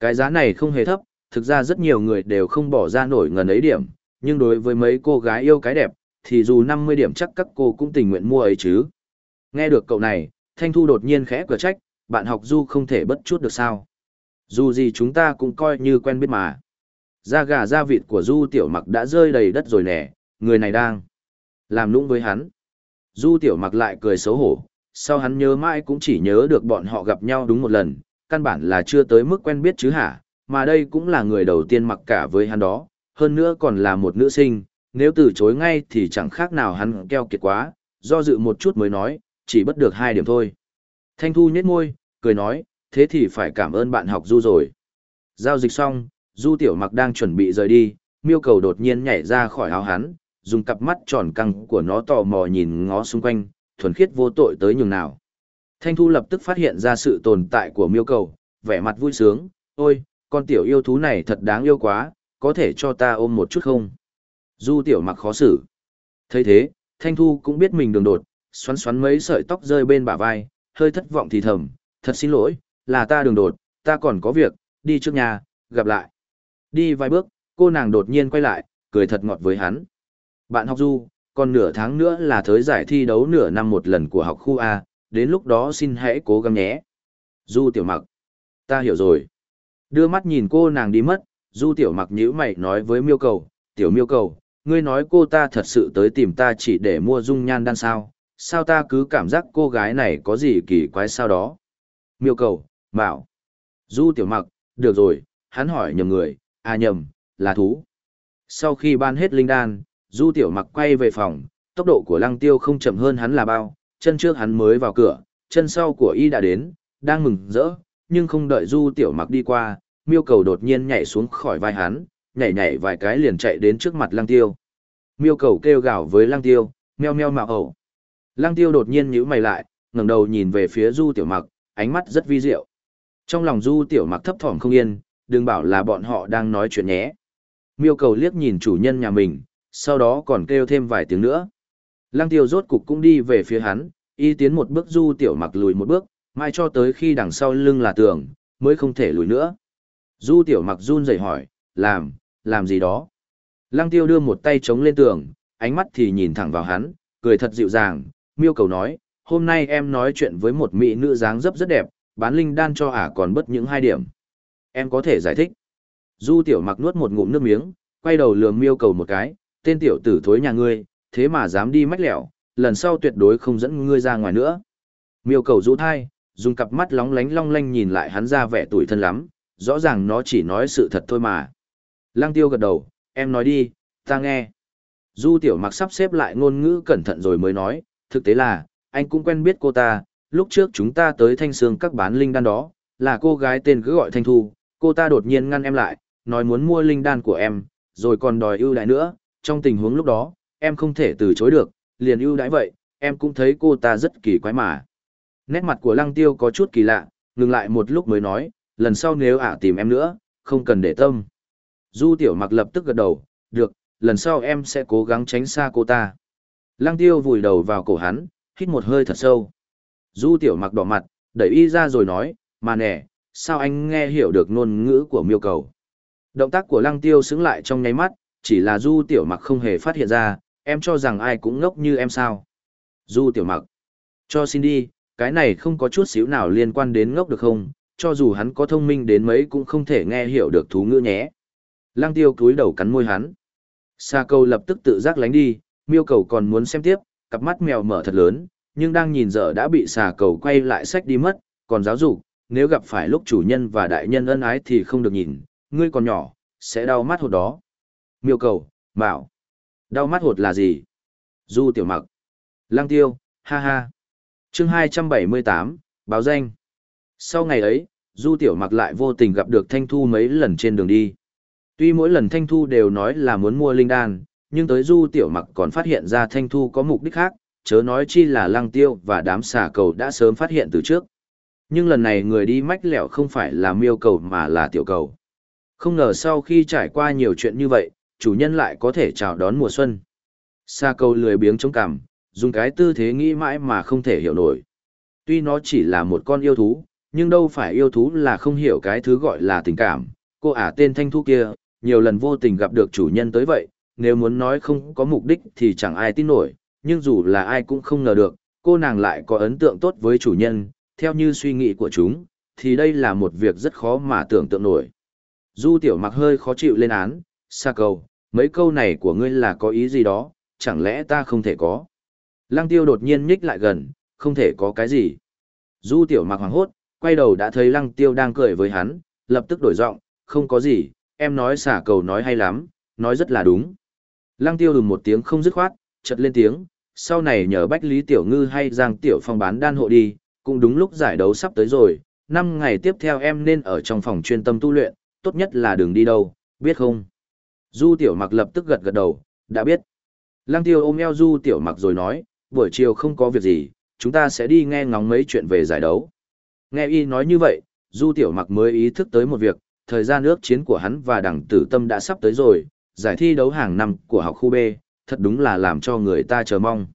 Cái giá này không hề thấp, thực ra rất nhiều người đều không bỏ ra nổi ngần ấy điểm, nhưng đối với mấy cô gái yêu cái đẹp, thì dù 50 điểm chắc các cô cũng tình nguyện mua ấy chứ. Nghe được cậu này, Thanh Thu đột nhiên khẽ cửa trách, bạn học Du không thể bất chút được sao. Dù gì chúng ta cũng coi như quen biết mà. Da gà da vịt của Du Tiểu Mặc đã rơi đầy đất rồi nè, người này đang làm lũng với hắn. Du Tiểu Mặc lại cười xấu hổ, sau hắn nhớ mãi cũng chỉ nhớ được bọn họ gặp nhau đúng một lần, căn bản là chưa tới mức quen biết chứ hả, mà đây cũng là người đầu tiên mặc cả với hắn đó, hơn nữa còn là một nữ sinh, nếu từ chối ngay thì chẳng khác nào hắn keo kiệt quá, do dự một chút mới nói, chỉ bất được hai điểm thôi. Thanh Thu nhếch môi, cười nói, thế thì phải cảm ơn bạn học Du rồi. Giao dịch xong, Du Tiểu Mặc đang chuẩn bị rời đi, miêu cầu đột nhiên nhảy ra khỏi áo hắn, dùng cặp mắt tròn căng của nó tò mò nhìn ngó xung quanh, thuần khiết vô tội tới nhường nào. Thanh Thu lập tức phát hiện ra sự tồn tại của miêu cầu, vẻ mặt vui sướng, ôi, con tiểu yêu thú này thật đáng yêu quá, có thể cho ta ôm một chút không? Du Tiểu Mặc khó xử. thấy thế, Thanh Thu cũng biết mình đường đột, xoắn xoắn mấy sợi tóc rơi bên bả vai, hơi thất vọng thì thầm, thật xin lỗi, là ta đường đột, ta còn có việc, đi trước nhà, gặp lại. Đi vài bước, cô nàng đột nhiên quay lại, cười thật ngọt với hắn. Bạn học du, còn nửa tháng nữa là thời giải thi đấu nửa năm một lần của học khu A, đến lúc đó xin hãy cố gắng nhé. Du tiểu mặc. Ta hiểu rồi. Đưa mắt nhìn cô nàng đi mất, du tiểu mặc nhíu mày nói với miêu cầu, tiểu miêu cầu, ngươi nói cô ta thật sự tới tìm ta chỉ để mua dung nhan đan sao, sao ta cứ cảm giác cô gái này có gì kỳ quái sao đó. Miêu cầu, bảo. Du tiểu mặc, được rồi, hắn hỏi nhầm người, à nhầm, là thú. Sau khi ban hết linh đan, du tiểu mặc quay về phòng, tốc độ của lăng tiêu không chậm hơn hắn là bao, chân trước hắn mới vào cửa, chân sau của y đã đến, đang mừng rỡ, nhưng không đợi du tiểu mặc đi qua, miêu cầu đột nhiên nhảy xuống khỏi vai hắn, nhảy nhảy vài cái liền chạy đến trước mặt lăng tiêu. Miêu cầu kêu gào với lăng tiêu, meo meo mạo ẩu. Lăng tiêu đột nhiên nhíu mày lại, ngẩng đầu nhìn về phía du tiểu mặc, ánh mắt rất vi diệu. Trong lòng du tiểu mặc thấp thỏm không yên, đừng bảo là bọn họ đang nói chuyện nhé. Miêu cầu liếc nhìn chủ nhân nhà mình, sau đó còn kêu thêm vài tiếng nữa. Lăng tiêu rốt cục cũng đi về phía hắn, y tiến một bước du tiểu mặc lùi một bước, mai cho tới khi đằng sau lưng là tường, mới không thể lùi nữa. Du tiểu mặc run rẩy hỏi, làm, làm gì đó? Lăng tiêu đưa một tay chống lên tường, ánh mắt thì nhìn thẳng vào hắn, cười thật dịu dàng, miêu cầu nói, hôm nay em nói chuyện với một mỹ nữ dáng dấp rất đẹp, bán linh đan cho ả còn bất những hai điểm. Em có thể giải thích. Du tiểu mặc nuốt một ngụm nước miếng, quay đầu lườm miêu cầu một cái, tên tiểu tử thối nhà ngươi, thế mà dám đi mách lẻo, lần sau tuyệt đối không dẫn ngươi ra ngoài nữa. Miêu cầu rũ thai, dùng cặp mắt lóng lánh long lanh nhìn lại hắn ra vẻ tuổi thân lắm, rõ ràng nó chỉ nói sự thật thôi mà. Lăng tiêu gật đầu, em nói đi, ta nghe. Du tiểu mặc sắp xếp lại ngôn ngữ cẩn thận rồi mới nói, thực tế là, anh cũng quen biết cô ta, lúc trước chúng ta tới thanh sương các bán linh đan đó, là cô gái tên cứ gọi thanh thu, cô ta đột nhiên ngăn em lại, nói muốn mua linh đan của em, rồi còn đòi ưu đãi nữa, trong tình huống lúc đó, em không thể từ chối được, liền ưu đãi vậy, em cũng thấy cô ta rất kỳ quái mà. Nét mặt của lăng tiêu có chút kỳ lạ, ngừng lại một lúc mới nói, lần sau nếu ả tìm em nữa, không cần để tâm. Du tiểu mặc lập tức gật đầu, được, lần sau em sẽ cố gắng tránh xa cô ta. Lăng tiêu vùi đầu vào cổ hắn, hít một hơi thật sâu. Du tiểu mặc đỏ mặt, đẩy y ra rồi nói, mà nè, sao anh nghe hiểu được ngôn ngữ của miêu cầu. Động tác của lăng tiêu xứng lại trong nháy mắt, chỉ là du tiểu mặc không hề phát hiện ra, em cho rằng ai cũng ngốc như em sao. Du tiểu mặc, cho xin đi, cái này không có chút xíu nào liên quan đến ngốc được không, cho dù hắn có thông minh đến mấy cũng không thể nghe hiểu được thú ngữ nhé. Lăng tiêu cúi đầu cắn môi hắn. Sa câu lập tức tự giác lánh đi, miêu cầu còn muốn xem tiếp, cặp mắt mèo mở thật lớn, nhưng đang nhìn dở đã bị xà cầu quay lại sách đi mất, còn giáo dục, nếu gặp phải lúc chủ nhân và đại nhân ân ái thì không được nhìn, ngươi còn nhỏ, sẽ đau mắt hột đó. Miêu cầu, bảo, đau mắt hột là gì? Du tiểu mặc, lang tiêu, ha ha. chương 278, báo danh. Sau ngày ấy, Du tiểu mặc lại vô tình gặp được Thanh Thu mấy lần trên đường đi. Tuy mỗi lần Thanh Thu đều nói là muốn mua linh đan, nhưng tới Du tiểu mặc còn phát hiện ra Thanh Thu có mục đích khác, chớ nói chi là lăng tiêu và đám xà cầu đã sớm phát hiện từ trước. Nhưng lần này người đi mách lẻo không phải là miêu cầu mà là tiểu cầu. Không ngờ sau khi trải qua nhiều chuyện như vậy, chủ nhân lại có thể chào đón mùa xuân. Sa cầu lười biếng chống cằm, dùng cái tư thế nghĩ mãi mà không thể hiểu nổi. Tuy nó chỉ là một con yêu thú, nhưng đâu phải yêu thú là không hiểu cái thứ gọi là tình cảm. Cô ả tên thanh thu kia, nhiều lần vô tình gặp được chủ nhân tới vậy, nếu muốn nói không có mục đích thì chẳng ai tin nổi, nhưng dù là ai cũng không ngờ được, cô nàng lại có ấn tượng tốt với chủ nhân, theo như suy nghĩ của chúng, thì đây là một việc rất khó mà tưởng tượng nổi. Du tiểu mặc hơi khó chịu lên án, xa cầu, mấy câu này của ngươi là có ý gì đó, chẳng lẽ ta không thể có. Lăng tiêu đột nhiên nhích lại gần, không thể có cái gì. Du tiểu mặc hoảng hốt, quay đầu đã thấy lăng tiêu đang cười với hắn, lập tức đổi giọng, không có gì, em nói xả cầu nói hay lắm, nói rất là đúng. Lăng tiêu đùm một tiếng không dứt khoát, chợt lên tiếng, sau này nhờ Bách Lý Tiểu Ngư hay Giang Tiểu Phong bán đan hộ đi, cũng đúng lúc giải đấu sắp tới rồi, năm ngày tiếp theo em nên ở trong phòng chuyên tâm tu luyện, tốt nhất là đừng đi đâu, biết không? Du Tiểu Mặc lập tức gật gật đầu, đã biết. Lăng Tiêu ôm eo Du Tiểu Mặc rồi nói, buổi chiều không có việc gì, chúng ta sẽ đi nghe ngóng mấy chuyện về giải đấu. Nghe y nói như vậy, Du Tiểu Mặc mới ý thức tới một việc, thời gian ước chiến của hắn và Đẳng tử tâm đã sắp tới rồi, giải thi đấu hàng năm của học khu B, thật đúng là làm cho người ta chờ mong.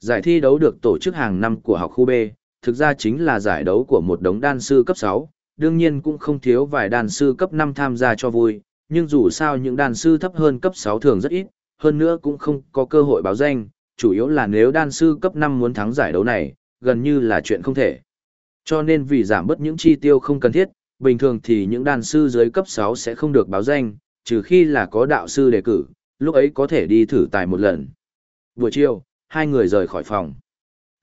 Giải thi đấu được tổ chức hàng năm của học khu B, thực ra chính là giải đấu của một đống đan sư cấp 6, đương nhiên cũng không thiếu vài đan sư cấp 5 tham gia cho vui, nhưng dù sao những đan sư thấp hơn cấp 6 thường rất ít, hơn nữa cũng không có cơ hội báo danh, chủ yếu là nếu đan sư cấp 5 muốn thắng giải đấu này, gần như là chuyện không thể. Cho nên vì giảm bớt những chi tiêu không cần thiết, bình thường thì những đan sư dưới cấp 6 sẽ không được báo danh, trừ khi là có đạo sư đề cử, lúc ấy có thể đi thử tài một lần. Buổi chiều, hai người rời khỏi phòng.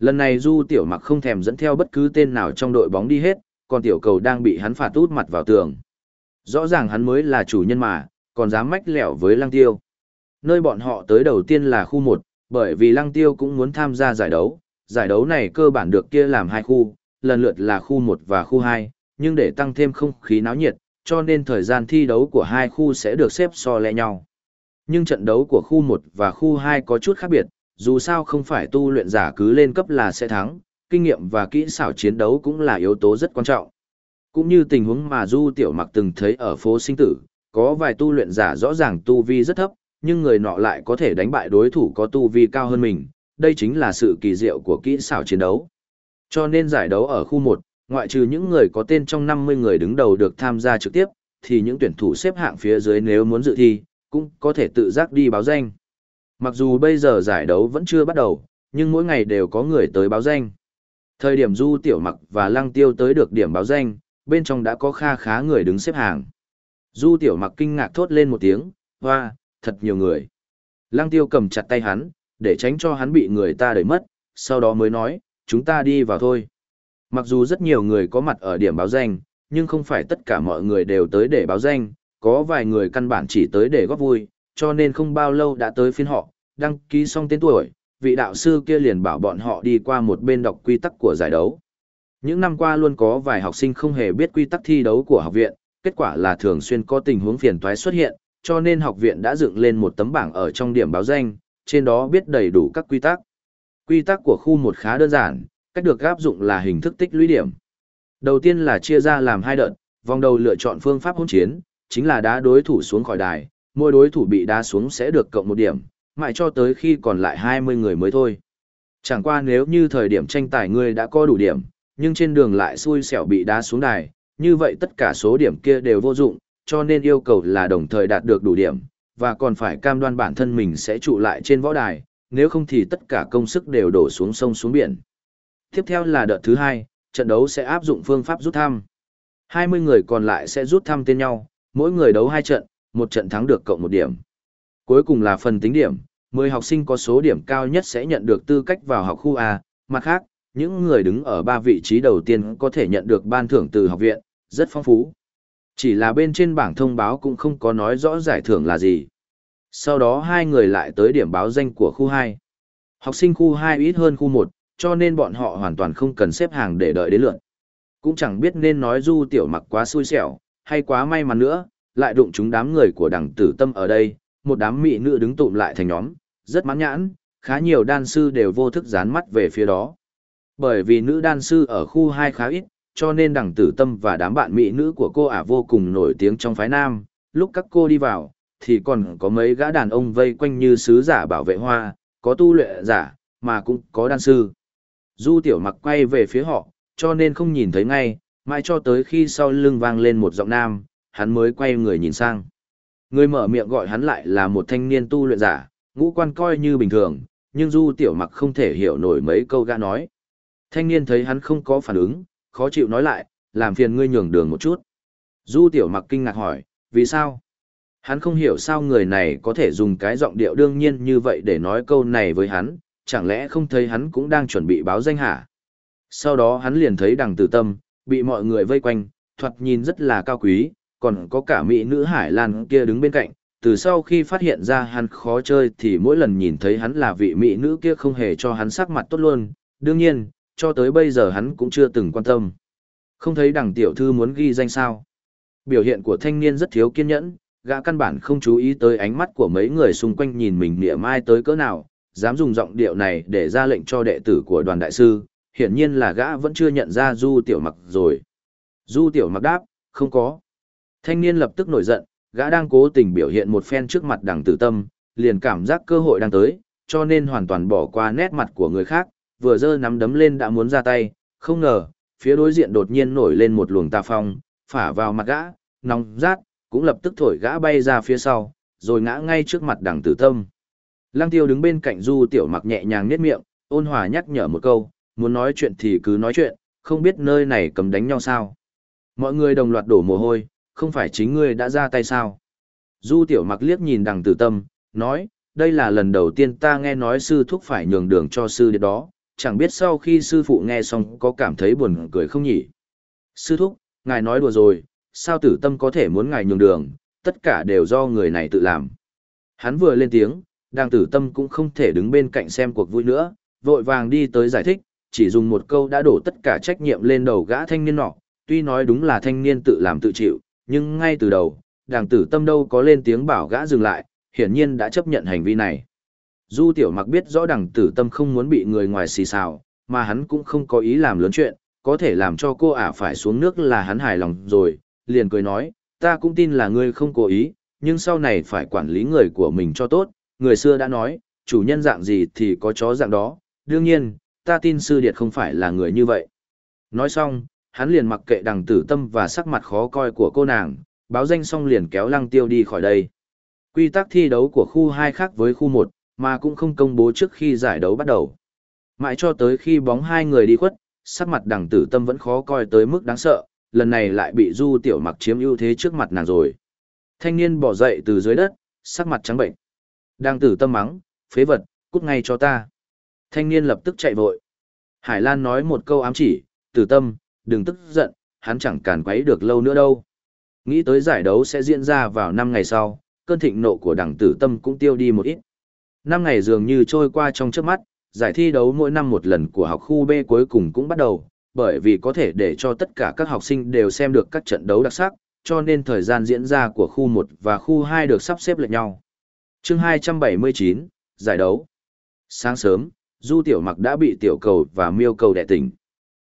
Lần này Du Tiểu Mặc không thèm dẫn theo bất cứ tên nào trong đội bóng đi hết, còn Tiểu Cầu đang bị hắn phạt út mặt vào tường. Rõ ràng hắn mới là chủ nhân mà, còn dám mách lẻo với Lăng Tiêu. Nơi bọn họ tới đầu tiên là khu 1, bởi vì Lăng Tiêu cũng muốn tham gia giải đấu. Giải đấu này cơ bản được kia làm hai khu, lần lượt là khu 1 và khu 2, nhưng để tăng thêm không khí náo nhiệt, cho nên thời gian thi đấu của hai khu sẽ được xếp so lẹ nhau. Nhưng trận đấu của khu 1 và khu 2 có chút khác biệt, dù sao không phải tu luyện giả cứ lên cấp là sẽ thắng, kinh nghiệm và kỹ xảo chiến đấu cũng là yếu tố rất quan trọng. Cũng như tình huống mà Du Tiểu Mặc từng thấy ở phố sinh tử, có vài tu luyện giả rõ ràng tu vi rất thấp, nhưng người nọ lại có thể đánh bại đối thủ có tu vi cao hơn mình, đây chính là sự kỳ diệu của kỹ xảo chiến đấu. Cho nên giải đấu ở khu 1, ngoại trừ những người có tên trong 50 người đứng đầu được tham gia trực tiếp, thì những tuyển thủ xếp hạng phía dưới nếu muốn dự thi, cũng có thể tự giác đi báo danh. Mặc dù bây giờ giải đấu vẫn chưa bắt đầu, nhưng mỗi ngày đều có người tới báo danh. Thời điểm Du Tiểu Mặc và Lăng Tiêu tới được điểm báo danh, bên trong đã có kha khá người đứng xếp hàng. Du Tiểu Mặc kinh ngạc thốt lên một tiếng, hoa, thật nhiều người. Lăng Tiêu cầm chặt tay hắn, để tránh cho hắn bị người ta đẩy mất, sau đó mới nói, chúng ta đi vào thôi. Mặc dù rất nhiều người có mặt ở điểm báo danh, nhưng không phải tất cả mọi người đều tới để báo danh, có vài người căn bản chỉ tới để góp vui, cho nên không bao lâu đã tới phiên họ, đăng ký xong tên tuổi, vị đạo sư kia liền bảo bọn họ đi qua một bên đọc quy tắc của giải đấu. Những năm qua luôn có vài học sinh không hề biết quy tắc thi đấu của học viện, kết quả là thường xuyên có tình huống phiền toái xuất hiện, cho nên học viện đã dựng lên một tấm bảng ở trong điểm báo danh, trên đó biết đầy đủ các quy tắc. Quy tắc của khu một khá đơn giản, cách được áp dụng là hình thức tích lũy điểm. Đầu tiên là chia ra làm hai đợt, vòng đầu lựa chọn phương pháp hỗn chiến, chính là đá đối thủ xuống khỏi đài, mỗi đối thủ bị đá xuống sẽ được cộng một điểm, mãi cho tới khi còn lại 20 người mới thôi. Chẳng qua nếu như thời điểm tranh tài ngươi đã có đủ điểm, nhưng trên đường lại xui xẻo bị đá xuống đài, như vậy tất cả số điểm kia đều vô dụng, cho nên yêu cầu là đồng thời đạt được đủ điểm, và còn phải cam đoan bản thân mình sẽ trụ lại trên võ đài, nếu không thì tất cả công sức đều đổ xuống sông xuống biển. Tiếp theo là đợt thứ hai, trận đấu sẽ áp dụng phương pháp rút thăm. 20 người còn lại sẽ rút thăm tên nhau, mỗi người đấu hai trận, một trận thắng được cộng một điểm. Cuối cùng là phần tính điểm, 10 học sinh có số điểm cao nhất sẽ nhận được tư cách vào học khu A, mặt khác, những người đứng ở ba vị trí đầu tiên có thể nhận được ban thưởng từ học viện, rất phong phú. Chỉ là bên trên bảng thông báo cũng không có nói rõ giải thưởng là gì. Sau đó hai người lại tới điểm báo danh của khu 2. Học sinh khu 2 ít hơn khu 1, cho nên bọn họ hoàn toàn không cần xếp hàng để đợi đến lượt. Cũng chẳng biết nên nói du tiểu mặc quá xui xẻo, hay quá may mắn nữa, lại đụng chúng đám người của đằng tử tâm ở đây, một đám mỹ nữ đứng tụm lại thành nhóm, rất mãn nhãn, khá nhiều đan sư đều vô thức dán mắt về phía đó. Bởi vì nữ đan sư ở khu 2 khá ít, cho nên đằng tử tâm và đám bạn mỹ nữ của cô ả vô cùng nổi tiếng trong phái nam, lúc các cô đi vào, thì còn có mấy gã đàn ông vây quanh như sứ giả bảo vệ hoa, có tu luyện giả, mà cũng có đan sư. Du tiểu mặc quay về phía họ, cho nên không nhìn thấy ngay, mãi cho tới khi sau lưng vang lên một giọng nam, hắn mới quay người nhìn sang. Người mở miệng gọi hắn lại là một thanh niên tu luyện giả, ngũ quan coi như bình thường, nhưng Du Tiểu Mặc không thể hiểu nổi mấy câu gã nói. Thanh niên thấy hắn không có phản ứng, khó chịu nói lại, làm phiền ngươi nhường đường một chút. Du Tiểu Mặc kinh ngạc hỏi, vì sao? Hắn không hiểu sao người này có thể dùng cái giọng điệu đương nhiên như vậy để nói câu này với hắn, chẳng lẽ không thấy hắn cũng đang chuẩn bị báo danh hả? Sau đó hắn liền thấy đằng tử tâm, bị mọi người vây quanh, thoạt nhìn rất là cao quý, còn có cả mỹ nữ Hải Lan kia đứng bên cạnh. Từ sau khi phát hiện ra hắn khó chơi thì mỗi lần nhìn thấy hắn là vị mỹ nữ kia không hề cho hắn sắc mặt tốt luôn, đương nhiên, cho tới bây giờ hắn cũng chưa từng quan tâm. Không thấy đằng tiểu thư muốn ghi danh sao. Biểu hiện của thanh niên rất thiếu kiên nhẫn, gã căn bản không chú ý tới ánh mắt của mấy người xung quanh nhìn mình nịa mai tới cỡ nào, dám dùng giọng điệu này để ra lệnh cho đệ tử của đoàn đại sư, hiển nhiên là gã vẫn chưa nhận ra Du Tiểu Mặc rồi. Du Tiểu Mặc đáp, không có. Thanh niên lập tức nổi giận, gã đang cố tình biểu hiện một phen trước mặt đằng tử tâm, liền cảm giác cơ hội đang tới, cho nên hoàn toàn bỏ qua nét mặt của người khác, vừa giơ nắm đấm lên đã muốn ra tay, không ngờ, phía đối diện đột nhiên nổi lên một luồng tà phong, phả vào mặt gã, nóng rát, cũng lập tức thổi gã bay ra phía sau, rồi ngã ngay trước mặt đằng tử tâm. Lăng tiêu đứng bên cạnh du tiểu mặc nhẹ nhàng nét miệng, ôn hòa nhắc nhở một câu, muốn nói chuyện thì cứ nói chuyện, không biết nơi này cầm đánh nhau sao. Mọi người đồng loạt đổ mồ hôi, không phải chính ngươi đã ra tay sao. Du tiểu mặc liếc nhìn đằng tử tâm, nói, đây là lần đầu tiên ta nghe nói sư thúc phải nhường đường cho sư đệ đó, chẳng biết sau khi sư phụ nghe xong có cảm thấy buồn cười không nhỉ. Sư thúc, ngài nói đùa rồi, sao tử tâm có thể muốn ngài nhường đường, tất cả đều do người này tự làm. Hắn vừa lên tiếng, đằng tử tâm cũng không thể đứng bên cạnh xem cuộc vui nữa, vội vàng đi tới giải thích, chỉ dùng một câu đã đổ tất cả trách nhiệm lên đầu gã thanh niên nọ, tuy nói đúng là thanh niên tự làm tự chịu, nhưng ngay từ đầu, đàng tử tâm đâu có lên tiếng bảo gã dừng lại, hiển nhiên đã chấp nhận hành vi này. Du tiểu mặc biết rõ đàng tử tâm không muốn bị người ngoài xì xào, mà hắn cũng không có ý làm lớn chuyện, có thể làm cho cô ả phải xuống nước là hắn hài lòng rồi, liền cười nói, ta cũng tin là ngươi không cố ý, nhưng sau này phải quản lý người của mình cho tốt, người xưa đã nói, chủ nhân dạng gì thì có chó dạng đó, đương nhiên, ta tin sư điệt không phải là người như vậy. Nói xong, hắn liền mặc kệ đằng tử tâm và sắc mặt khó coi của cô nàng, báo danh xong liền kéo lăng tiêu đi khỏi đây. Quy tắc thi đấu của khu 2 khác với khu 1, mà cũng không công bố trước khi giải đấu bắt đầu. Mãi cho tới khi bóng hai người đi khuất, sắc mặt đằng tử tâm vẫn khó coi tới mức đáng sợ, lần này lại bị du tiểu mặc chiếm ưu thế trước mặt nàng rồi. Thanh niên bỏ dậy từ dưới đất, sắc mặt trắng bệnh. Đằng tử tâm mắng, phế vật, cút ngay cho ta. Thanh niên lập tức chạy vội. Hải Lan nói một câu ám chỉ, tử tâm, đừng tức giận, hắn chẳng càn quấy được lâu nữa đâu. Nghĩ tới giải đấu sẽ diễn ra vào 5 ngày sau, cơn thịnh nộ của đảng tử tâm cũng tiêu đi một ít. 5 ngày dường như trôi qua trong trước mắt, giải thi đấu mỗi năm một lần của học khu B cuối cùng cũng bắt đầu, bởi vì có thể để cho tất cả các học sinh đều xem được các trận đấu đặc sắc, cho nên thời gian diễn ra của khu 1 và khu 2 được sắp xếp lệch nhau. chương 279, giải đấu. Sáng sớm, Du Tiểu Mặc đã bị Tiểu Cầu và Miêu Cầu đẻ tỉnh.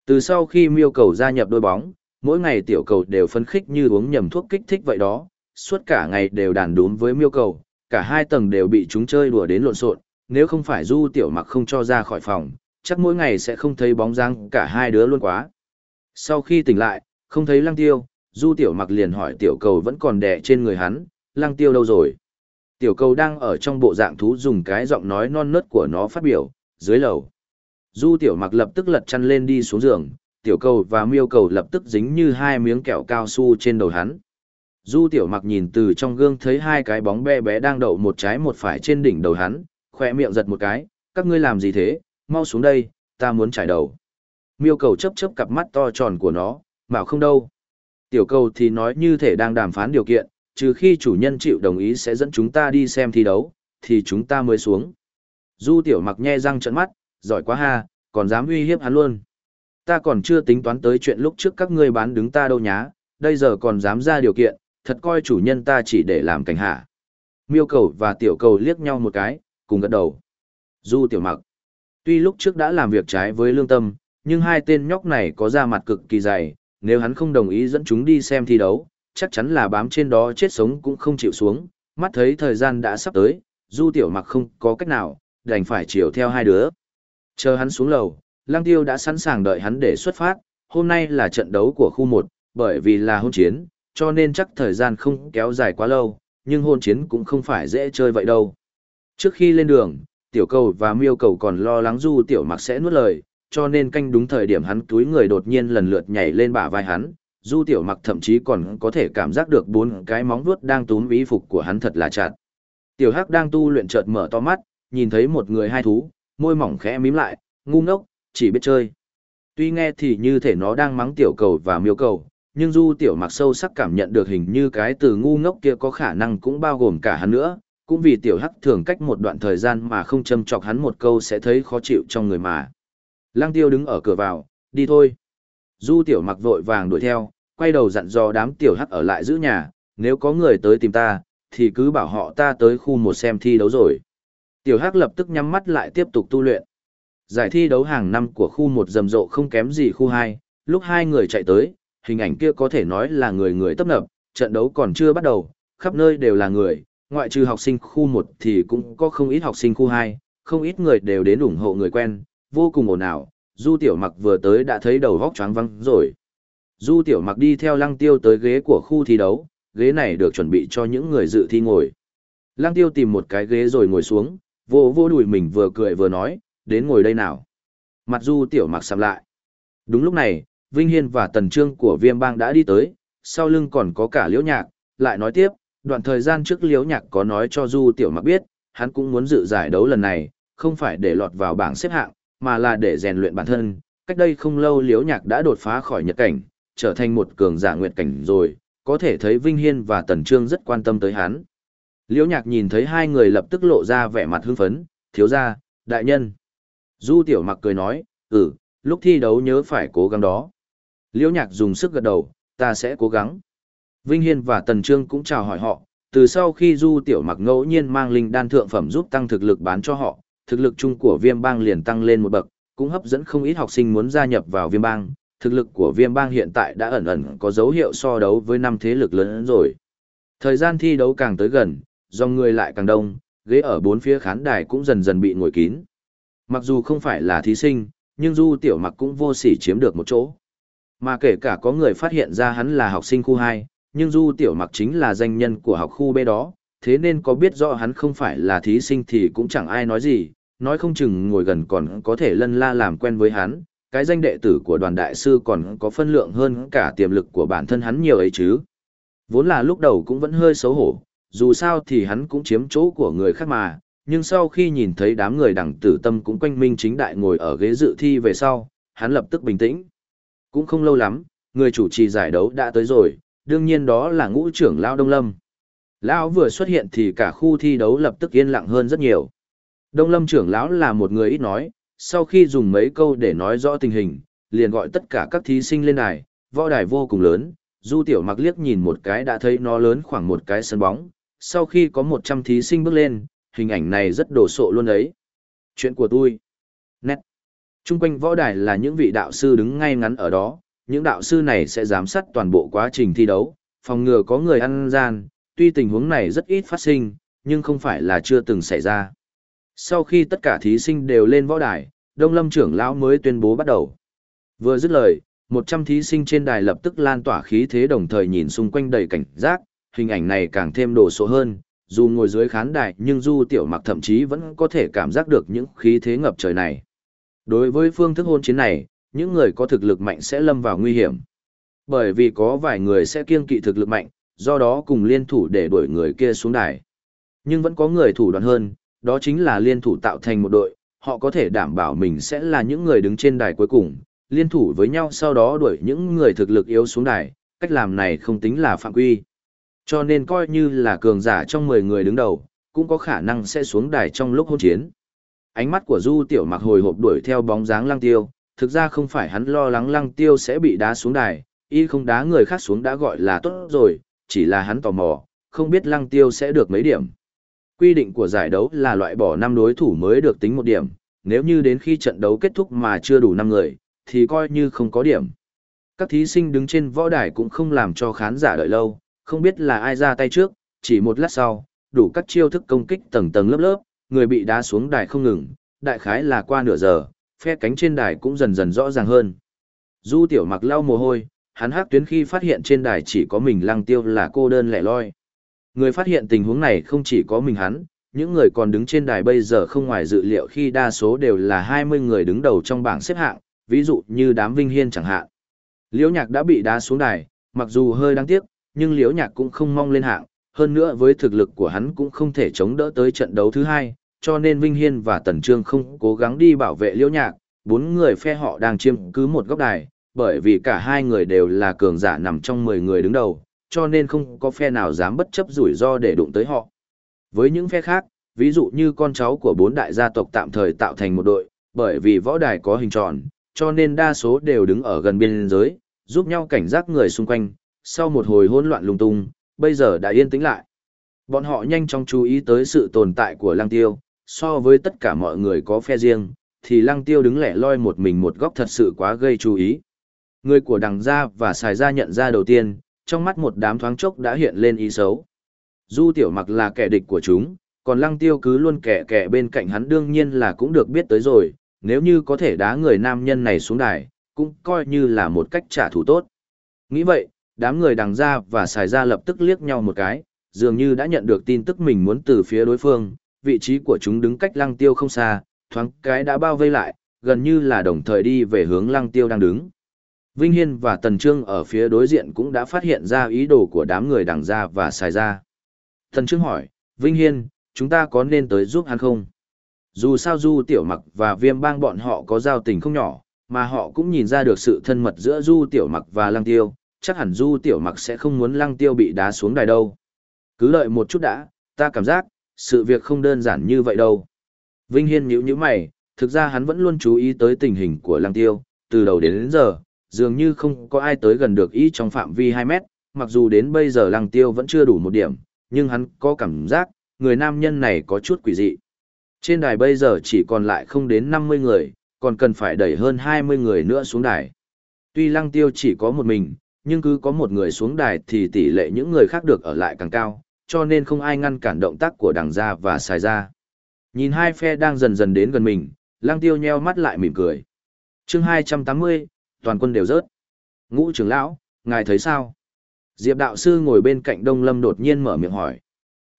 Từ sau khi Miêu Cầu gia nhập đôi bóng, mỗi ngày Tiểu Cầu đều phấn khích như uống nhầm thuốc kích thích vậy đó, suốt cả ngày đều đàn đúm với Miêu Cầu, cả hai tầng đều bị chúng chơi đùa đến lộn xộn, nếu không phải Du Tiểu Mặc không cho ra khỏi phòng, chắc mỗi ngày sẽ không thấy bóng dáng cả hai đứa luôn quá. Sau khi tỉnh lại, không thấy Lăng Tiêu, Du Tiểu Mặc liền hỏi Tiểu Cầu vẫn còn đè trên người hắn, Lăng Tiêu đâu rồi? Tiểu Cầu đang ở trong bộ dạng thú dùng cái giọng nói non nớt của nó phát biểu, dưới lầu. Du tiểu mặc lập tức lật chăn lên đi xuống giường, tiểu cầu và miêu cầu lập tức dính như hai miếng kẹo cao su trên đầu hắn. Du tiểu mặc nhìn từ trong gương thấy hai cái bóng bé bé đang đậu một trái một phải trên đỉnh đầu hắn, khỏe miệng giật một cái, các ngươi làm gì thế, mau xuống đây, ta muốn trải đầu. Miêu cầu chấp chấp cặp mắt to tròn của nó, bảo không đâu. Tiểu cầu thì nói như thể đang đàm phán điều kiện, trừ khi chủ nhân chịu đồng ý sẽ dẫn chúng ta đi xem thi đấu, thì chúng ta mới xuống. Du tiểu mặc nhe răng trợn mắt, giỏi quá ha, còn dám uy hiếp hắn luôn. Ta còn chưa tính toán tới chuyện lúc trước các ngươi bán đứng ta đâu nhá, bây giờ còn dám ra điều kiện, thật coi chủ nhân ta chỉ để làm cảnh hạ. Miêu cầu và tiểu cầu liếc nhau một cái, cùng gật đầu. Du tiểu mặc. Tuy lúc trước đã làm việc trái với lương tâm, nhưng hai tên nhóc này có da mặt cực kỳ dày, nếu hắn không đồng ý dẫn chúng đi xem thi đấu, chắc chắn là bám trên đó chết sống cũng không chịu xuống, mắt thấy thời gian đã sắp tới, Du Tiểu Mặc không có cách nào, đành phải chiều theo hai đứa. Chờ hắn xuống lầu, Lăng Tiêu đã sẵn sàng đợi hắn để xuất phát, hôm nay là trận đấu của khu 1, bởi vì là hôn chiến, cho nên chắc thời gian không kéo dài quá lâu, nhưng hôn chiến cũng không phải dễ chơi vậy đâu. Trước khi lên đường, Tiểu Cầu và Miêu Cầu còn lo lắng Du Tiểu Mặc sẽ nuốt lời, cho nên canh đúng thời điểm hắn túi người đột nhiên lần lượt nhảy lên bả vai hắn, Du Tiểu Mặc thậm chí còn có thể cảm giác được bốn cái móng vuốt đang túm ý phục của hắn thật là chặt. Tiểu Hắc đang tu luyện chợt mở to mắt, nhìn thấy một người hai thú, môi mỏng khẽ mím lại, ngu ngốc, chỉ biết chơi. Tuy nghe thì như thể nó đang mắng tiểu cầu và miêu cầu, nhưng Du Tiểu Mặc sâu sắc cảm nhận được hình như cái từ ngu ngốc kia có khả năng cũng bao gồm cả hắn nữa, cũng vì Tiểu Hắc thường cách một đoạn thời gian mà không châm chọc hắn một câu sẽ thấy khó chịu trong người mà. Lăng Tiêu đứng ở cửa vào, đi thôi. Du Tiểu Mặc vội vàng đuổi theo, quay đầu dặn dò đám Tiểu Hắc ở lại giữ nhà, nếu có người tới tìm ta, thì cứ bảo họ ta tới khu một xem thi đấu rồi. Tiểu Hắc lập tức nhắm mắt lại tiếp tục tu luyện. Giải thi đấu hàng năm của khu một rầm rộ không kém gì khu hai. lúc hai người chạy tới, hình ảnh kia có thể nói là người người tấp nập, trận đấu còn chưa bắt đầu, khắp nơi đều là người, ngoại trừ học sinh khu một thì cũng có không ít học sinh khu hai, không ít người đều đến ủng hộ người quen, vô cùng ồn ào. Du Tiểu Mặc vừa tới đã thấy đầu vóc choáng văng rồi. Du Tiểu Mặc đi theo Lăng Tiêu tới ghế của khu thi đấu, ghế này được chuẩn bị cho những người dự thi ngồi. Lăng Tiêu tìm một cái ghế rồi ngồi xuống, vô vô đùi mình vừa cười vừa nói, đến ngồi đây nào. Mặt Du Tiểu Mặc sầm lại. Đúng lúc này, Vinh Hiên và Tần Trương của Viêm Bang đã đi tới, sau lưng còn có cả Liễu Nhạc, lại nói tiếp, đoạn thời gian trước Liễu Nhạc có nói cho Du Tiểu Mặc biết, hắn cũng muốn dự giải đấu lần này, không phải để lọt vào bảng xếp hạng, mà là để rèn luyện bản thân. Cách đây không lâu Liễu Nhạc đã đột phá khỏi nhật cảnh, trở thành một cường giả nguyệt cảnh rồi, có thể thấy Vinh Hiên và Tần Trương rất quan tâm tới hắn. Liễu Nhạc nhìn thấy hai người lập tức lộ ra vẻ mặt hưng phấn, thiếu gia, đại nhân. Du Tiểu Mặc cười nói, ừ, lúc thi đấu nhớ phải cố gắng đó. Liễu Nhạc dùng sức gật đầu, ta sẽ cố gắng. Vinh Hiên và Tần Trương cũng chào hỏi họ, từ sau khi Du Tiểu Mặc ngẫu nhiên mang linh đan thượng phẩm giúp tăng thực lực bán cho họ, thực lực chung của Viêm Bang liền tăng lên một bậc, cũng hấp dẫn không ít học sinh muốn gia nhập vào Viêm Bang, thực lực của viêm bang hiện tại đã ẩn ẩn có dấu hiệu so đấu với năm thế lực lớn hơn rồi. Thời gian thi đấu càng tới gần, dòng người lại càng đông, ghế ở bốn phía khán đài cũng dần dần bị ngồi kín. Mặc dù không phải là thí sinh, nhưng Du Tiểu Mặc cũng vô sỉ chiếm được một chỗ. Mà kể cả có người phát hiện ra hắn là học sinh khu 2, nhưng Du Tiểu Mặc chính là danh nhân của học khu B đó, thế nên có biết rõ hắn không phải là thí sinh thì cũng chẳng ai nói gì, nói không chừng ngồi gần còn có thể lân la làm quen với hắn, cái danh đệ tử của đoàn đại sư còn có phân lượng hơn cả tiềm lực của bản thân hắn nhiều ấy chứ. Vốn là lúc đầu cũng vẫn hơi xấu hổ, dù sao thì hắn cũng chiếm chỗ của người khác mà, nhưng sau khi nhìn thấy đám người đẳng tử tâm cũng quanh minh chính đại ngồi ở ghế dự thi về sau, hắn lập tức bình tĩnh. Cũng không lâu lắm, người chủ trì giải đấu đã tới rồi, đương nhiên đó là ngũ trưởng Lao Đông Lâm. Lão vừa xuất hiện thì cả khu thi đấu lập tức yên lặng hơn rất nhiều. Đông Lâm trưởng lão là một người ít nói, sau khi dùng mấy câu để nói rõ tình hình, liền gọi tất cả các thí sinh lên đài, võ đài vô cùng lớn, Du Tiểu Mặc liếc nhìn một cái đã thấy nó lớn khoảng một cái sân bóng, sau khi có 100 thí sinh bước lên, hình ảnh này rất đồ sộ luôn đấy. Chuyện của tôi. Nét. Trung quanh võ đài là những vị đạo sư đứng ngay ngắn ở đó, những đạo sư này sẽ giám sát toàn bộ quá trình thi đấu, phòng ngừa có người ăn gian, tuy tình huống này rất ít phát sinh, nhưng không phải là chưa từng xảy ra. Sau khi tất cả thí sinh đều lên võ đài, Đông Lâm trưởng lão mới tuyên bố bắt đầu. Vừa dứt lời, 100 thí sinh trên đài lập tức lan tỏa khí thế đồng thời nhìn xung quanh đầy cảnh giác, hình ảnh này càng thêm đồ sộ hơn, dù ngồi dưới khán đài nhưng Du Tiểu Mặc thậm chí vẫn có thể cảm giác được những khí thế ngập trời này. Đối với phương thức hôn chiến này, những người có thực lực mạnh sẽ lâm vào nguy hiểm. Bởi vì có vài người sẽ kiêng kỵ thực lực mạnh, do đó cùng liên thủ để đuổi người kia xuống đài. Nhưng vẫn có người thủ đoạn hơn, đó chính là liên thủ tạo thành một đội, họ có thể đảm bảo mình sẽ là những người đứng trên đài cuối cùng, liên thủ với nhau sau đó đuổi những người thực lực yếu xuống đài, cách làm này không tính là phạm quy. Cho nên coi như là cường giả trong 10 người đứng đầu, cũng có khả năng sẽ xuống đài trong lúc hôn chiến. Ánh mắt của Du Tiểu Mặc hồi hộp đuổi theo bóng dáng Lăng Tiêu, thực ra không phải hắn lo lắng Lăng Tiêu sẽ bị đá xuống đài, y không đá người khác xuống đã gọi là tốt rồi, chỉ là hắn tò mò, không biết Lăng Tiêu sẽ được mấy điểm. Quy định của giải đấu là loại bỏ 5 đối thủ mới được tính một điểm, nếu như đến khi trận đấu kết thúc mà chưa đủ 5 người, thì coi như không có điểm. Các thí sinh đứng trên võ đài cũng không làm cho khán giả đợi lâu, không biết là ai ra tay trước, chỉ một lát sau, đủ các chiêu thức công kích tầng tầng lớp lớp, người bị đá xuống đài không ngừng, đại khái là qua nửa giờ, phe cánh trên đài cũng dần dần rõ ràng hơn. Du tiểu mặc lau mồ hôi, hắn hắc tuyến khi phát hiện trên đài chỉ có mình lăng tiêu là cô đơn lẻ loi. Người phát hiện tình huống này không chỉ có mình hắn, những người còn đứng trên đài bây giờ không ngoài dự liệu khi đa số đều là 20 người đứng đầu trong bảng xếp hạng, ví dụ như đám Vinh Hiên chẳng hạn. Liễu Nhạc đã bị đá xuống đài, mặc dù hơi đáng tiếc, nhưng Liễu Nhạc cũng không mong lên hạng, hơn nữa với thực lực của hắn cũng không thể chống đỡ tới trận đấu thứ hai, cho nên Vinh Hiên và Tần Trương không cố gắng đi bảo vệ Liễu Nhạc, bốn người phe họ đang chiếm cứ một góc đài, bởi vì cả hai người đều là cường giả nằm trong 10 người đứng đầu, cho nên không có phe nào dám bất chấp rủi ro để đụng tới họ. Với những phe khác, ví dụ như con cháu của bốn đại gia tộc tạm thời tạo thành một đội, bởi vì võ đài có hình tròn, cho nên đa số đều đứng ở gần biên giới, giúp nhau cảnh giác người xung quanh, sau một hồi hỗn loạn lung tung, bây giờ đã yên tĩnh lại. Bọn họ nhanh chóng chú ý tới sự tồn tại của Lăng Tiêu, so với tất cả mọi người có phe riêng, thì Lăng Tiêu đứng lẻ loi một mình một góc thật sự quá gây chú ý. Người của đằng gia và xài gia nhận ra đầu tiên, trong mắt một đám thoáng chốc đã hiện lên ý xấu. Du tiểu mặc là kẻ địch của chúng, còn lăng tiêu cứ luôn kẻ kẻ bên cạnh hắn đương nhiên là cũng được biết tới rồi, nếu như có thể đá người nam nhân này xuống đài, cũng coi như là một cách trả thù tốt. Nghĩ vậy, đám người đằng ra và xài ra lập tức liếc nhau một cái, dường như đã nhận được tin tức mình muốn từ phía đối phương, vị trí của chúng đứng cách lăng tiêu không xa, thoáng cái đã bao vây lại, gần như là đồng thời đi về hướng lăng tiêu đang đứng. Vinh Hiên và Tần Trương ở phía đối diện cũng đã phát hiện ra ý đồ của đám người đằng ra và xài ra. Tần Trương hỏi, Vinh Hiên, chúng ta có nên tới giúp hắn không? Dù sao Du Tiểu Mặc và Viêm Bang bọn họ có giao tình không nhỏ, mà họ cũng nhìn ra được sự thân mật giữa Du Tiểu Mặc và Lăng Tiêu, chắc hẳn Du Tiểu Mặc sẽ không muốn Lăng Tiêu bị đá xuống đài đâu. Cứ đợi một chút đã, ta cảm giác, sự việc không đơn giản như vậy đâu. Vinh Hiên nhíu nhíu mày, thực ra hắn vẫn luôn chú ý tới tình hình của Lăng Tiêu, từ đầu đến, đến giờ, dường như không có ai tới gần được ý trong phạm vi 2 mét, mặc dù đến bây giờ Lăng Tiêu vẫn chưa đủ một điểm, nhưng hắn có cảm giác, người nam nhân này có chút quỷ dị. Trên đài bây giờ chỉ còn lại không đến 50 người, còn cần phải đẩy hơn 20 người nữa xuống đài. Tuy lăng tiêu chỉ có một mình, nhưng cứ có một người xuống đài thì tỷ lệ những người khác được ở lại càng cao, cho nên không ai ngăn cản động tác của đằng gia và xài gia. Nhìn hai phe đang dần dần đến gần mình, lăng tiêu nheo mắt lại mỉm cười. chương 280, toàn quân đều rớt. Ngũ trưởng lão, ngài thấy sao? Diệp đạo sư ngồi bên cạnh Đông Lâm đột nhiên mở miệng hỏi.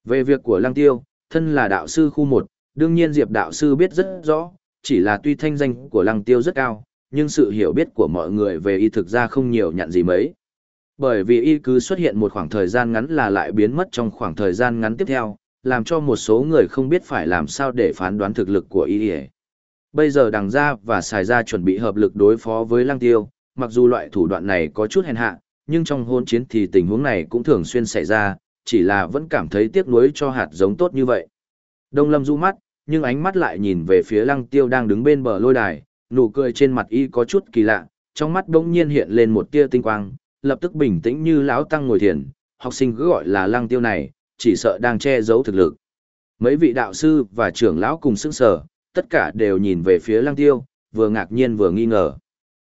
Về việc của lăng tiêu, thân là đạo sư khu 1, đương nhiên Diệp đạo sư biết rất rõ, chỉ là tuy thanh danh của lăng tiêu rất cao, nhưng sự hiểu biết của mọi người về y thực ra không nhiều nhận gì mấy. Bởi vì y cứ xuất hiện một khoảng thời gian ngắn là lại biến mất trong khoảng thời gian ngắn tiếp theo, làm cho một số người không biết phải làm sao để phán đoán thực lực của y. Bây giờ đằng ra và xài ra chuẩn bị hợp lực đối phó với lăng tiêu, mặc dù loại thủ đoạn này có chút hèn hạ, nhưng trong hôn chiến thì tình huống này cũng thường xuyên xảy ra, chỉ là vẫn cảm thấy tiếc nuối cho hạt giống tốt như vậy. Đông Lâm du mắt, nhưng ánh mắt lại nhìn về phía lăng tiêu đang đứng bên bờ lôi đài, nụ cười trên mặt y có chút kỳ lạ, trong mắt đống nhiên hiện lên một tia tinh quang, lập tức bình tĩnh như lão tăng ngồi thiền, học sinh cứ gọi là lăng tiêu này, chỉ sợ đang che giấu thực lực. Mấy vị đạo sư và trưởng lão cùng sững sờ, tất cả đều nhìn về phía lăng tiêu, vừa ngạc nhiên vừa nghi ngờ.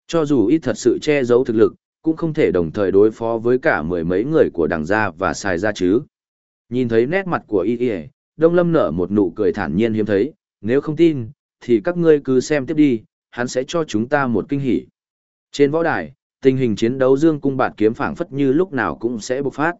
Cho dù y thật sự che giấu thực lực, cũng không thể đồng thời đối phó với cả mười mấy người của đằng gia và xài gia chứ. Nhìn thấy nét mặt của y y, Đông Lâm nở một nụ cười thản nhiên hiếm thấy, nếu không tin, thì các ngươi cứ xem tiếp đi, hắn sẽ cho chúng ta một kinh hỉ. Trên võ đài, tình hình chiến đấu dương cung bạt kiếm phảng phất như lúc nào cũng sẽ bộc phát.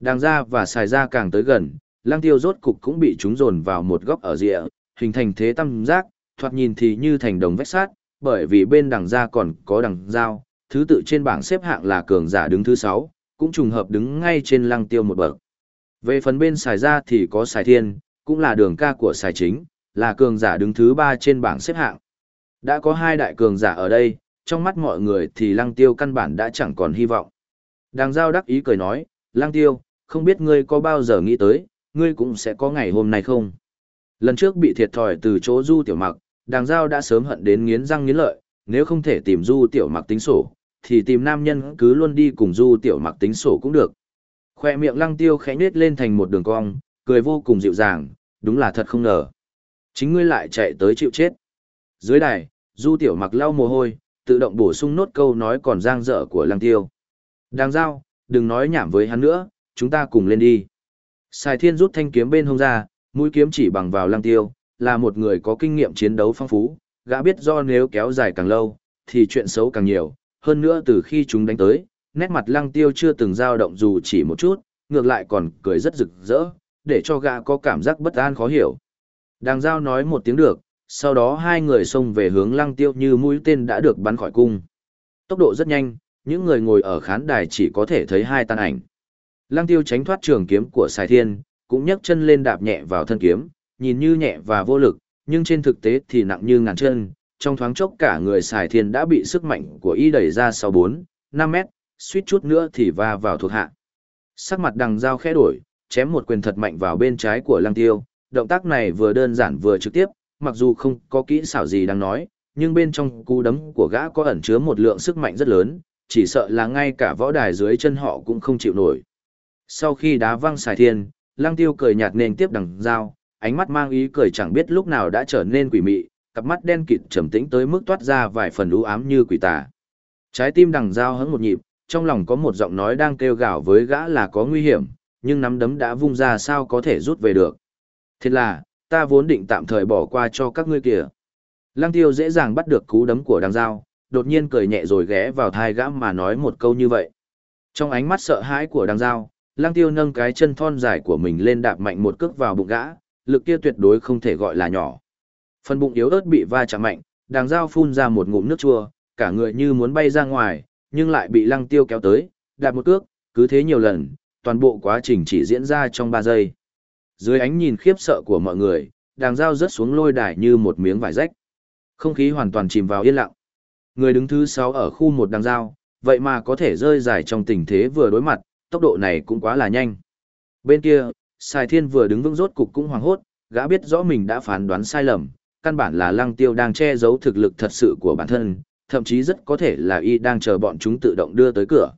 Đàng ra và xài ra càng tới gần, lang tiêu rốt cục cũng bị chúng dồn vào một góc ở rìa, hình thành thế tam giác, thoạt nhìn thì như thành đồng vách sát, bởi vì bên đằng ra còn có đằng dao, thứ tự trên bảng xếp hạng là cường giả đứng thứ 6, cũng trùng hợp đứng ngay trên lăng tiêu một bậc. Về phần bên xài ra thì có xài thiên, cũng là đường ca của xài chính, là cường giả đứng thứ 3 trên bảng xếp hạng. Đã có hai đại cường giả ở đây, trong mắt mọi người thì lăng tiêu căn bản đã chẳng còn hy vọng. Đàng giao đắc ý cười nói, lăng tiêu, không biết ngươi có bao giờ nghĩ tới, ngươi cũng sẽ có ngày hôm nay không? Lần trước bị thiệt thòi từ chỗ du tiểu mặc, đàng giao đã sớm hận đến nghiến răng nghiến lợi, nếu không thể tìm du tiểu mặc tính sổ, thì tìm nam nhân cứ luôn đi cùng du tiểu mặc tính sổ cũng được. Khoe miệng lăng tiêu khẽ nết lên thành một đường cong, cười vô cùng dịu dàng, đúng là thật không ngờ. Chính ngươi lại chạy tới chịu chết. Dưới đài, du tiểu mặc lau mồ hôi, tự động bổ sung nốt câu nói còn giang dở của lăng tiêu. Đang giao, đừng nói nhảm với hắn nữa, chúng ta cùng lên đi. Sài thiên rút thanh kiếm bên hông ra, mũi kiếm chỉ bằng vào lăng tiêu, là một người có kinh nghiệm chiến đấu phong phú, gã biết do nếu kéo dài càng lâu, thì chuyện xấu càng nhiều, hơn nữa từ khi chúng đánh tới, nét mặt lăng tiêu chưa từng dao động dù chỉ một chút, ngược lại còn cười rất rực rỡ, để cho gã có cảm giác bất an khó hiểu. Đàng giao nói một tiếng được, sau đó hai người xông về hướng lăng tiêu như mũi tên đã được bắn khỏi cung. Tốc độ rất nhanh, những người ngồi ở khán đài chỉ có thể thấy hai tan ảnh. Lăng tiêu tránh thoát trường kiếm của Sài Thiên, cũng nhấc chân lên đạp nhẹ vào thân kiếm, nhìn như nhẹ và vô lực, nhưng trên thực tế thì nặng như ngàn chân. Trong thoáng chốc cả người Sài Thiên đã bị sức mạnh của y đẩy ra sau 4, 5 mét, suýt chút nữa thì va vào thuộc hạ. Sắc mặt đằng dao khẽ đổi, chém một quyền thật mạnh vào bên trái của lăng tiêu. Động tác này vừa đơn giản vừa trực tiếp, mặc dù không có kỹ xảo gì đang nói, nhưng bên trong cú đấm của gã có ẩn chứa một lượng sức mạnh rất lớn, chỉ sợ là ngay cả võ đài dưới chân họ cũng không chịu nổi. Sau khi đá văng xài thiên, lăng tiêu cười nhạt nên tiếp đằng dao, ánh mắt mang ý cười chẳng biết lúc nào đã trở nên quỷ mị, cặp mắt đen kịt trầm tĩnh tới mức toát ra vài phần u ám như quỷ tà. Trái tim đằng dao hững một nhịp, trong lòng có một giọng nói đang kêu gào với gã là có nguy hiểm, nhưng nắm đấm đã vung ra sao có thể rút về được. Thế là, ta vốn định tạm thời bỏ qua cho các ngươi kìa. Lăng tiêu dễ dàng bắt được cú đấm của đằng dao, đột nhiên cười nhẹ rồi ghé vào thai gã mà nói một câu như vậy. Trong ánh mắt sợ hãi của đằng dao, lăng tiêu nâng cái chân thon dài của mình lên đạp mạnh một cước vào bụng gã, lực kia tuyệt đối không thể gọi là nhỏ. Phần bụng yếu ớt bị va chạm mạnh, đằng dao phun ra một ngụm nước chua, cả người như muốn bay ra ngoài, nhưng lại bị lăng tiêu kéo tới, đạp một cước, cứ thế nhiều lần, toàn bộ quá trình chỉ diễn ra trong 3 giây. Dưới ánh nhìn khiếp sợ của mọi người, đàng dao rớt xuống lôi đài như một miếng vải rách. Không khí hoàn toàn chìm vào yên lặng. Người đứng thứ 6 ở khu một đàng dao, vậy mà có thể rơi dài trong tình thế vừa đối mặt, tốc độ này cũng quá là nhanh. Bên kia, Sài Thiên vừa đứng vững rốt cục cũng hoảng hốt, gã biết rõ mình đã phán đoán sai lầm, căn bản là Lăng Tiêu đang che giấu thực lực thật sự của bản thân, thậm chí rất có thể là y đang chờ bọn chúng tự động đưa tới cửa.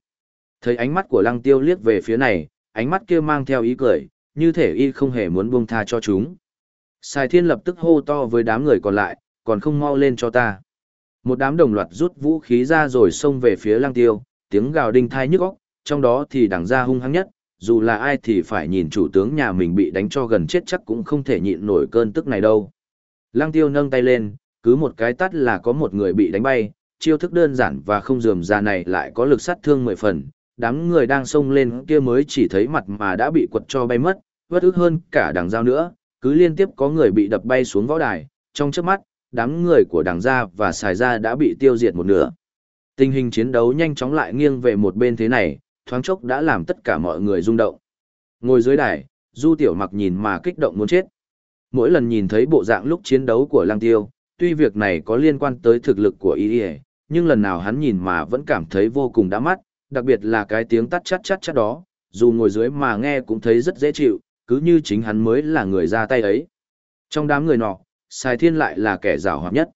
Thấy ánh mắt của Lăng Tiêu liếc về phía này, ánh mắt kia mang theo ý cười, như thể y không hề muốn buông tha cho chúng. Sài Thiên lập tức hô to với đám người còn lại, còn không mau lên cho ta. Một đám đồng loạt rút vũ khí ra rồi xông về phía Lăng Tiêu, tiếng gào đinh thai nhức óc, trong đó thì đằng ra hung hăng nhất, dù là ai thì phải nhìn chủ tướng nhà mình bị đánh cho gần chết chắc cũng không thể nhịn nổi cơn tức này đâu. Lăng tiêu nâng tay lên, cứ một cái tắt là có một người bị đánh bay, chiêu thức đơn giản và không dườm ra này lại có lực sát thương mười phần, đám người đang xông lên kia mới chỉ thấy mặt mà đã bị quật cho bay mất, vất ức hơn cả đằng giao nữa, cứ liên tiếp có người bị đập bay xuống võ đài, trong chớp mắt, đám người của đằng gia và xài gia đã bị tiêu diệt một nửa. Tình hình chiến đấu nhanh chóng lại nghiêng về một bên thế này, thoáng chốc đã làm tất cả mọi người rung động. Ngồi dưới đài, Du Tiểu Mặc nhìn mà kích động muốn chết. Mỗi lần nhìn thấy bộ dạng lúc chiến đấu của lang Tiêu, tuy việc này có liên quan tới thực lực của y nhưng lần nào hắn nhìn mà vẫn cảm thấy vô cùng đã mắt, đặc biệt là cái tiếng tắt chát chát chát đó, dù ngồi dưới mà nghe cũng thấy rất dễ chịu, cứ như chính hắn mới là người ra tay ấy. Trong đám người nọ, Sài Thiên lại là kẻ rào hoạt nhất.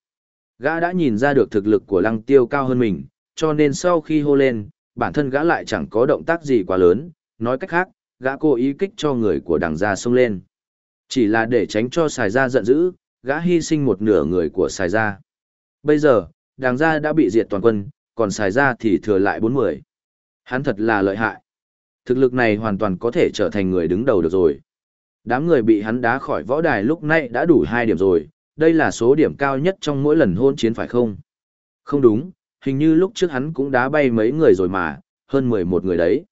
Gã đã nhìn ra được thực lực của Lăng Tiêu cao hơn mình, cho nên sau khi hô lên, bản thân gã lại chẳng có động tác gì quá lớn, nói cách khác, gã cố ý kích cho người của đằng gia xông lên. Chỉ là để tránh cho Sài gia giận dữ, gã hy sinh một nửa người của Sài gia. Bây giờ, đằng gia đã bị diệt toàn quân, còn Sài gia thì thừa lại bốn mươi. Hắn thật là lợi hại. Thực lực này hoàn toàn có thể trở thành người đứng đầu được rồi. Đám người bị hắn đá khỏi võ đài lúc này đã đủ hai điểm rồi, đây là số điểm cao nhất trong mỗi lần hôn chiến phải không? Không đúng, hình như lúc trước hắn cũng đá bay mấy người rồi mà, hơn 11 người đấy.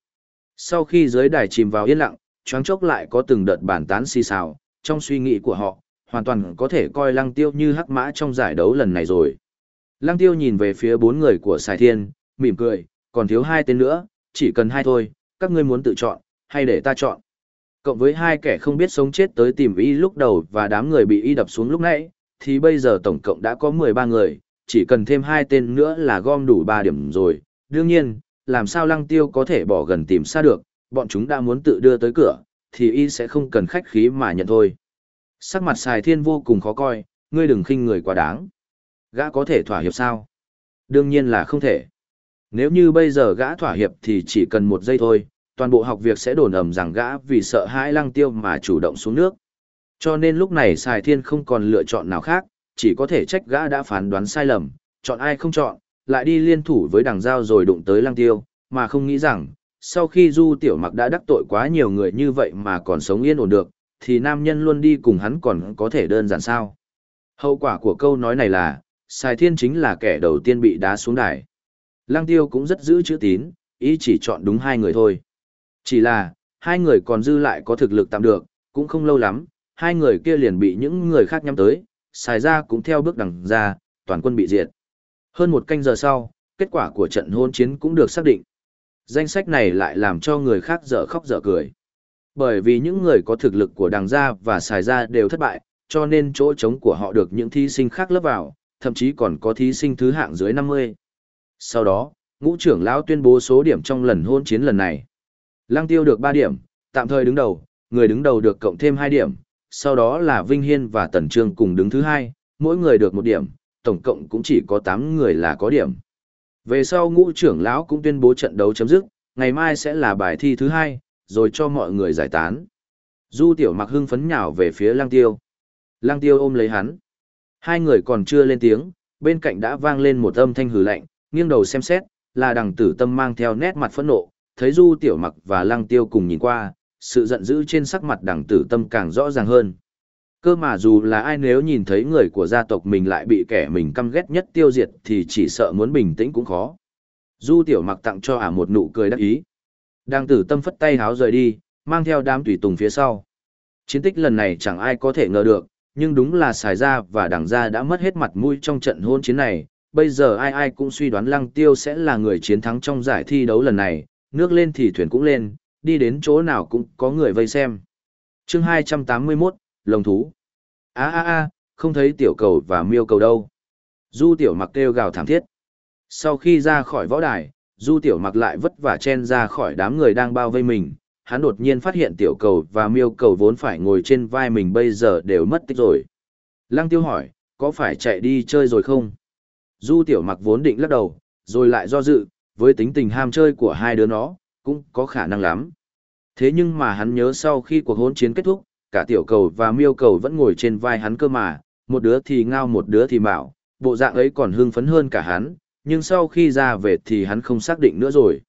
Sau khi giới đài chìm vào yên lặng, choáng chốc lại có từng đợt bàn tán xì xào, trong suy nghĩ của họ, hoàn toàn có thể coi lăng tiêu như hắc mã trong giải đấu lần này rồi. Lăng tiêu nhìn về phía bốn người của Sài Thiên, mỉm cười, còn thiếu hai tên nữa, chỉ cần hai thôi, các ngươi muốn tự chọn, hay để ta chọn. Cộng với hai kẻ không biết sống chết tới tìm y lúc đầu và đám người bị y đập xuống lúc nãy, thì bây giờ tổng cộng đã có 13 người, chỉ cần thêm hai tên nữa là gom đủ 3 điểm rồi. Đương nhiên, làm sao lăng tiêu có thể bỏ gần tìm xa được, bọn chúng đã muốn tự đưa tới cửa, thì y sẽ không cần khách khí mà nhận thôi. Sắc mặt xài thiên vô cùng khó coi, ngươi đừng khinh người quá đáng. Gã có thể thỏa hiệp sao? Đương nhiên là không thể. Nếu như bây giờ gã thỏa hiệp thì chỉ cần một giây thôi, toàn bộ học việc sẽ đồn ầm rằng gã vì sợ hãi lăng tiêu mà chủ động xuống nước. Cho nên lúc này Sài thiên không còn lựa chọn nào khác, chỉ có thể trách gã đã phán đoán sai lầm, chọn ai không chọn, lại đi liên thủ với đằng giao rồi đụng tới lăng tiêu, mà không nghĩ rằng, sau khi du tiểu mặc đã đắc tội quá nhiều người như vậy mà còn sống yên ổn được, thì nam nhân luôn đi cùng hắn còn có thể đơn giản sao. Hậu quả của câu nói này là, Sài Thiên chính là kẻ đầu tiên bị đá xuống đài. Lăng Tiêu cũng rất giữ chữ tín, ý chỉ chọn đúng hai người thôi. Chỉ là, hai người còn dư lại có thực lực tạm được, cũng không lâu lắm, hai người kia liền bị những người khác nhắm tới, xài ra cũng theo bước đằng ra, toàn quân bị diệt. Hơn một canh giờ sau, kết quả của trận hôn chiến cũng được xác định. Danh sách này lại làm cho người khác dở khóc dở cười. Bởi vì những người có thực lực của đằng gia và xài ra đều thất bại, cho nên chỗ trống của họ được những thí sinh khác lấp vào, thậm chí còn có thí sinh thứ hạng dưới 50. Sau đó, ngũ trưởng lão tuyên bố số điểm trong lần hôn chiến lần này. Lăng tiêu được 3 điểm, tạm thời đứng đầu, người đứng đầu được cộng thêm 2 điểm, sau đó là Vinh Hiên và Tần Trương cùng đứng thứ hai, mỗi người được một điểm, tổng cộng cũng chỉ có 8 người là có điểm. Về sau ngũ trưởng lão cũng tuyên bố trận đấu chấm dứt, ngày mai sẽ là bài thi thứ hai, rồi cho mọi người giải tán. Du tiểu mặc hưng phấn nhào về phía lang tiêu. Lang tiêu ôm lấy hắn. Hai người còn chưa lên tiếng, bên cạnh đã vang lên một âm thanh hừ lạnh, nghiêng đầu xem xét, là đằng tử tâm mang theo nét mặt phẫn nộ, thấy du tiểu mặc và lang tiêu cùng nhìn qua, sự giận dữ trên sắc mặt đằng tử tâm càng rõ ràng hơn. Cơ mà dù là ai nếu nhìn thấy người của gia tộc mình lại bị kẻ mình căm ghét nhất tiêu diệt thì chỉ sợ muốn bình tĩnh cũng khó. Du tiểu mặc tặng cho ả một nụ cười đắc ý. Đằng tử tâm phất tay háo rời đi, mang theo đám tùy tùng phía sau. Chiến tích lần này chẳng ai có thể ngờ được, nhưng đúng là xài ra và đằng ra đã mất hết mặt mũi trong trận hôn chiến này. Bây giờ ai ai cũng suy đoán lăng tiêu sẽ là người chiến thắng trong giải thi đấu lần này, nước lên thì thuyền cũng lên, đi đến chỗ nào cũng có người vây xem. chương 281, Lồng Thú. a a a không thấy tiểu cầu và miêu cầu đâu. Du tiểu mặc kêu gào thảm thiết. Sau khi ra khỏi võ đài, du tiểu mặc lại vất vả chen ra khỏi đám người đang bao vây mình. Hắn đột nhiên phát hiện tiểu cầu và miêu cầu vốn phải ngồi trên vai mình bây giờ đều mất tích rồi. Lăng tiêu hỏi, có phải chạy đi chơi rồi không? Du tiểu mặc vốn định lắc đầu, rồi lại do dự, với tính tình ham chơi của hai đứa nó, cũng có khả năng lắm. Thế nhưng mà hắn nhớ sau khi cuộc hỗn chiến kết thúc, cả tiểu cầu và miêu cầu vẫn ngồi trên vai hắn cơ mà, một đứa thì ngao một đứa thì mạo, bộ dạng ấy còn hưng phấn hơn cả hắn, nhưng sau khi ra về thì hắn không xác định nữa rồi.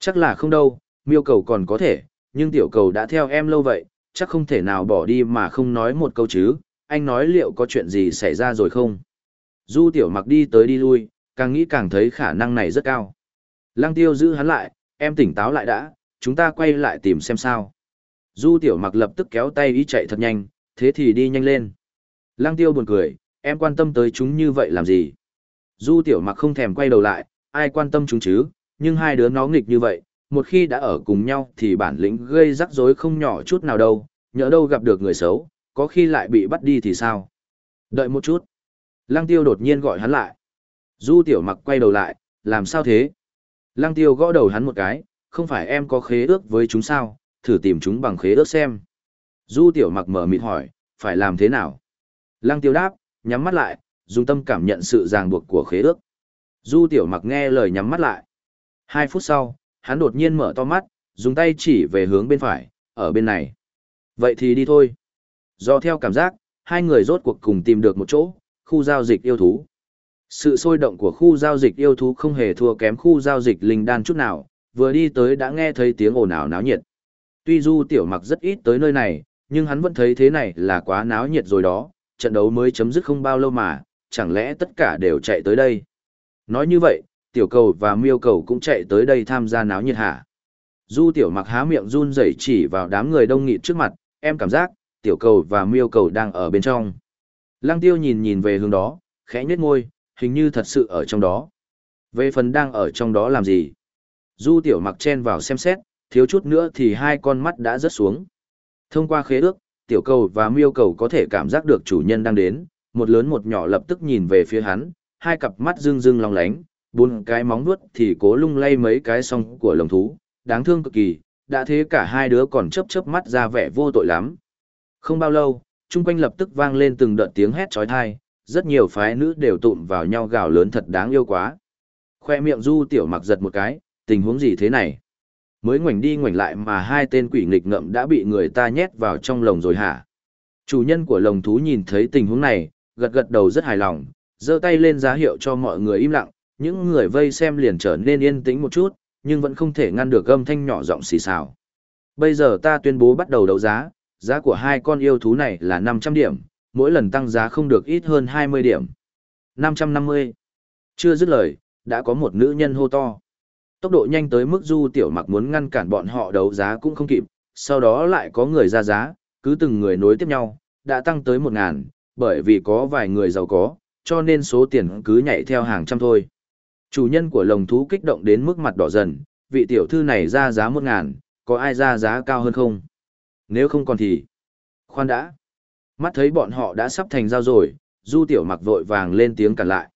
Chắc là không đâu, miêu cầu còn có thể, nhưng tiểu cầu đã theo em lâu vậy, chắc không thể nào bỏ đi mà không nói một câu chứ, anh nói liệu có chuyện gì xảy ra rồi không? Du tiểu mặc đi tới đi lui, càng nghĩ càng thấy khả năng này rất cao. Lăng tiêu giữ hắn lại, em tỉnh táo lại đã, chúng ta quay lại tìm xem sao. Du tiểu mặc lập tức kéo tay ý chạy thật nhanh, thế thì đi nhanh lên. Lăng tiêu buồn cười, em quan tâm tới chúng như vậy làm gì? Du tiểu mặc không thèm quay đầu lại, ai quan tâm chúng chứ, nhưng hai đứa nó nghịch như vậy, một khi đã ở cùng nhau thì bản lĩnh gây rắc rối không nhỏ chút nào đâu, nhỡ đâu gặp được người xấu, có khi lại bị bắt đi thì sao? Đợi một chút. Lăng tiêu đột nhiên gọi hắn lại. Du tiểu mặc quay đầu lại, làm sao thế? Lăng tiêu gõ đầu hắn một cái, không phải em có khế ước với chúng sao, thử tìm chúng bằng khế ước xem. Du tiểu mặc mở mịt hỏi, phải làm thế nào? Lăng tiêu đáp, nhắm mắt lại, dùng tâm cảm nhận sự ràng buộc của khế ước. Du tiểu mặc nghe lời nhắm mắt lại. Hai phút sau, hắn đột nhiên mở to mắt, dùng tay chỉ về hướng bên phải, ở bên này. Vậy thì đi thôi. Do theo cảm giác, hai người rốt cuộc cùng tìm được một chỗ, khu giao dịch yêu thú. Sự sôi động của khu giao dịch yêu thú không hề thua kém khu giao dịch linh đan chút nào, vừa đi tới đã nghe thấy tiếng ồn ào náo nhiệt. Tuy Du Tiểu Mặc rất ít tới nơi này, nhưng hắn vẫn thấy thế này là quá náo nhiệt rồi đó, trận đấu mới chấm dứt không bao lâu mà, chẳng lẽ tất cả đều chạy tới đây. Nói như vậy, Tiểu Cầu và Miêu Cầu cũng chạy tới đây tham gia náo nhiệt hả? Du Tiểu Mặc há miệng run rẩy chỉ vào đám người đông nghịt trước mặt, em cảm giác, Tiểu Cầu và Miêu Cầu đang ở bên trong. Lăng Tiêu nhìn nhìn về hướng đó, khẽ nhếch môi, hình như thật sự ở trong đó. Về phần đang ở trong đó làm gì? Du tiểu mặc chen vào xem xét, thiếu chút nữa thì hai con mắt đã rớt xuống. Thông qua khế ước, tiểu cầu và miêu cầu có thể cảm giác được chủ nhân đang đến, một lớn một nhỏ lập tức nhìn về phía hắn, hai cặp mắt rưng rưng long lánh, bốn cái móng vuốt thì cố lung lay mấy cái song của lồng thú, đáng thương cực kỳ, đã thế cả hai đứa còn chớp chớp mắt ra vẻ vô tội lắm. Không bao lâu, chung quanh lập tức vang lên từng đợt tiếng hét chói tai, rất nhiều phái nữ đều tụm vào nhau gào lớn thật đáng yêu quá. Khoe miệng du tiểu mặc giật một cái, tình huống gì thế này? Mới ngoảnh đi ngoảnh lại mà hai tên quỷ nghịch ngậm đã bị người ta nhét vào trong lồng rồi hả? Chủ nhân của lồng thú nhìn thấy tình huống này, gật gật đầu rất hài lòng, giơ tay lên giá hiệu cho mọi người im lặng, những người vây xem liền trở nên yên tĩnh một chút, nhưng vẫn không thể ngăn được âm thanh nhỏ giọng xì xào. Bây giờ ta tuyên bố bắt đầu đấu giá, giá của hai con yêu thú này là 500 điểm, mỗi lần tăng giá không được ít hơn 20 điểm. 550. Chưa dứt lời, đã có một nữ nhân hô to. Tốc độ nhanh tới mức du tiểu mặc muốn ngăn cản bọn họ đấu giá cũng không kịp, sau đó lại có người ra giá, cứ từng người nối tiếp nhau, đã tăng tới 1.000, bởi vì có vài người giàu có, cho nên số tiền cứ nhảy theo hàng trăm thôi. Chủ nhân của lồng thú kích động đến mức mặt đỏ dần, vị tiểu thư này ra giá 1.000, có ai ra giá cao hơn không? Nếu không còn thì... Khoan đã. Mắt thấy bọn họ đã sắp thành giao rồi, du tiểu mặc vội vàng lên tiếng cản lại.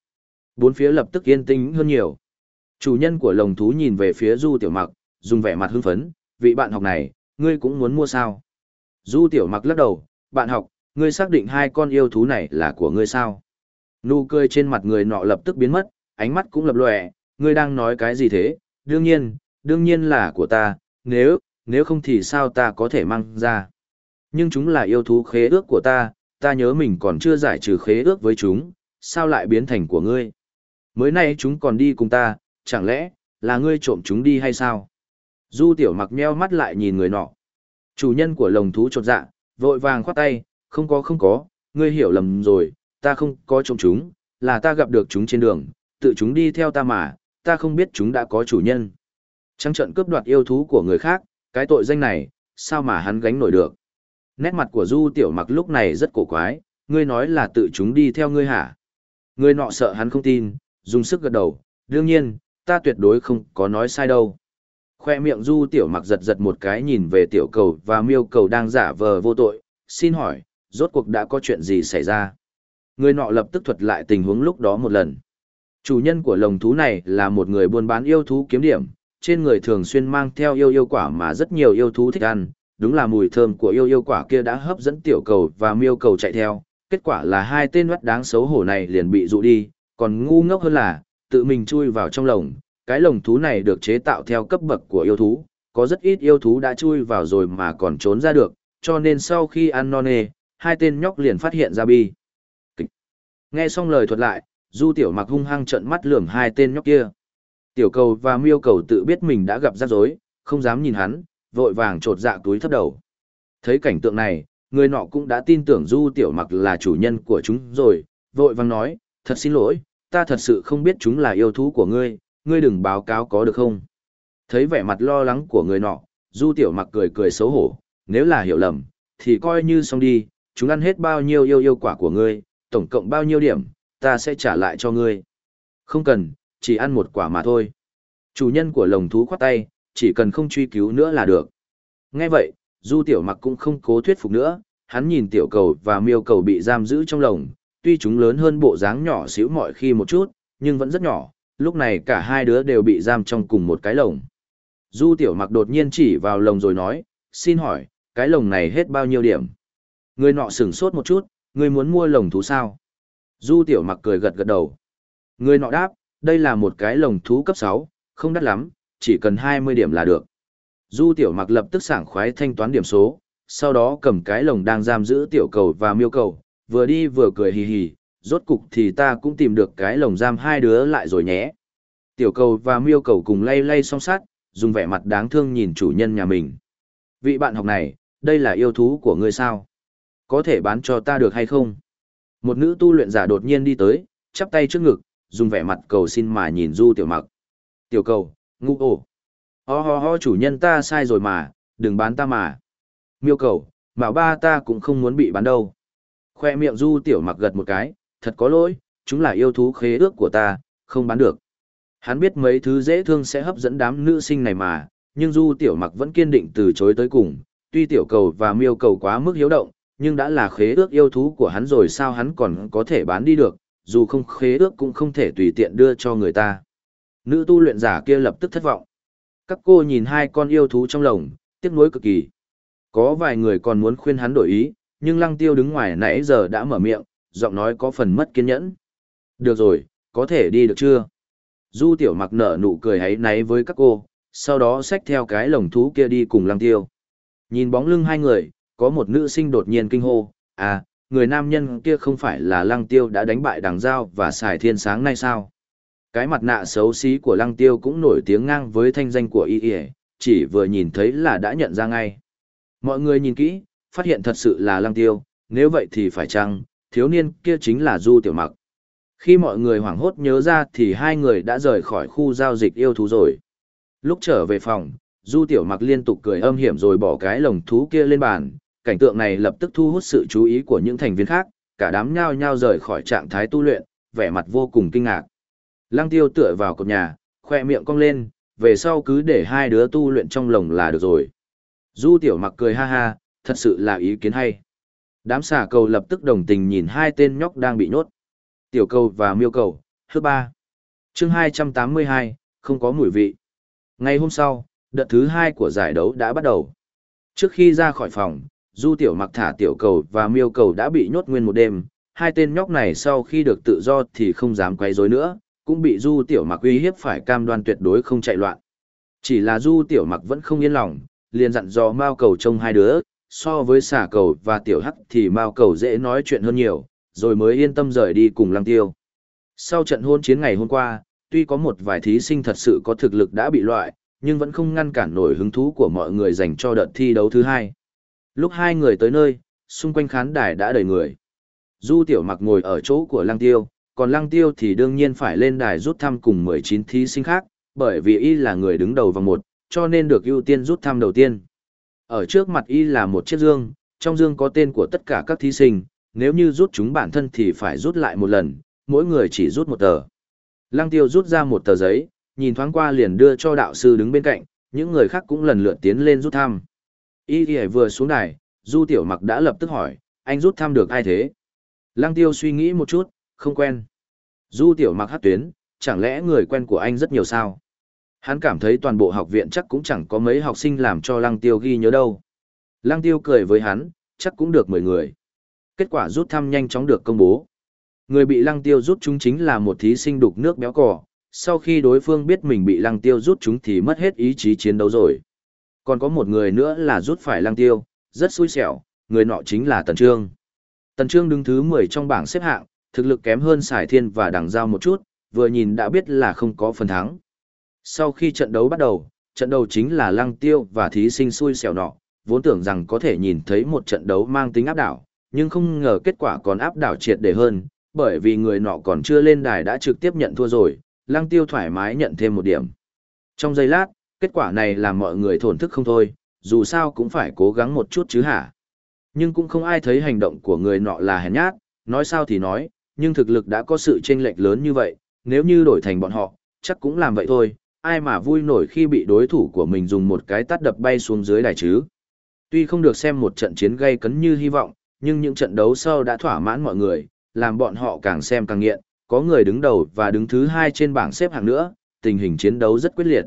Bốn phía lập tức yên tĩnh hơn nhiều. Chủ nhân của lồng thú nhìn về phía du tiểu mặc, dùng vẻ mặt hưng phấn, vị bạn học này, ngươi cũng muốn mua sao? Du tiểu mặc lắc đầu, bạn học, ngươi xác định hai con yêu thú này là của ngươi sao? Nụ cười trên mặt người nọ lập tức biến mất, ánh mắt cũng lập lòe, ngươi đang nói cái gì thế? Đương nhiên, đương nhiên là của ta, nếu, nếu không thì sao ta có thể mang ra? Nhưng chúng là yêu thú khế ước của ta, ta nhớ mình còn chưa giải trừ khế ước với chúng, sao lại biến thành của ngươi? Mới nay chúng còn đi cùng ta, chẳng lẽ, là ngươi trộm chúng đi hay sao? Du tiểu mặc meo mắt lại nhìn người nọ. Chủ nhân của lồng thú trột dạ, vội vàng khoát tay, không có không có, ngươi hiểu lầm rồi, ta không có trộm chúng, là ta gặp được chúng trên đường, tự chúng đi theo ta mà, ta không biết chúng đã có chủ nhân. Trăng trận cướp đoạt yêu thú của người khác, cái tội danh này, sao mà hắn gánh nổi được. Nét mặt của Du Tiểu Mặc lúc này rất cổ quái, ngươi nói là tự chúng đi theo ngươi hả? Ngươi nọ sợ hắn không tin, dùng sức gật đầu, đương nhiên, ta tuyệt đối không có nói sai đâu. Khoe miệng Du Tiểu Mặc giật giật một cái nhìn về Tiểu Cầu và Miêu Cầu đang giả vờ vô tội, xin hỏi, rốt cuộc đã có chuyện gì xảy ra? Người nọ lập tức thuật lại tình huống lúc đó một lần. Chủ nhân của lồng thú này là một người buôn bán yêu thú kiếm điểm, trên người thường xuyên mang theo yêu yêu quả mà rất nhiều yêu thú thích ăn, đúng là mùi thơm của yêu yêu quả kia đã hấp dẫn tiểu cầu và miêu cầu chạy theo, kết quả là hai tên mắt đáng xấu hổ này liền bị dụ đi, còn ngu ngốc hơn là, tự mình chui vào trong lồng, cái lồng thú này được chế tạo theo cấp bậc của yêu thú, có rất ít yêu thú đã chui vào rồi mà còn trốn ra được, cho nên sau khi ăn non nê, hai tên nhóc liền phát hiện ra bi. Nghe xong lời thuật lại, Du Tiểu Mặc hung hăng trợn mắt lườm hai tên nhóc kia. Tiểu cầu và miêu cầu tự biết mình đã gặp rắc rối, không dám nhìn hắn, vội vàng trột dạ túi thấp đầu. Thấy cảnh tượng này, người nọ cũng đã tin tưởng Du Tiểu Mặc là chủ nhân của chúng rồi, vội vàng nói, thật xin lỗi, ta thật sự không biết chúng là yêu thú của ngươi, ngươi đừng báo cáo có được không? Thấy vẻ mặt lo lắng của người nọ, Du Tiểu Mặc cười cười xấu hổ, nếu là hiểu lầm, thì coi như xong đi, chúng ăn hết bao nhiêu yêu yêu quả của ngươi, tổng cộng bao nhiêu điểm, ta sẽ trả lại cho ngươi. Không cần, chỉ ăn một quả mà thôi. Chủ nhân của lồng thú khoát tay, chỉ cần không truy cứu nữa là được. Nghe vậy, Du Tiểu Mặc cũng không cố thuyết phục nữa, hắn nhìn tiểu cầu và miêu cầu bị giam giữ trong lồng, tuy chúng lớn hơn bộ dáng nhỏ xíu mọi khi một chút, nhưng vẫn rất nhỏ, lúc này cả hai đứa đều bị giam trong cùng một cái lồng. Du Tiểu Mặc đột nhiên chỉ vào lồng rồi nói, xin hỏi, cái lồng này hết bao nhiêu điểm? Người nọ sửng sốt một chút, người muốn mua lồng thú sao? Du Tiểu Mặc cười gật gật đầu. Người nọ đáp, đây là một cái lồng thú cấp 6, không đắt lắm, chỉ cần 20 điểm là được. Du tiểu mặc lập tức sảng khoái thanh toán điểm số, sau đó cầm cái lồng đang giam giữ tiểu cầu và miêu cầu, vừa đi vừa cười hì hì, rốt cục thì ta cũng tìm được cái lồng giam hai đứa lại rồi nhé. Tiểu cầu và miêu cầu cùng lay lay song sát, dùng vẻ mặt đáng thương nhìn chủ nhân nhà mình. Vị bạn học này, đây là yêu thú của ngươi sao? Có thể bán cho ta được hay không? Một nữ tu luyện giả đột nhiên đi tới, chắp tay trước ngực, dùng vẻ mặt cầu xin mà nhìn du tiểu mặc. Tiểu cầu, ngu ổ. Ho ho ho chủ nhân ta sai rồi mà, đừng bán ta mà. Miêu cầu, bảo ba ta cũng không muốn bị bán đâu. Khoe miệng du tiểu mặc gật một cái, thật có lỗi, chúng là yêu thú khế ước của ta, không bán được. Hắn biết mấy thứ dễ thương sẽ hấp dẫn đám nữ sinh này mà, nhưng du tiểu mặc vẫn kiên định từ chối tới cùng. Tuy tiểu cầu và miêu cầu quá mức hiếu động, nhưng đã là khế ước yêu thú của hắn rồi sao hắn còn có thể bán đi được, dù không khế ước cũng không thể tùy tiện đưa cho người ta. Nữ tu luyện giả kia lập tức thất vọng. Các cô nhìn hai con yêu thú trong lồng, tiếc nuối cực kỳ. Có vài người còn muốn khuyên hắn đổi ý, nhưng lăng tiêu đứng ngoài nãy giờ đã mở miệng, giọng nói có phần mất kiên nhẫn. Được rồi, có thể đi được chưa? Du tiểu mặc nở nụ cười hấy náy với các cô, sau đó xách theo cái lồng thú kia đi cùng lăng tiêu. Nhìn bóng lưng hai người, có một nữ sinh đột nhiên kinh hô, à, người nam nhân kia không phải là lăng tiêu đã đánh bại đằng giao và xài thiên sáng nay sao? Cái mặt nạ xấu xí của lăng tiêu cũng nổi tiếng ngang với thanh danh của y y, chỉ vừa nhìn thấy là đã nhận ra ngay. Mọi người nhìn kỹ, phát hiện thật sự là lăng tiêu, nếu vậy thì phải chăng, thiếu niên kia chính là Du Tiểu Mặc. Khi mọi người hoảng hốt nhớ ra thì hai người đã rời khỏi khu giao dịch yêu thú rồi. Lúc trở về phòng, Du Tiểu Mặc liên tục cười âm hiểm rồi bỏ cái lồng thú kia lên bàn, cảnh tượng này lập tức thu hút sự chú ý của những thành viên khác, cả đám nhao nhao rời khỏi trạng thái tu luyện, vẻ mặt vô cùng kinh ngạc. Lăng Tiêu tựa vào cột nhà, khoe miệng cong lên, về sau cứ để hai đứa tu luyện trong lồng là được rồi. Du Tiểu Mặc cười ha ha, thật sự là ý kiến hay. Đám xà cầu lập tức đồng tình nhìn hai tên nhóc đang bị nhốt. Tiểu cầu và miêu cầu, hư ba. chương 282, không có mùi vị. Ngày hôm sau, đợt thứ hai của giải đấu đã bắt đầu. Trước khi ra khỏi phòng, Du Tiểu Mặc thả tiểu cầu và miêu cầu đã bị nhốt nguyên một đêm. Hai tên nhóc này sau khi được tự do thì không dám quay rối nữa, cũng bị Du Tiểu Mặc uy hiếp phải cam đoan tuyệt đối không chạy loạn. Chỉ là Du Tiểu Mặc vẫn không yên lòng, liền dặn dò Mao Cầu trông hai đứa, so với xà cầu và tiểu hắc thì Mao Cầu dễ nói chuyện hơn nhiều, rồi mới yên tâm rời đi cùng Lăng Tiêu. Sau trận hôn chiến ngày hôm qua, tuy có một vài thí sinh thật sự có thực lực đã bị loại, nhưng vẫn không ngăn cản nổi hứng thú của mọi người dành cho đợt thi đấu thứ hai. Lúc hai người tới nơi, xung quanh khán đài đã đầy người. Du Tiểu Mặc ngồi ở chỗ của Lăng Tiêu, còn Lăng Tiêu thì đương nhiên phải lên đài rút thăm cùng 19 thí sinh khác, bởi vì y là người đứng đầu vòng một, cho nên được ưu tiên rút thăm đầu tiên. Ở trước mặt y là một chiếc dương, trong dương có tên của tất cả các thí sinh, nếu như rút chúng bản thân thì phải rút lại một lần, mỗi người chỉ rút một tờ. Lăng tiêu rút ra một tờ giấy, nhìn thoáng qua liền đưa cho đạo sư đứng bên cạnh, những người khác cũng lần lượt tiến lên rút thăm. Y thì vừa xuống đài, Du Tiểu Mặc đã lập tức hỏi, anh rút thăm được ai thế? Lăng tiêu suy nghĩ một chút, không quen. Du Tiểu Mặc hát tuyến, chẳng lẽ người quen của anh rất nhiều sao? Hắn cảm thấy toàn bộ học viện chắc cũng chẳng có mấy học sinh làm cho Lăng Tiêu ghi nhớ đâu. Lăng Tiêu cười với hắn, chắc cũng được 10 người. Kết quả rút thăm nhanh chóng được công bố. Người bị Lăng Tiêu rút chúng chính là một thí sinh đục nước béo cỏ, sau khi đối phương biết mình bị Lăng Tiêu rút chúng thì mất hết ý chí chiến đấu rồi. Còn có một người nữa là rút phải Lăng Tiêu, rất xui xẻo, người nọ chính là Tần Trương. Tần Trương đứng thứ 10 trong bảng xếp hạng, thực lực kém hơn Sải Thiên và Đằng Giao một chút, vừa nhìn đã biết là không có phần thắng. Sau khi trận đấu bắt đầu, trận đấu chính là lăng tiêu và thí sinh xui xẻo nọ, vốn tưởng rằng có thể nhìn thấy một trận đấu mang tính áp đảo, nhưng không ngờ kết quả còn áp đảo triệt để hơn, bởi vì người nọ còn chưa lên đài đã trực tiếp nhận thua rồi, lăng tiêu thoải mái nhận thêm một điểm. Trong giây lát, kết quả này làm mọi người thổn thức không thôi, dù sao cũng phải cố gắng một chút chứ hả. Nhưng cũng không ai thấy hành động của người nọ là hèn nhát, nói sao thì nói, nhưng thực lực đã có sự chênh lệch lớn như vậy, nếu như đổi thành bọn họ, chắc cũng làm vậy thôi, ai mà vui nổi khi bị đối thủ của mình dùng một cái tát đập bay xuống dưới đài chứ. Tuy không được xem một trận chiến gây cấn như hy vọng, nhưng những trận đấu sau đã thỏa mãn mọi người, làm bọn họ càng xem càng nghiện, có người đứng đầu và đứng thứ hai trên bảng xếp hạng nữa, tình hình chiến đấu rất quyết liệt.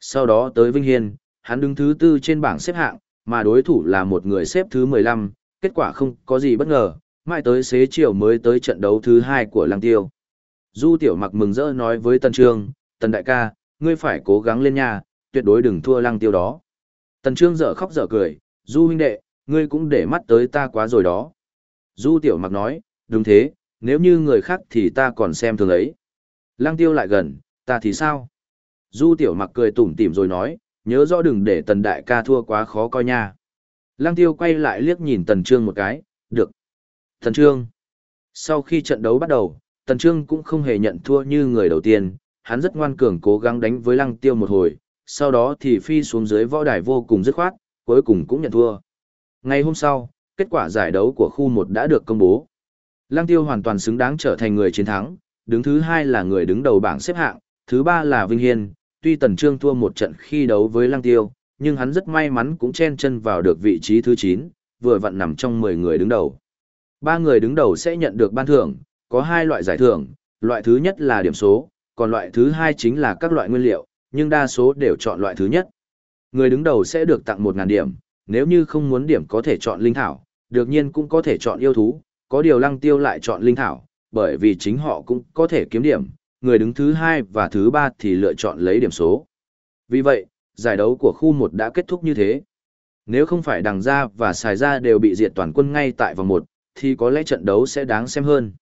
Sau đó tới Vinh Hiên, hắn đứng thứ tư trên bảng xếp hạng, mà đối thủ là một người xếp thứ 15, kết quả không có gì bất ngờ, mãi tới xế chiều mới tới trận đấu thứ hai của Lăng Tiêu. Du Tiểu Mặc mừng rỡ nói với tần Trương, Tần Đại ca, ngươi phải cố gắng lên nha, tuyệt đối đừng thua lăng tiêu đó. Tần Trương dở khóc dở cười, Du huynh đệ, ngươi cũng để mắt tới ta quá rồi đó. Du tiểu mặc nói, đúng thế, nếu như người khác thì ta còn xem thường ấy. Lăng tiêu lại gần, ta thì sao? Du tiểu mặc cười tủm tỉm rồi nói, nhớ rõ đừng để tần đại ca thua quá khó coi nha. Lăng tiêu quay lại liếc nhìn tần trương một cái, được. Tần trương. Sau khi trận đấu bắt đầu, tần trương cũng không hề nhận thua như người đầu tiên, hắn rất ngoan cường cố gắng đánh với lăng tiêu một hồi, sau đó thì phi xuống dưới võ đài vô cùng dứt khoát, cuối cùng cũng nhận thua. Ngày hôm sau, kết quả giải đấu của khu 1 đã được công bố. Lăng tiêu hoàn toàn xứng đáng trở thành người chiến thắng, đứng thứ hai là người đứng đầu bảng xếp hạng, thứ ba là Vinh Hiên, tuy Tần Trương thua một trận khi đấu với Lăng tiêu, nhưng hắn rất may mắn cũng chen chân vào được vị trí thứ 9, vừa vặn nằm trong 10 người đứng đầu. Ba người đứng đầu sẽ nhận được ban thưởng, có hai loại giải thưởng, loại thứ nhất là điểm số, còn loại thứ hai chính là các loại nguyên liệu, nhưng đa số đều chọn loại thứ nhất. Người đứng đầu sẽ được tặng 1.000 điểm, nếu như không muốn điểm có thể chọn linh thảo, đương nhiên cũng có thể chọn yêu thú, có điều lăng tiêu lại chọn linh thảo, bởi vì chính họ cũng có thể kiếm điểm, người đứng thứ hai và thứ ba thì lựa chọn lấy điểm số. Vì vậy, giải đấu của khu 1 đã kết thúc như thế. Nếu không phải đằng ra và xài ra đều bị diệt toàn quân ngay tại vòng 1, thì có lẽ trận đấu sẽ đáng xem hơn.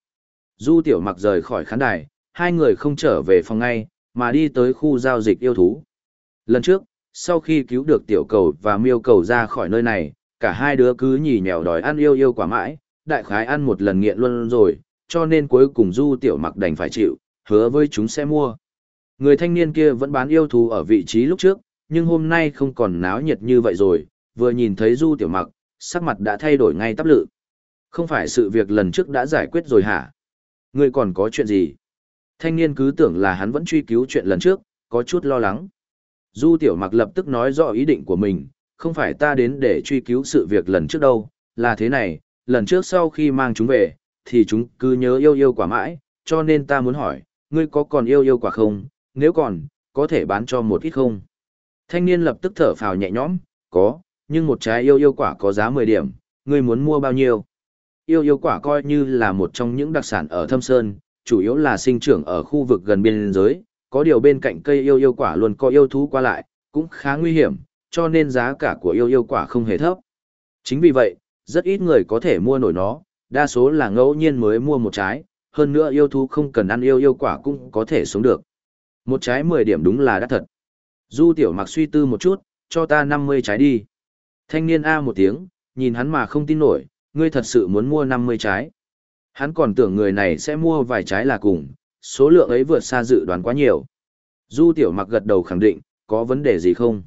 Du tiểu mặc rời khỏi khán đài, hai người không trở về phòng ngay, mà đi tới khu giao dịch yêu thú. Lần trước, sau khi cứu được tiểu cầu và miêu cầu ra khỏi nơi này, cả hai đứa cứ nhì nhèo đòi ăn yêu yêu quả mãi, đại khái ăn một lần nghiện luôn rồi, cho nên cuối cùng du tiểu mặc đành phải chịu, hứa với chúng sẽ mua. Người thanh niên kia vẫn bán yêu thú ở vị trí lúc trước, nhưng hôm nay không còn náo nhiệt như vậy rồi, vừa nhìn thấy du tiểu mặc, sắc mặt đã thay đổi ngay tắp lự. Không phải sự việc lần trước đã giải quyết rồi hả? Ngươi còn có chuyện gì? Thanh niên cứ tưởng là hắn vẫn truy cứu chuyện lần trước, có chút lo lắng. Du tiểu mặc lập tức nói rõ ý định của mình, không phải ta đến để truy cứu sự việc lần trước đâu, là thế này, lần trước sau khi mang chúng về, thì chúng cứ nhớ yêu yêu quả mãi, cho nên ta muốn hỏi, ngươi có còn yêu yêu quả không, nếu còn, có thể bán cho một ít không? Thanh niên lập tức thở phào nhẹ nhõm, có, nhưng một trái yêu yêu quả có giá 10 điểm, ngươi muốn mua bao nhiêu? Yêu yêu quả coi như là một trong những đặc sản ở Thâm Sơn, chủ yếu là sinh trưởng ở khu vực gần biên giới, có điều bên cạnh cây yêu yêu quả luôn có yêu thú qua lại, cũng khá nguy hiểm, cho nên giá cả của yêu yêu quả không hề thấp. Chính vì vậy, rất ít người có thể mua nổi nó, đa số là ngẫu nhiên mới mua một trái, hơn nữa yêu thú không cần ăn yêu yêu quả cũng có thể sống được. Một trái 10 điểm đúng là đắt thật. Du tiểu mặc suy tư một chút, cho ta 50 trái đi. Thanh niên A một tiếng, nhìn hắn mà không tin nổi, ngươi thật sự muốn mua 50 trái. Hắn còn tưởng người này sẽ mua vài trái là cùng, số lượng ấy vượt xa dự đoán quá nhiều. Du tiểu mặc gật đầu khẳng định, có vấn đề gì không?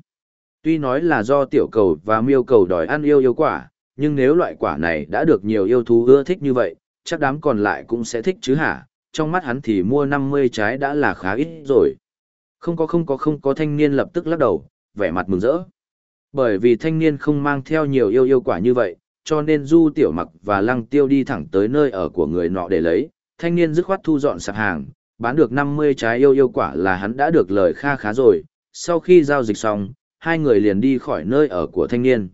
Tuy nói là do tiểu cầu và miêu cầu đòi ăn yêu yêu quả, nhưng nếu loại quả này đã được nhiều yêu thú ưa thích như vậy, chắc đám còn lại cũng sẽ thích chứ hả? Trong mắt hắn thì mua 50 trái đã là khá ít rồi. Không có không có không có thanh niên lập tức lắc đầu, vẻ mặt mừng rỡ. Bởi vì thanh niên không mang theo nhiều yêu yêu quả như vậy, cho nên du tiểu mặc và lăng tiêu đi thẳng tới nơi ở của người nọ để lấy, thanh niên dứt khoát thu dọn sạp hàng, bán được 50 trái yêu yêu quả là hắn đã được lời kha khá rồi, sau khi giao dịch xong, hai người liền đi khỏi nơi ở của thanh niên.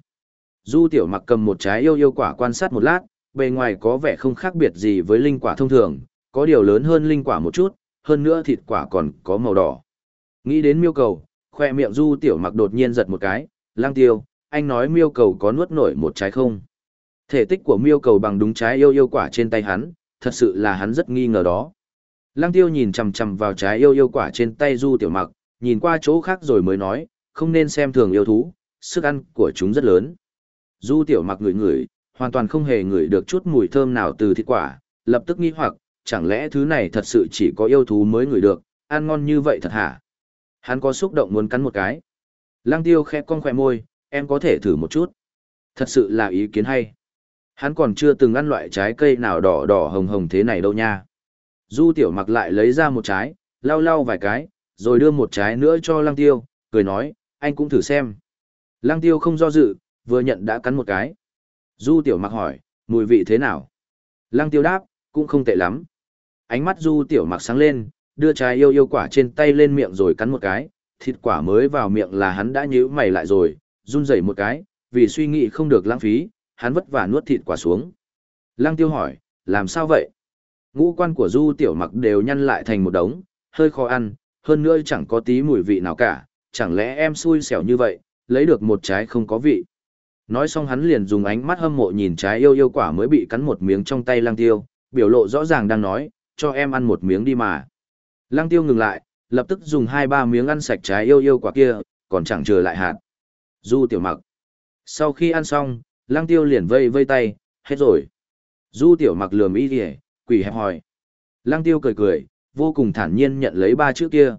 Du tiểu mặc cầm một trái yêu yêu quả quan sát một lát, bề ngoài có vẻ không khác biệt gì với linh quả thông thường, có điều lớn hơn linh quả một chút, hơn nữa thịt quả còn có màu đỏ. Nghĩ đến miêu cầu, khoe miệng du tiểu mặc đột nhiên giật một cái, lang tiêu, anh nói miêu cầu có nuốt nổi một trái không? Thể tích của miêu cầu bằng đúng trái yêu yêu quả trên tay hắn, thật sự là hắn rất nghi ngờ đó. Lăng tiêu nhìn chằm chằm vào trái yêu yêu quả trên tay du tiểu mặc, nhìn qua chỗ khác rồi mới nói, không nên xem thường yêu thú, sức ăn của chúng rất lớn. Du tiểu mặc ngửi ngửi, hoàn toàn không hề ngửi được chút mùi thơm nào từ thịt quả, lập tức nghi hoặc, chẳng lẽ thứ này thật sự chỉ có yêu thú mới ngửi được, ăn ngon như vậy thật hả? Hắn có xúc động muốn cắn một cái. Lăng tiêu khẽ cong khỏe môi, em có thể thử một chút. Thật sự là ý kiến hay. Hắn còn chưa từng ăn loại trái cây nào đỏ đỏ hồng hồng thế này đâu nha. Du tiểu mặc lại lấy ra một trái, lau lau vài cái, rồi đưa một trái nữa cho lăng tiêu, cười nói, anh cũng thử xem. Lăng tiêu không do dự, vừa nhận đã cắn một cái. Du tiểu mặc hỏi, mùi vị thế nào? Lăng tiêu đáp, cũng không tệ lắm. Ánh mắt du tiểu mặc sáng lên, đưa trái yêu yêu quả trên tay lên miệng rồi cắn một cái, thịt quả mới vào miệng là hắn đã nhíu mày lại rồi, run rẩy một cái, vì suy nghĩ không được lãng phí, hắn vất vả nuốt thịt quả xuống. Lăng tiêu hỏi, làm sao vậy? Ngũ quan của du tiểu mặc đều nhăn lại thành một đống, hơi khó ăn, hơn nữa chẳng có tí mùi vị nào cả, chẳng lẽ em xui xẻo như vậy, lấy được một trái không có vị. Nói xong hắn liền dùng ánh mắt hâm mộ nhìn trái yêu yêu quả mới bị cắn một miếng trong tay lăng tiêu, biểu lộ rõ ràng đang nói, cho em ăn một miếng đi mà. Lăng tiêu ngừng lại, lập tức dùng hai ba miếng ăn sạch trái yêu yêu quả kia, còn chẳng chờ lại hạt. Du tiểu mặc. Sau khi ăn xong, lăng tiêu liền vây vây tay, hết rồi. Du tiểu mặc lườm y kìa, quỷ hẹp hỏi. Lăng tiêu cười cười, vô cùng thản nhiên nhận lấy ba chữ kia.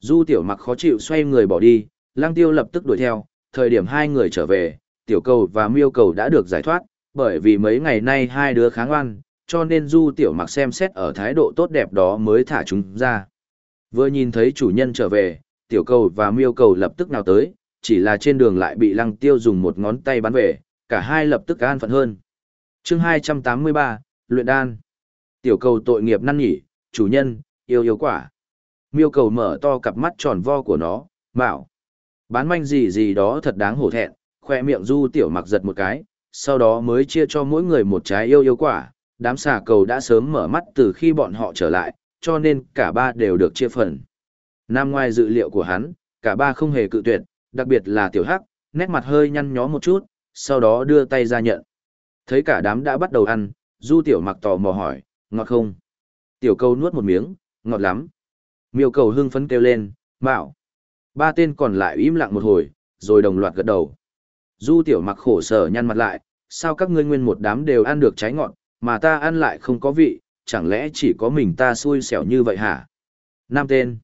Du tiểu mặc khó chịu xoay người bỏ đi, lăng tiêu lập tức đuổi theo, thời điểm hai người trở về, tiểu cầu và miêu cầu đã được giải thoát, bởi vì mấy ngày nay hai đứa kháng oan, cho nên du tiểu mặc xem xét ở thái độ tốt đẹp đó mới thả chúng ra. Vừa nhìn thấy chủ nhân trở về, tiểu cầu và miêu cầu lập tức nào tới, chỉ là trên đường lại bị lăng tiêu dùng một ngón tay bắn về, cả hai lập tức an phận hơn. chương 283, Luyện Đan Tiểu cầu tội nghiệp năn nhỉ, chủ nhân, yêu yêu quả. Miêu cầu mở to cặp mắt tròn vo của nó, bảo. Bán manh gì gì đó thật đáng hổ thẹn, khoe miệng du tiểu mặc giật một cái, sau đó mới chia cho mỗi người một trái yêu yêu quả. Đám xà cầu đã sớm mở mắt từ khi bọn họ trở lại, cho nên cả ba đều được chia phần. Nam ngoài dự liệu của hắn, cả ba không hề cự tuyệt, đặc biệt là tiểu hắc, nét mặt hơi nhăn nhó một chút, sau đó đưa tay ra nhận. Thấy cả đám đã bắt đầu ăn, du tiểu mặc tò mò hỏi, ngọt không? Tiểu cầu nuốt một miếng, ngọt lắm. Miêu cầu hưng phấn kêu lên, bảo. Ba tên còn lại im lặng một hồi, rồi đồng loạt gật đầu. Du tiểu mặc khổ sở nhăn mặt lại, sao các ngươi nguyên một đám đều ăn được trái ngọt, mà ta ăn lại không có vị, chẳng lẽ chỉ có mình ta xui xẻo như vậy hả? Nam tên.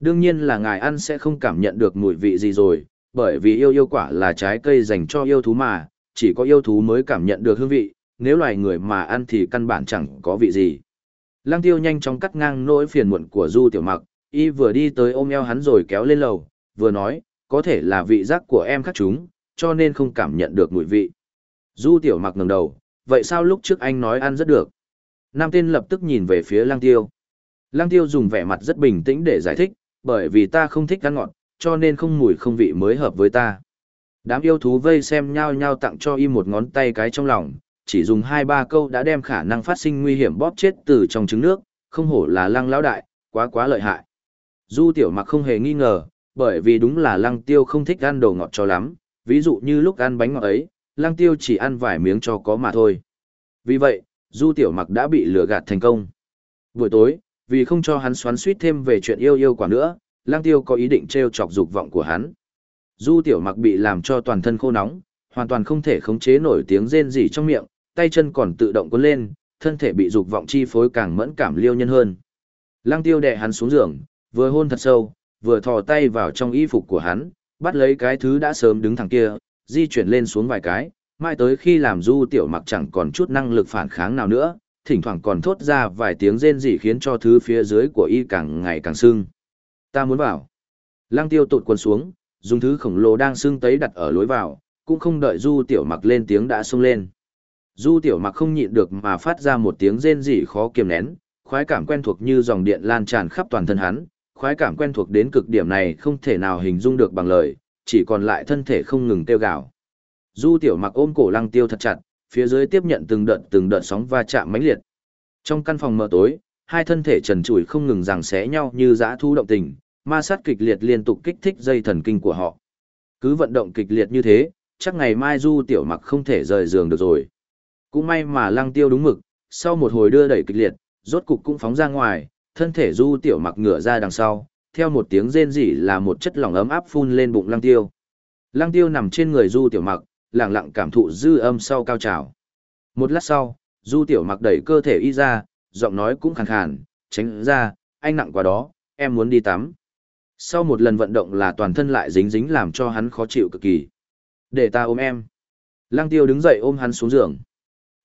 Đương nhiên là ngài ăn sẽ không cảm nhận được mùi vị gì rồi, bởi vì yêu yêu quả là trái cây dành cho yêu thú mà, chỉ có yêu thú mới cảm nhận được hương vị, nếu loài người mà ăn thì căn bản chẳng có vị gì. Lăng tiêu nhanh chóng cắt ngang nỗi phiền muộn của Du Tiểu Mặc, y vừa đi tới ôm eo hắn rồi kéo lên lầu, vừa nói, có thể là vị giác của em khác chúng, cho nên không cảm nhận được mùi vị. Du Tiểu Mặc ngẩng đầu, vậy sao lúc trước anh nói ăn rất được? Nam tên lập tức nhìn về phía Lang Tiêu. Lang Tiêu dùng vẻ mặt rất bình tĩnh để giải thích, bởi vì ta không thích ăn ngọt, cho nên không mùi không vị mới hợp với ta. Đám yêu thú vây xem nhau nhau tặng cho y một ngón tay cái trong lòng, chỉ dùng hai ba câu đã đem khả năng phát sinh nguy hiểm bóp chết từ trong trứng nước, không hổ là lăng lão đại, quá quá lợi hại. Du tiểu mặc không hề nghi ngờ, bởi vì đúng là lăng tiêu không thích ăn đồ ngọt cho lắm, ví dụ như lúc ăn bánh ngọt ấy, lăng tiêu chỉ ăn vài miếng cho có mà thôi. Vì vậy, du tiểu mặc đã bị lừa gạt thành công. Buổi tối, vì không cho hắn xoắn suýt thêm về chuyện yêu yêu quả nữa, lăng tiêu có ý định treo chọc dục vọng của hắn. Du tiểu mặc bị làm cho toàn thân khô nóng, hoàn toàn không thể khống chế nổi tiếng rên rỉ trong miệng, tay chân còn tự động cuốn lên, thân thể bị dục vọng chi phối càng mẫn cảm liêu nhân hơn. Lăng tiêu đè hắn xuống giường, vừa hôn thật sâu, vừa thò tay vào trong y phục của hắn, bắt lấy cái thứ đã sớm đứng thẳng kia, di chuyển lên xuống vài cái, mai tới khi làm du tiểu mặc chẳng còn chút năng lực phản kháng nào nữa, thỉnh thoảng còn thốt ra vài tiếng rên rỉ khiến cho thứ phía dưới của y càng ngày càng sưng. Ta muốn vào. Lăng tiêu tụt quần xuống, dùng thứ khổng lồ đang sưng tấy đặt ở lối vào, cũng không đợi du tiểu mặc lên tiếng đã sung lên. Du tiểu mặc không nhịn được mà phát ra một tiếng rên rỉ khó kiềm nén, khoái cảm quen thuộc như dòng điện lan tràn khắp toàn thân hắn, khoái cảm quen thuộc đến cực điểm này không thể nào hình dung được bằng lời, chỉ còn lại thân thể không ngừng tiêu gạo. Du tiểu mặc ôm cổ lăng tiêu thật chặt, phía dưới tiếp nhận từng đợt từng đợt sóng va chạm mãnh liệt. Trong căn phòng mờ tối, hai thân thể trần trụi không ngừng giằng xé nhau như dã thu động tình, ma sát kịch liệt liên tục kích thích dây thần kinh của họ. Cứ vận động kịch liệt như thế, chắc ngày mai Du tiểu mặc không thể rời giường được rồi. Cũng may mà lăng tiêu đúng mực, sau một hồi đưa đẩy kịch liệt, rốt cục cũng phóng ra ngoài, thân thể du tiểu mặc ngửa ra đằng sau, theo một tiếng rên rỉ là một chất lỏng ấm áp phun lên bụng lăng tiêu. Lăng tiêu nằm trên người du tiểu mặc, lặng lặng cảm thụ dư âm sau cao trào. Một lát sau, du tiểu mặc đẩy cơ thể y ra, giọng nói cũng khàn khàn, tránh ra, anh nặng quá đó, em muốn đi tắm. Sau một lần vận động là toàn thân lại dính dính làm cho hắn khó chịu cực kỳ. Để ta ôm em. Lăng tiêu đứng dậy ôm hắn xuống giường.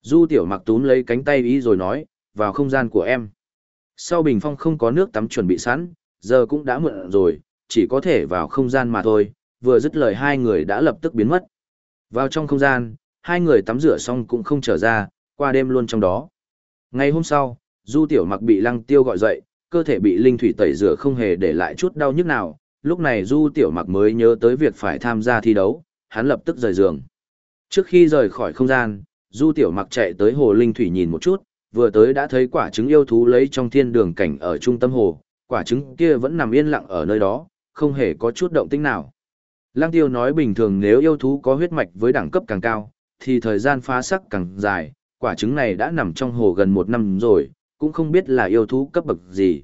Du tiểu mặc túm lấy cánh tay ý rồi nói, vào không gian của em. Sau bình phong không có nước tắm chuẩn bị sẵn, giờ cũng đã muộn rồi, chỉ có thể vào không gian mà thôi, vừa dứt lời hai người đã lập tức biến mất. Vào trong không gian, hai người tắm rửa xong cũng không trở ra, qua đêm luôn trong đó. Ngày hôm sau, Du Tiểu Mặc bị Lăng Tiêu gọi dậy, cơ thể bị linh thủy tẩy rửa không hề để lại chút đau nhức nào, lúc này Du Tiểu Mặc mới nhớ tới việc phải tham gia thi đấu, hắn lập tức rời giường. Trước khi rời khỏi không gian, Du Tiểu Mặc chạy tới hồ linh thủy nhìn một chút, vừa tới đã thấy quả trứng yêu thú lấy trong thiên đường cảnh ở trung tâm hồ, quả trứng kia vẫn nằm yên lặng ở nơi đó, không hề có chút động tĩnh nào. Lăng Tiêu nói bình thường nếu yêu thú có huyết mạch với đẳng cấp càng cao, thì thời gian phá sắc càng dài, quả trứng này đã nằm trong hồ gần một năm rồi, cũng không biết là yêu thú cấp bậc gì.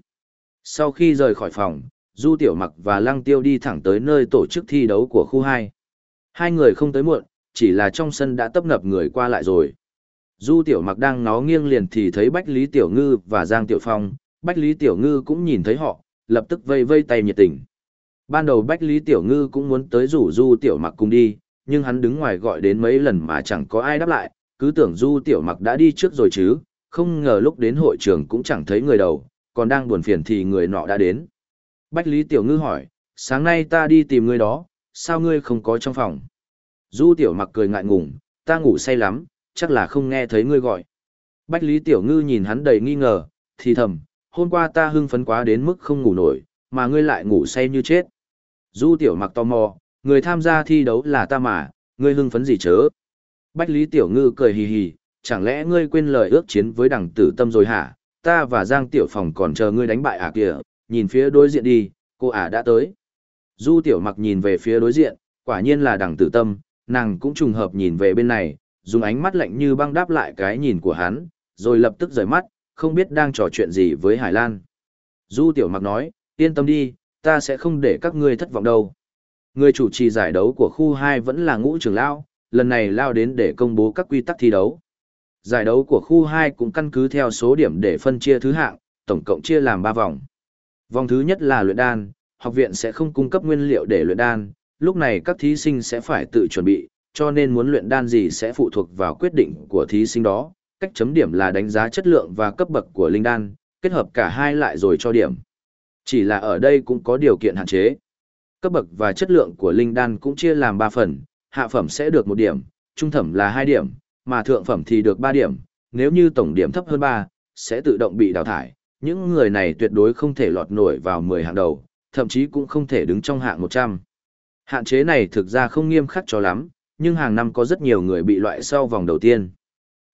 Sau khi rời khỏi phòng, Du Tiểu Mặc và Lăng Tiêu đi thẳng tới nơi tổ chức thi đấu của khu 2. Hai người không tới muộn, chỉ là trong sân đã tấp nập người qua lại rồi. Du Tiểu Mặc đang ngó nghiêng liền thì thấy Bách Lý Tiểu Ngư và Giang Tiểu Phong, Bách Lý Tiểu Ngư cũng nhìn thấy họ, lập tức vây vây tay nhiệt tình. Ban đầu Bách Lý Tiểu Ngư cũng muốn tới rủ Du Tiểu Mặc cùng đi, nhưng hắn đứng ngoài gọi đến mấy lần mà chẳng có ai đáp lại, cứ tưởng Du Tiểu Mặc đã đi trước rồi chứ, không ngờ lúc đến hội trường cũng chẳng thấy người đầu, còn đang buồn phiền thì người nọ đã đến. Bách Lý Tiểu Ngư hỏi, sáng nay ta đi tìm người đó, sao ngươi không có trong phòng? Du Tiểu Mặc cười ngại ngùng, ta ngủ say lắm, chắc là không nghe thấy ngươi gọi. Bách Lý Tiểu Ngư nhìn hắn đầy nghi ngờ, thì thầm, hôm qua ta hưng phấn quá đến mức không ngủ nổi, mà ngươi lại ngủ say như chết. Du Tiểu Mặc tò mò, người tham gia thi đấu là ta mà, ngươi hưng phấn gì chớ? Bách Lý Tiểu Ngư cười hì hì, chẳng lẽ ngươi quên lời ước chiến với đằng tử tâm rồi hả? Ta và Giang Tiểu Phòng còn chờ ngươi đánh bại à kìa, nhìn phía đối diện đi, cô ả đã tới. Du Tiểu Mặc nhìn về phía đối diện, quả nhiên là đằng tử tâm, nàng cũng trùng hợp nhìn về bên này, dùng ánh mắt lạnh như băng đáp lại cái nhìn của hắn, rồi lập tức rời mắt, không biết đang trò chuyện gì với Hải Lan. Du Tiểu Mặc nói, yên tâm đi, ta sẽ không để các ngươi thất vọng đâu. Người chủ trì giải đấu của khu 2 vẫn là ngũ trưởng lão, lần này lao đến để công bố các quy tắc thi đấu. Giải đấu của khu 2 cũng căn cứ theo số điểm để phân chia thứ hạng, tổng cộng chia làm 3 vòng. Vòng thứ nhất là luyện đan, học viện sẽ không cung cấp nguyên liệu để luyện đan, lúc này các thí sinh sẽ phải tự chuẩn bị, cho nên muốn luyện đan gì sẽ phụ thuộc vào quyết định của thí sinh đó. Cách chấm điểm là đánh giá chất lượng và cấp bậc của linh đan, kết hợp cả hai lại rồi cho điểm. Chỉ là ở đây cũng có điều kiện hạn chế. Cấp bậc và chất lượng của linh đan cũng chia làm 3 phần, hạ phẩm sẽ được 1 điểm, trung thẩm là 2 điểm, mà thượng phẩm thì được 3 điểm, nếu như tổng điểm thấp hơn 3, sẽ tự động bị đào thải. Những người này tuyệt đối không thể lọt nổi vào 10 hạng đầu, thậm chí cũng không thể đứng trong hạng 100. Hạn chế này thực ra không nghiêm khắc cho lắm, nhưng hàng năm có rất nhiều người bị loại sau vòng đầu tiên.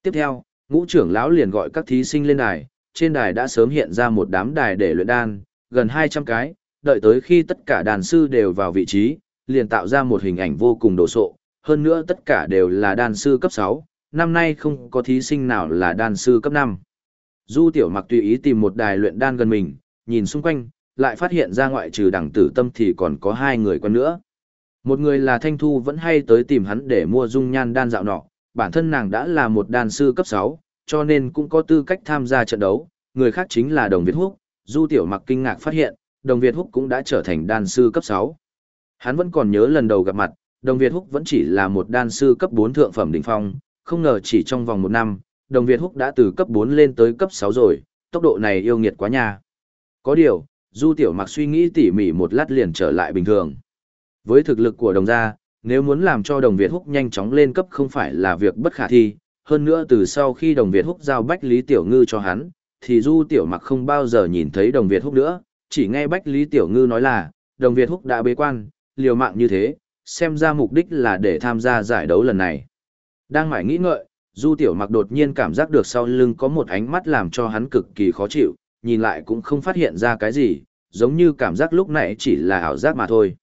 Tiếp theo, ngũ trưởng lão liền gọi các thí sinh lên đài, trên đài đã sớm hiện ra một đám đài để luyện đan, gần 200 cái, đợi tới khi tất cả đàn sư đều vào vị trí, liền tạo ra một hình ảnh vô cùng đồ sộ, hơn nữa tất cả đều là đàn sư cấp 6, năm nay không có thí sinh nào là đàn sư cấp 5. Du tiểu mặc tùy ý tìm một đài luyện đan gần mình, nhìn xung quanh, lại phát hiện ra ngoại trừ đẳng tử tâm thì còn có hai người con nữa. Một người là Thanh Thu vẫn hay tới tìm hắn để mua dung nhan đan dạo nọ, bản thân nàng đã là một đan sư cấp 6, cho nên cũng có tư cách tham gia trận đấu, người khác chính là Đồng Việt Húc, Du Tiểu Mặc kinh ngạc phát hiện, Đồng Việt Húc cũng đã trở thành đan sư cấp 6. Hắn vẫn còn nhớ lần đầu gặp mặt, Đồng Việt Húc vẫn chỉ là một đan sư cấp 4 thượng phẩm đỉnh phong, không ngờ chỉ trong vòng một năm, Đồng Việt Húc đã từ cấp 4 lên tới cấp 6 rồi, tốc độ này yêu nghiệt quá nha. Có điều, Du Tiểu Mặc suy nghĩ tỉ mỉ một lát liền trở lại bình thường. Với thực lực của đồng gia, nếu muốn làm cho đồng Việt Húc nhanh chóng lên cấp không phải là việc bất khả thi, hơn nữa từ sau khi đồng Việt Húc giao Bách Lý Tiểu Ngư cho hắn, thì Du Tiểu Mặc không bao giờ nhìn thấy đồng Việt Húc nữa, chỉ nghe Bách Lý Tiểu Ngư nói là, đồng Việt Húc đã bế quan, liều mạng như thế, xem ra mục đích là để tham gia giải đấu lần này. Đang mải nghĩ ngợi, Du Tiểu Mặc đột nhiên cảm giác được sau lưng có một ánh mắt làm cho hắn cực kỳ khó chịu, nhìn lại cũng không phát hiện ra cái gì, giống như cảm giác lúc nãy chỉ là ảo giác mà thôi.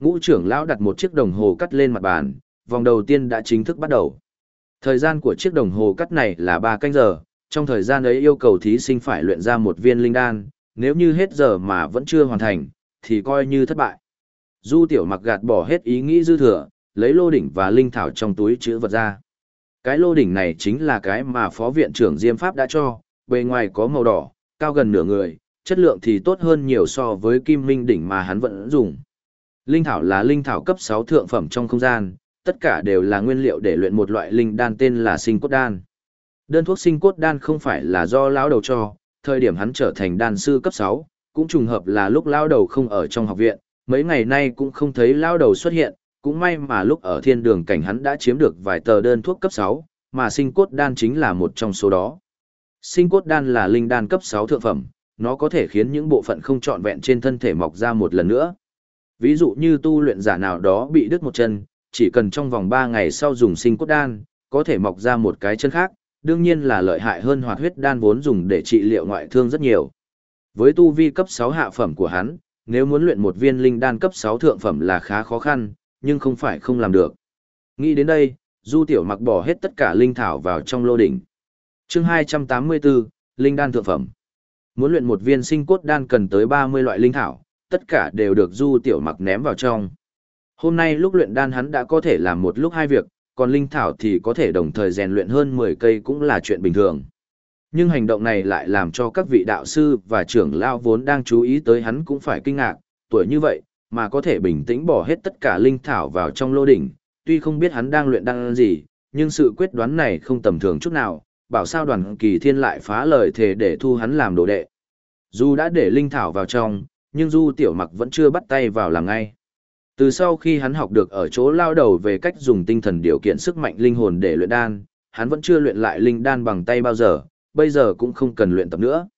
Ngũ trưởng lão đặt một chiếc đồng hồ cắt lên mặt bàn, vòng đầu tiên đã chính thức bắt đầu. Thời gian của chiếc đồng hồ cắt này là 3 canh giờ, trong thời gian ấy yêu cầu thí sinh phải luyện ra một viên linh đan, nếu như hết giờ mà vẫn chưa hoàn thành, thì coi như thất bại. Du tiểu mặc gạt bỏ hết ý nghĩ dư thừa, lấy lô đỉnh và linh thảo trong túi chữ vật ra. Cái lô đỉnh này chính là cái mà phó viện trưởng Diêm Pháp đã cho, bề ngoài có màu đỏ, cao gần nửa người, chất lượng thì tốt hơn nhiều so với kim minh đỉnh mà hắn vẫn dùng. Linh thảo là linh thảo cấp 6 thượng phẩm trong không gian, tất cả đều là nguyên liệu để luyện một loại linh đan tên là sinh cốt đan. Đơn thuốc sinh cốt đan không phải là do lão đầu cho, thời điểm hắn trở thành đan sư cấp 6, cũng trùng hợp là lúc lão đầu không ở trong học viện, mấy ngày nay cũng không thấy lão đầu xuất hiện, cũng may mà lúc ở thiên đường cảnh hắn đã chiếm được vài tờ đơn thuốc cấp 6, mà sinh cốt đan chính là một trong số đó. Sinh cốt đan là linh đan cấp 6 thượng phẩm, nó có thể khiến những bộ phận không trọn vẹn trên thân thể mọc ra một lần nữa. Ví dụ như tu luyện giả nào đó bị đứt một chân, chỉ cần trong vòng 3 ngày sau dùng sinh cốt đan, có thể mọc ra một cái chân khác, đương nhiên là lợi hại hơn hoạt huyết đan vốn dùng để trị liệu ngoại thương rất nhiều. Với tu vi cấp 6 hạ phẩm của hắn, nếu muốn luyện một viên linh đan cấp 6 thượng phẩm là khá khó khăn, nhưng không phải không làm được. Nghĩ đến đây, Du Tiểu Mặc bỏ hết tất cả linh thảo vào trong lô đỉnh. Chương 284, linh đan thượng phẩm. Muốn luyện một viên sinh cốt đan cần tới 30 loại linh thảo, tất cả đều được Du Tiểu Mặc ném vào trong. Hôm nay lúc luyện đan hắn đã có thể làm một lúc hai việc, còn linh thảo thì có thể đồng thời rèn luyện hơn 10 cây cũng là chuyện bình thường. Nhưng hành động này lại làm cho các vị đạo sư và trưởng lao vốn đang chú ý tới hắn cũng phải kinh ngạc, tuổi như vậy, mà có thể bình tĩnh bỏ hết tất cả linh thảo vào trong lô đỉnh, tuy không biết hắn đang luyện đan gì, nhưng sự quyết đoán này không tầm thường chút nào, bảo sao đoàn kỳ thiên lại phá lời thề để thu hắn làm đồ đệ. Dù đã để linh thảo vào trong, nhưng Du Tiểu Mặc vẫn chưa bắt tay vào làm ngay. Từ sau khi hắn học được ở chỗ lao đầu về cách dùng tinh thần điều kiện sức mạnh linh hồn để luyện đan, hắn vẫn chưa luyện lại linh đan bằng tay bao giờ, bây giờ cũng không cần luyện tập nữa.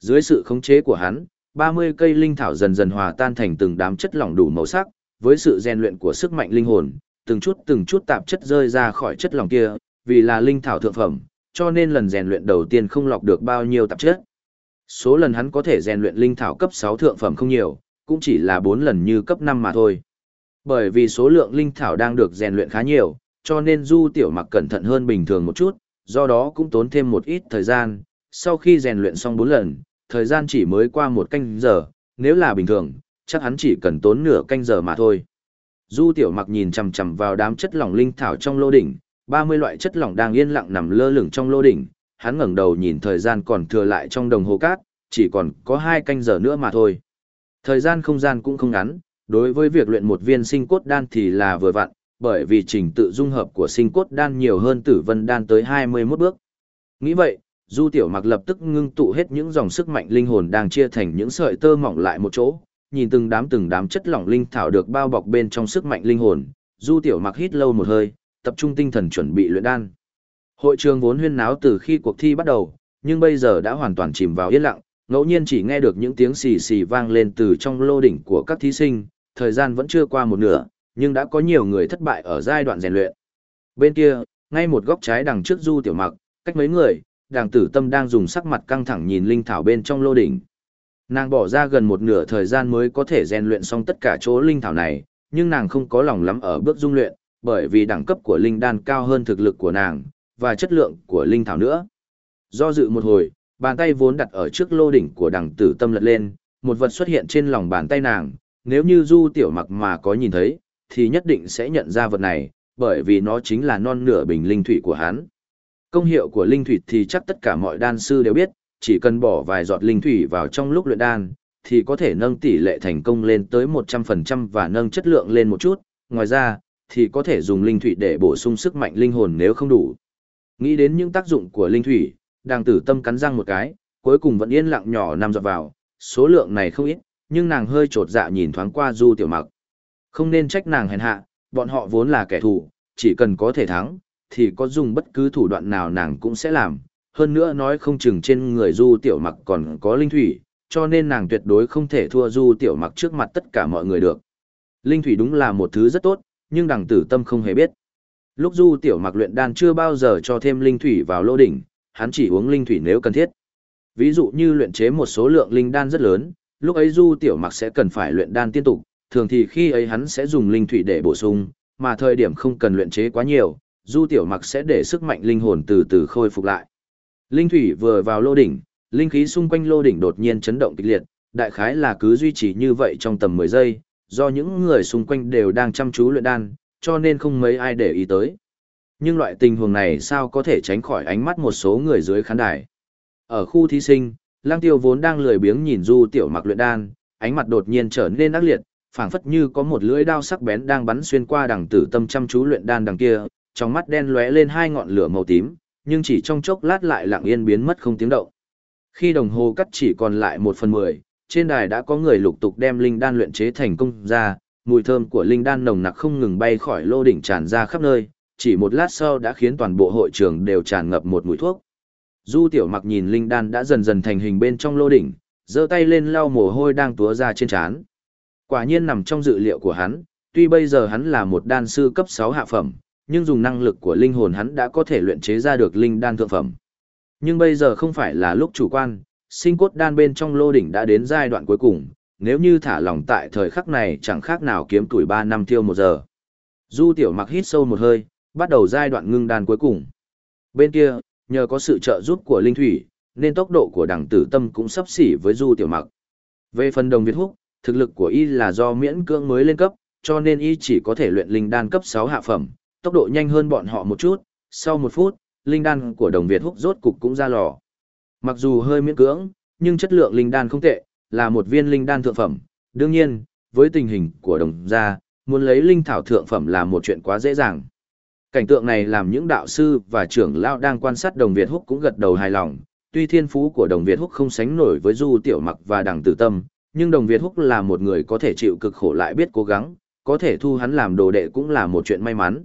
Dưới sự khống chế của hắn, 30 cây linh thảo dần dần hòa tan thành từng đám chất lỏng đủ màu sắc, với sự rèn luyện của sức mạnh linh hồn, từng chút từng chút tạp chất rơi ra khỏi chất lỏng kia, vì là linh thảo thượng phẩm, cho nên lần rèn luyện đầu tiên không lọc được bao nhiêu tạp chất. Số lần hắn có thể rèn luyện linh thảo cấp 6 thượng phẩm không nhiều, cũng chỉ là 4 lần như cấp 5 mà thôi. Bởi vì số lượng linh thảo đang được rèn luyện khá nhiều, cho nên Du Tiểu Mặc cẩn thận hơn bình thường một chút, do đó cũng tốn thêm một ít thời gian. Sau khi rèn luyện xong 4 lần, thời gian chỉ mới qua một canh giờ, nếu là bình thường, chắc hắn chỉ cần tốn nửa canh giờ mà thôi. Du tiểu mặc nhìn chằm chằm vào đám chất lỏng linh thảo trong lô đỉnh, 30 loại chất lỏng đang yên lặng nằm lơ lửng trong lô đỉnh, hắn ngẩng đầu nhìn thời gian còn thừa lại trong đồng hồ cát, chỉ còn có hai canh giờ nữa mà thôi. Thời gian không gian cũng không ngắn, đối với việc luyện một viên sinh cốt đan thì là vừa vặn, bởi vì trình tự dung hợp của sinh cốt đan nhiều hơn tử vân đan tới 21 bước. Nghĩ vậy, Du Tiểu Mặc lập tức ngưng tụ hết những dòng sức mạnh linh hồn đang chia thành những sợi tơ mỏng lại một chỗ, nhìn từng đám từng đám chất lỏng linh thảo được bao bọc bên trong sức mạnh linh hồn, Du Tiểu Mặc hít lâu một hơi, tập trung tinh thần chuẩn bị luyện đan. Hội trường vốn huyên náo từ khi cuộc thi bắt đầu, nhưng bây giờ đã hoàn toàn chìm vào yên lặng, ngẫu nhiên chỉ nghe được những tiếng xì xì vang lên từ trong lô đỉnh của các thí sinh, thời gian vẫn chưa qua một nửa, nhưng đã có nhiều người thất bại ở giai đoạn rèn luyện. Bên kia, ngay một góc trái đằng trước Du Tiểu Mặc, cách mấy người, đàng tử tâm đang dùng sắc mặt căng thẳng nhìn linh thảo bên trong lô đỉnh. Nàng bỏ ra gần một nửa thời gian mới có thể rèn luyện xong tất cả chỗ linh thảo này, nhưng nàng không có lòng lắm ở bước dung luyện, bởi vì đẳng cấp của linh đan cao hơn thực lực của nàng, và chất lượng của linh thảo nữa. Do dự một hồi, bàn tay vốn đặt ở trước lô đỉnh của đằng tử tâm lật lên, một vật xuất hiện trên lòng bàn tay nàng, nếu như du tiểu mặc mà có nhìn thấy, thì nhất định sẽ nhận ra vật này, bởi vì nó chính là non nửa bình linh thủy của hắn. Công hiệu của linh thủy thì chắc tất cả mọi đan sư đều biết, chỉ cần bỏ vài giọt linh thủy vào trong lúc luyện đan, thì có thể nâng tỷ lệ thành công lên tới 100% và nâng chất lượng lên một chút, ngoài ra, thì có thể dùng linh thủy để bổ sung sức mạnh linh hồn nếu không đủ. Nghĩ đến những tác dụng của linh thủy, đàng tử tâm cắn răng một cái, cuối cùng vẫn yên lặng nhỏ nằm giọt vào, số lượng này không ít, nhưng nàng hơi trột dạ nhìn thoáng qua du tiểu mặc. Không nên trách nàng hèn hạ, bọn họ vốn là kẻ thù, chỉ cần có thể thắng, thì có dùng bất cứ thủ đoạn nào nàng cũng sẽ làm. Hơn nữa nói không chừng trên người du tiểu mặc còn có linh thủy, cho nên nàng tuyệt đối không thể thua du tiểu mặc trước mặt tất cả mọi người được. Linh thủy đúng là một thứ rất tốt, nhưng đằng tử tâm không hề biết. Lúc du tiểu mặc luyện đan chưa bao giờ cho thêm linh thủy vào lô đỉnh, hắn chỉ uống linh thủy nếu cần thiết. Ví dụ như luyện chế một số lượng linh đan rất lớn, lúc ấy du tiểu mặc sẽ cần phải luyện đan liên tục, thường thì khi ấy hắn sẽ dùng linh thủy để bổ sung, mà thời điểm không cần luyện chế quá nhiều, du tiểu mặc sẽ để sức mạnh linh hồn từ từ khôi phục lại. Linh thủy vừa vào lô đỉnh, linh khí xung quanh lô đỉnh đột nhiên chấn động kịch liệt, đại khái là cứ duy trì như vậy trong tầm 10 giây, do những người xung quanh đều đang chăm chú luyện đan, cho nên không mấy ai để ý tới. Nhưng loại tình huống này sao có thể tránh khỏi ánh mắt một số người dưới khán đài. Ở khu thí sinh, Lang Tiêu vốn đang lười biếng nhìn Du Tiểu Mặc luyện đan, ánh mặt đột nhiên trở nên ác liệt, phảng phất như có một lưỡi đao sắc bén đang bắn xuyên qua đằng tử tâm chăm chú luyện đan đằng kia, trong mắt đen lóe lên hai ngọn lửa màu tím, nhưng chỉ trong chốc lát lại lặng yên biến mất không tiếng động. Khi đồng hồ cắt chỉ còn lại một phần mười, trên đài đã có người lục tục đem linh đan luyện chế thành công ra, mùi thơm của linh đan nồng nặc không ngừng bay khỏi lô đỉnh tràn ra khắp nơi, chỉ một lát sau đã khiến toàn bộ hội trường đều tràn ngập một mùi thuốc. Du tiểu mặc nhìn linh đan đã dần dần thành hình bên trong lô đỉnh, giơ tay lên lau mồ hôi đang túa ra trên trán. Quả nhiên nằm trong dự liệu của hắn, tuy bây giờ hắn là một đan sư cấp 6 hạ phẩm, nhưng dùng năng lực của linh hồn hắn đã có thể luyện chế ra được linh đan thượng phẩm. Nhưng bây giờ không phải là lúc chủ quan, sinh cốt đan bên trong lô đỉnh đã đến giai đoạn cuối cùng, nếu như thả lòng tại thời khắc này chẳng khác nào kiếm tuổi 3 năm tiêu một giờ. Du tiểu mặc hít sâu một hơi, bắt đầu giai đoạn ngưng đan cuối cùng. Bên kia, nhờ có sự trợ giúp của linh thủy, nên tốc độ của đẳng tử tâm cũng sắp xỉ với du tiểu mặc. Về phần đồng Việt Húc, thực lực của y là do miễn cưỡng mới lên cấp, cho nên y chỉ có thể luyện linh đan cấp 6 hạ phẩm, tốc độ nhanh hơn bọn họ một chút, sau một phút, linh đan của đồng Việt húc rốt cục cũng ra lò. Mặc dù hơi miễn cưỡng, nhưng chất lượng linh đan không tệ, là một viên linh đan thượng phẩm. Đương nhiên, với tình hình của đồng gia, muốn lấy linh thảo thượng phẩm là một chuyện quá dễ dàng. Cảnh tượng này làm những đạo sư và trưởng lão đang quan sát đồng Việt húc cũng gật đầu hài lòng. Tuy thiên phú của đồng Việt húc không sánh nổi với du tiểu mặc và đằng tử tâm, nhưng đồng Việt húc là một người có thể chịu cực khổ lại biết cố gắng, có thể thu hắn làm đồ đệ cũng là một chuyện may mắn.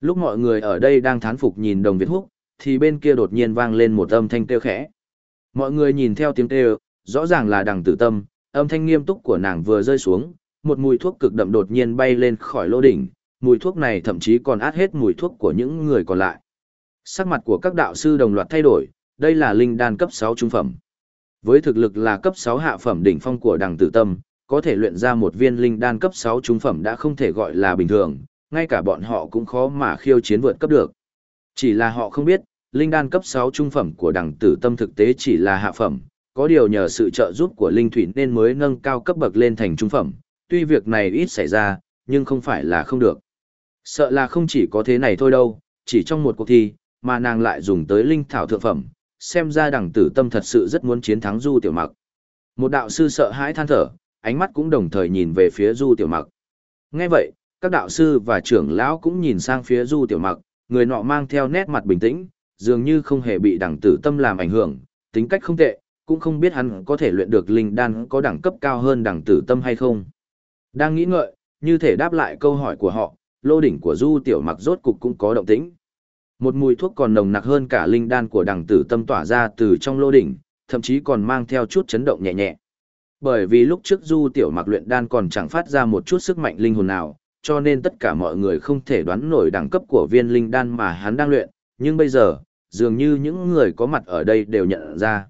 Lúc mọi người ở đây đang thán phục nhìn đồng Việt Húc, thì bên kia đột nhiên vang lên một âm thanh kêu khẽ. Mọi người nhìn theo tiếng kêu, rõ ràng là đằng tử tâm, âm thanh nghiêm túc của nàng vừa rơi xuống, một mùi thuốc cực đậm đột nhiên bay lên khỏi lô đỉnh, mùi thuốc này thậm chí còn át hết mùi thuốc của những người còn lại. Sắc mặt của các đạo sư đồng loạt thay đổi, đây là linh đan cấp 6 trung phẩm. Với thực lực là cấp 6 hạ phẩm đỉnh phong của đằng tử tâm, có thể luyện ra một viên linh đan cấp 6 trung phẩm đã không thể gọi là bình thường, ngay cả bọn họ cũng khó mà khiêu chiến vượt cấp được. Chỉ là họ không biết, linh đan cấp 6 trung phẩm của đằng tử tâm thực tế chỉ là hạ phẩm, có điều nhờ sự trợ giúp của linh thủy nên mới nâng cao cấp bậc lên thành trung phẩm, tuy việc này ít xảy ra, nhưng không phải là không được. Sợ là không chỉ có thế này thôi đâu, chỉ trong một cuộc thi, mà nàng lại dùng tới linh thảo thượng phẩm, xem ra đẳng tử tâm thật sự rất muốn chiến thắng Du Tiểu Mặc. Một đạo sư sợ hãi than thở, ánh mắt cũng đồng thời nhìn về phía Du Tiểu Mặc. Nghe vậy, các đạo sư và trưởng lão cũng nhìn sang phía Du Tiểu Mặc, người nọ mang theo nét mặt bình tĩnh, dường như không hề bị đẳng tử tâm làm ảnh hưởng, tính cách không tệ, cũng không biết hắn có thể luyện được linh đan có đẳng cấp cao hơn đẳng tử tâm hay không. Đang nghĩ ngợi, như thể đáp lại câu hỏi của họ, lô đỉnh của Du Tiểu Mặc rốt cục cũng có động tĩnh. Một mùi thuốc còn nồng nặc hơn cả linh đan của đẳng tử tâm tỏa ra từ trong lô đỉnh, thậm chí còn mang theo chút chấn động nhẹ nhẹ. Bởi vì lúc trước Du Tiểu Mặc luyện đan còn chẳng phát ra một chút sức mạnh linh hồn nào, cho nên tất cả mọi người không thể đoán nổi đẳng cấp của viên linh đan mà hắn đang luyện, nhưng bây giờ, dường như những người có mặt ở đây đều nhận ra.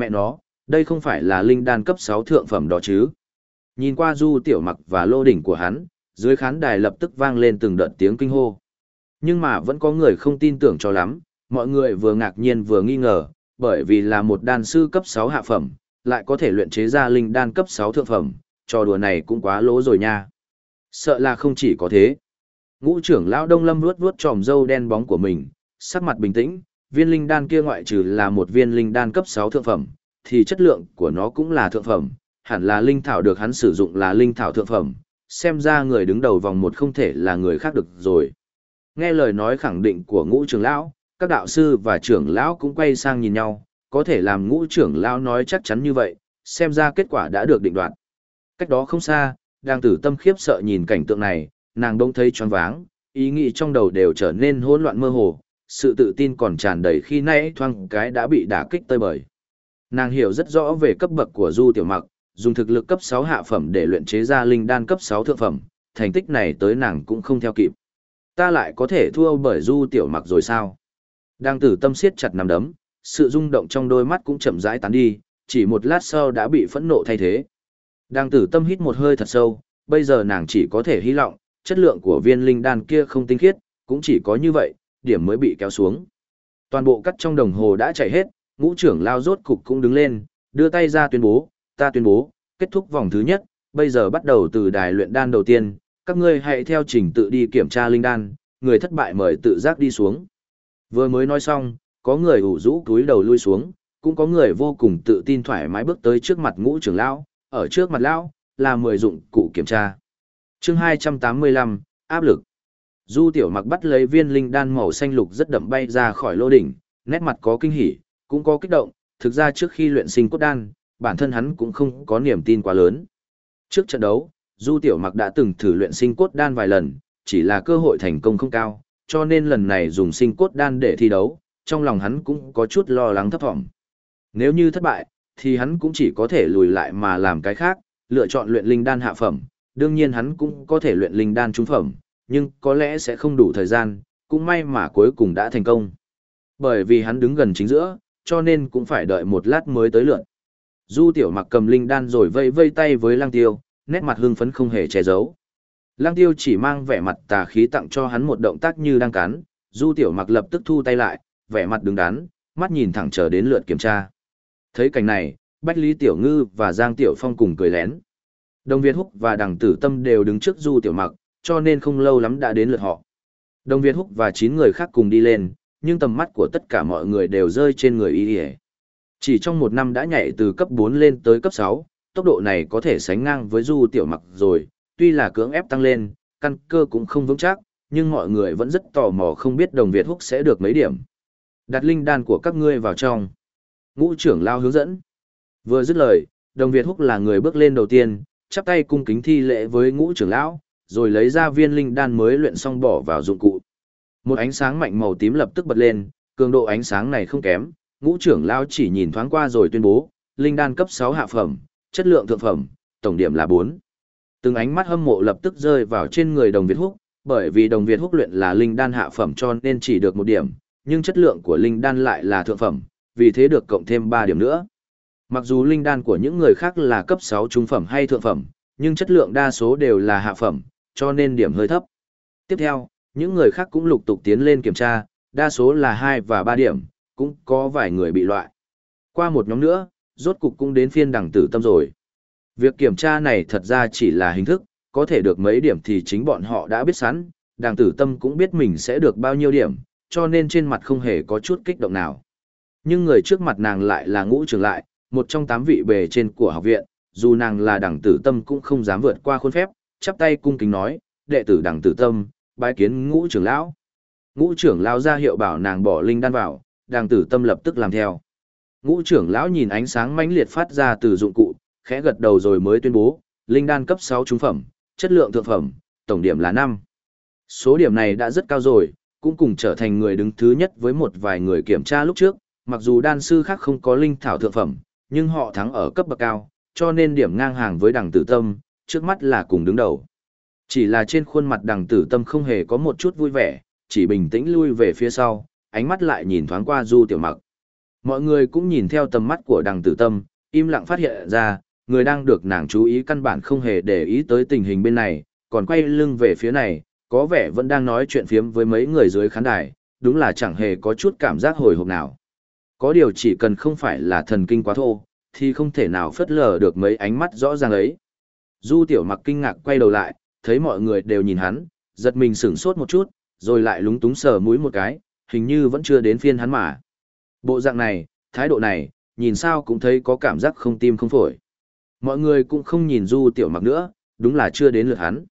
Mẹ nó, đây không phải là linh đan cấp 6 thượng phẩm đó chứ. Nhìn qua Du Tiểu Mặc và lô đỉnh của hắn, dưới khán đài lập tức vang lên từng đợt tiếng kinh hô. Nhưng mà vẫn có người không tin tưởng cho lắm, mọi người vừa ngạc nhiên vừa nghi ngờ, bởi vì là một đan sư cấp 6 hạ phẩm, lại có thể luyện chế ra linh đan cấp 6 thượng phẩm, trò đùa này cũng quá lố rồi nha. Sợ là không chỉ có thế. Ngũ trưởng lão Đông Lâm vuốt vuốt tròm râu đen bóng của mình, sắc mặt bình tĩnh, viên linh đan kia ngoại trừ là một viên linh đan cấp 6 thượng phẩm, thì chất lượng của nó cũng là thượng phẩm, hẳn là linh thảo được hắn sử dụng là linh thảo thượng phẩm, xem ra người đứng đầu vòng một không thể là người khác được rồi. Nghe lời nói khẳng định của ngũ trưởng lão, các đạo sư và trưởng lão cũng quay sang nhìn nhau, có thể làm ngũ trưởng lão nói chắc chắn như vậy, xem ra kết quả đã được định đoạt. Cách đó không xa, đang tử tâm khiếp sợ nhìn cảnh tượng này, nàng đông thấy choáng váng, ý nghĩ trong đầu đều trở nên hỗn loạn mơ hồ, sự tự tin còn tràn đầy khi nãy thoang cái đã bị đả kích tơi bời. Nàng hiểu rất rõ về cấp bậc của Du Tiểu Mặc, dùng thực lực cấp 6 hạ phẩm để luyện chế ra linh đan cấp 6 thượng phẩm, thành tích này tới nàng cũng không theo kịp. Ta lại có thể thua bởi Du Tiểu Mặc rồi sao? Đang tử tâm siết chặt nắm đấm, sự rung động trong đôi mắt cũng chậm rãi tán đi, chỉ một lát sau đã bị phẫn nộ thay thế. Đang tử tâm hít một hơi thật sâu, bây giờ nàng chỉ có thể hy vọng, chất lượng của viên linh đan kia không tinh khiết, cũng chỉ có như vậy, điểm mới bị kéo xuống. Toàn bộ cắt trong đồng hồ đã chạy hết, ngũ trưởng lao rốt cục cũng đứng lên, đưa tay ra tuyên bố, ta tuyên bố, kết thúc vòng thứ nhất, bây giờ bắt đầu từ đài luyện đan đầu tiên, các ngươi hãy theo trình tự đi kiểm tra linh đan, người thất bại mời tự giác đi xuống. Vừa mới nói xong, có người ủ rũ túi đầu lui xuống, cũng có người vô cùng tự tin thoải mái bước tới trước mặt ngũ trưởng lão, ở trước mặt lão là mười dụng cụ kiểm tra. Chương 285, áp lực. Du Tiểu Mặc bắt lấy viên linh đan màu xanh lục rất đậm bay ra khỏi lô đỉnh, nét mặt có kinh hỉ, cũng có kích động, thực ra trước khi luyện sinh cốt đan, bản thân hắn cũng không có niềm tin quá lớn. Trước trận đấu, Du Tiểu Mặc đã từng thử luyện sinh cốt đan vài lần, chỉ là cơ hội thành công không cao, cho nên lần này dùng sinh cốt đan để thi đấu, trong lòng hắn cũng có chút lo lắng thấp vọng. Nếu như thất bại, thì hắn cũng chỉ có thể lùi lại mà làm cái khác, lựa chọn luyện linh đan hạ phẩm, đương nhiên hắn cũng có thể luyện linh đan trung phẩm, nhưng có lẽ sẽ không đủ thời gian, cũng may mà cuối cùng đã thành công. Bởi vì hắn đứng gần chính giữa, cho nên cũng phải đợi một lát mới tới lượt. Du tiểu mặc cầm linh đan rồi vây vây tay với lang tiêu, nét mặt hưng phấn không hề che giấu. Lang tiêu chỉ mang vẻ mặt tà khí tặng cho hắn một động tác như đang cắn, du tiểu mặc lập tức thu tay lại, vẻ mặt đứng đắn, mắt nhìn thẳng chờ đến lượt kiểm tra. Thấy cảnh này, Bách Lý Tiểu Ngư và Giang Tiểu Phong cùng cười lén. Đồng Việt Húc và Đằng Tử Tâm đều đứng trước du tiểu mặc, cho nên không lâu lắm đã đến lượt họ. Đồng Việt Húc và 9 người khác cùng đi lên, nhưng tầm mắt của tất cả mọi người đều rơi trên người y Chỉ trong một năm đã nhảy từ cấp 4 lên tới cấp 6, tốc độ này có thể sánh ngang với du tiểu mặc rồi, tuy là cưỡng ép tăng lên, căn cơ cũng không vững chắc, nhưng mọi người vẫn rất tò mò không biết đồng Việt Húc sẽ được mấy điểm. Đặt linh đan của các ngươi vào trong. Ngũ trưởng lao hướng dẫn. Vừa dứt lời, đồng Việt Húc là người bước lên đầu tiên, chắp tay cung kính thi lễ với ngũ trưởng lão, rồi lấy ra viên linh đan mới luyện xong bỏ vào dụng cụ. Một ánh sáng mạnh màu tím lập tức bật lên, cường độ ánh sáng này không kém, ngũ trưởng lão chỉ nhìn thoáng qua rồi tuyên bố, linh đan cấp 6 hạ phẩm, chất lượng thượng phẩm, tổng điểm là 4. Từng ánh mắt hâm mộ lập tức rơi vào trên người đồng Việt Húc, bởi vì đồng Việt Húc luyện là linh đan hạ phẩm cho nên chỉ được một điểm, nhưng chất lượng của linh đan lại là thượng phẩm, vì thế được cộng thêm 3 điểm nữa. Mặc dù linh đan của những người khác là cấp 6 trung phẩm hay thượng phẩm, nhưng chất lượng đa số đều là hạ phẩm, cho nên điểm hơi thấp. Tiếp theo, những người khác cũng lục tục tiến lên kiểm tra, đa số là 2 và 3 điểm, cũng có vài người bị loại. Qua một nhóm nữa, rốt cục cũng đến phiên đẳng tử tâm rồi. Việc kiểm tra này thật ra chỉ là hình thức, có thể được mấy điểm thì chính bọn họ đã biết sẵn, đẳng tử tâm cũng biết mình sẽ được bao nhiêu điểm, cho nên trên mặt không hề có chút kích động nào. Nhưng người trước mặt nàng lại là ngũ trưởng lại, một trong tám vị bề trên của học viện, dù nàng là đẳng tử tâm cũng không dám vượt qua khuôn phép, chắp tay cung kính nói, đệ tử đẳng tử tâm, bái kiến ngũ trưởng lão. Ngũ trưởng lão ra hiệu bảo nàng bỏ linh đan vào, đẳng tử tâm lập tức làm theo. Ngũ trưởng lão nhìn ánh sáng mãnh liệt phát ra từ dụng cụ, khẽ gật đầu rồi mới tuyên bố, linh đan cấp 6 trung phẩm, chất lượng thượng phẩm, tổng điểm là 5. Số điểm này đã rất cao rồi, cũng cùng trở thành người đứng thứ nhất với một vài người kiểm tra lúc trước, mặc dù đan sư khác không có linh thảo thượng phẩm, nhưng họ thắng ở cấp bậc cao, cho nên điểm ngang hàng với đằng tử tâm, trước mắt là cùng đứng đầu. Chỉ là trên khuôn mặt đằng tử tâm không hề có một chút vui vẻ, chỉ bình tĩnh lui về phía sau, ánh mắt lại nhìn thoáng qua du tiểu mặc. Mọi người cũng nhìn theo tầm mắt của đằng tử tâm, im lặng phát hiện ra, người đang được nàng chú ý căn bản không hề để ý tới tình hình bên này, còn quay lưng về phía này, có vẻ vẫn đang nói chuyện phiếm với mấy người dưới khán đài, đúng là chẳng hề có chút cảm giác hồi hộp nào. Có điều chỉ cần không phải là thần kinh quá thô, thì không thể nào phớt lờ được mấy ánh mắt rõ ràng ấy. Du tiểu mặc kinh ngạc quay đầu lại, thấy mọi người đều nhìn hắn, giật mình sửng sốt một chút, rồi lại lúng túng sờ mũi một cái, hình như vẫn chưa đến phiên hắn mà. Bộ dạng này, thái độ này, nhìn sao cũng thấy có cảm giác không tim không phổi. Mọi người cũng không nhìn du tiểu mặc nữa, đúng là chưa đến lượt hắn.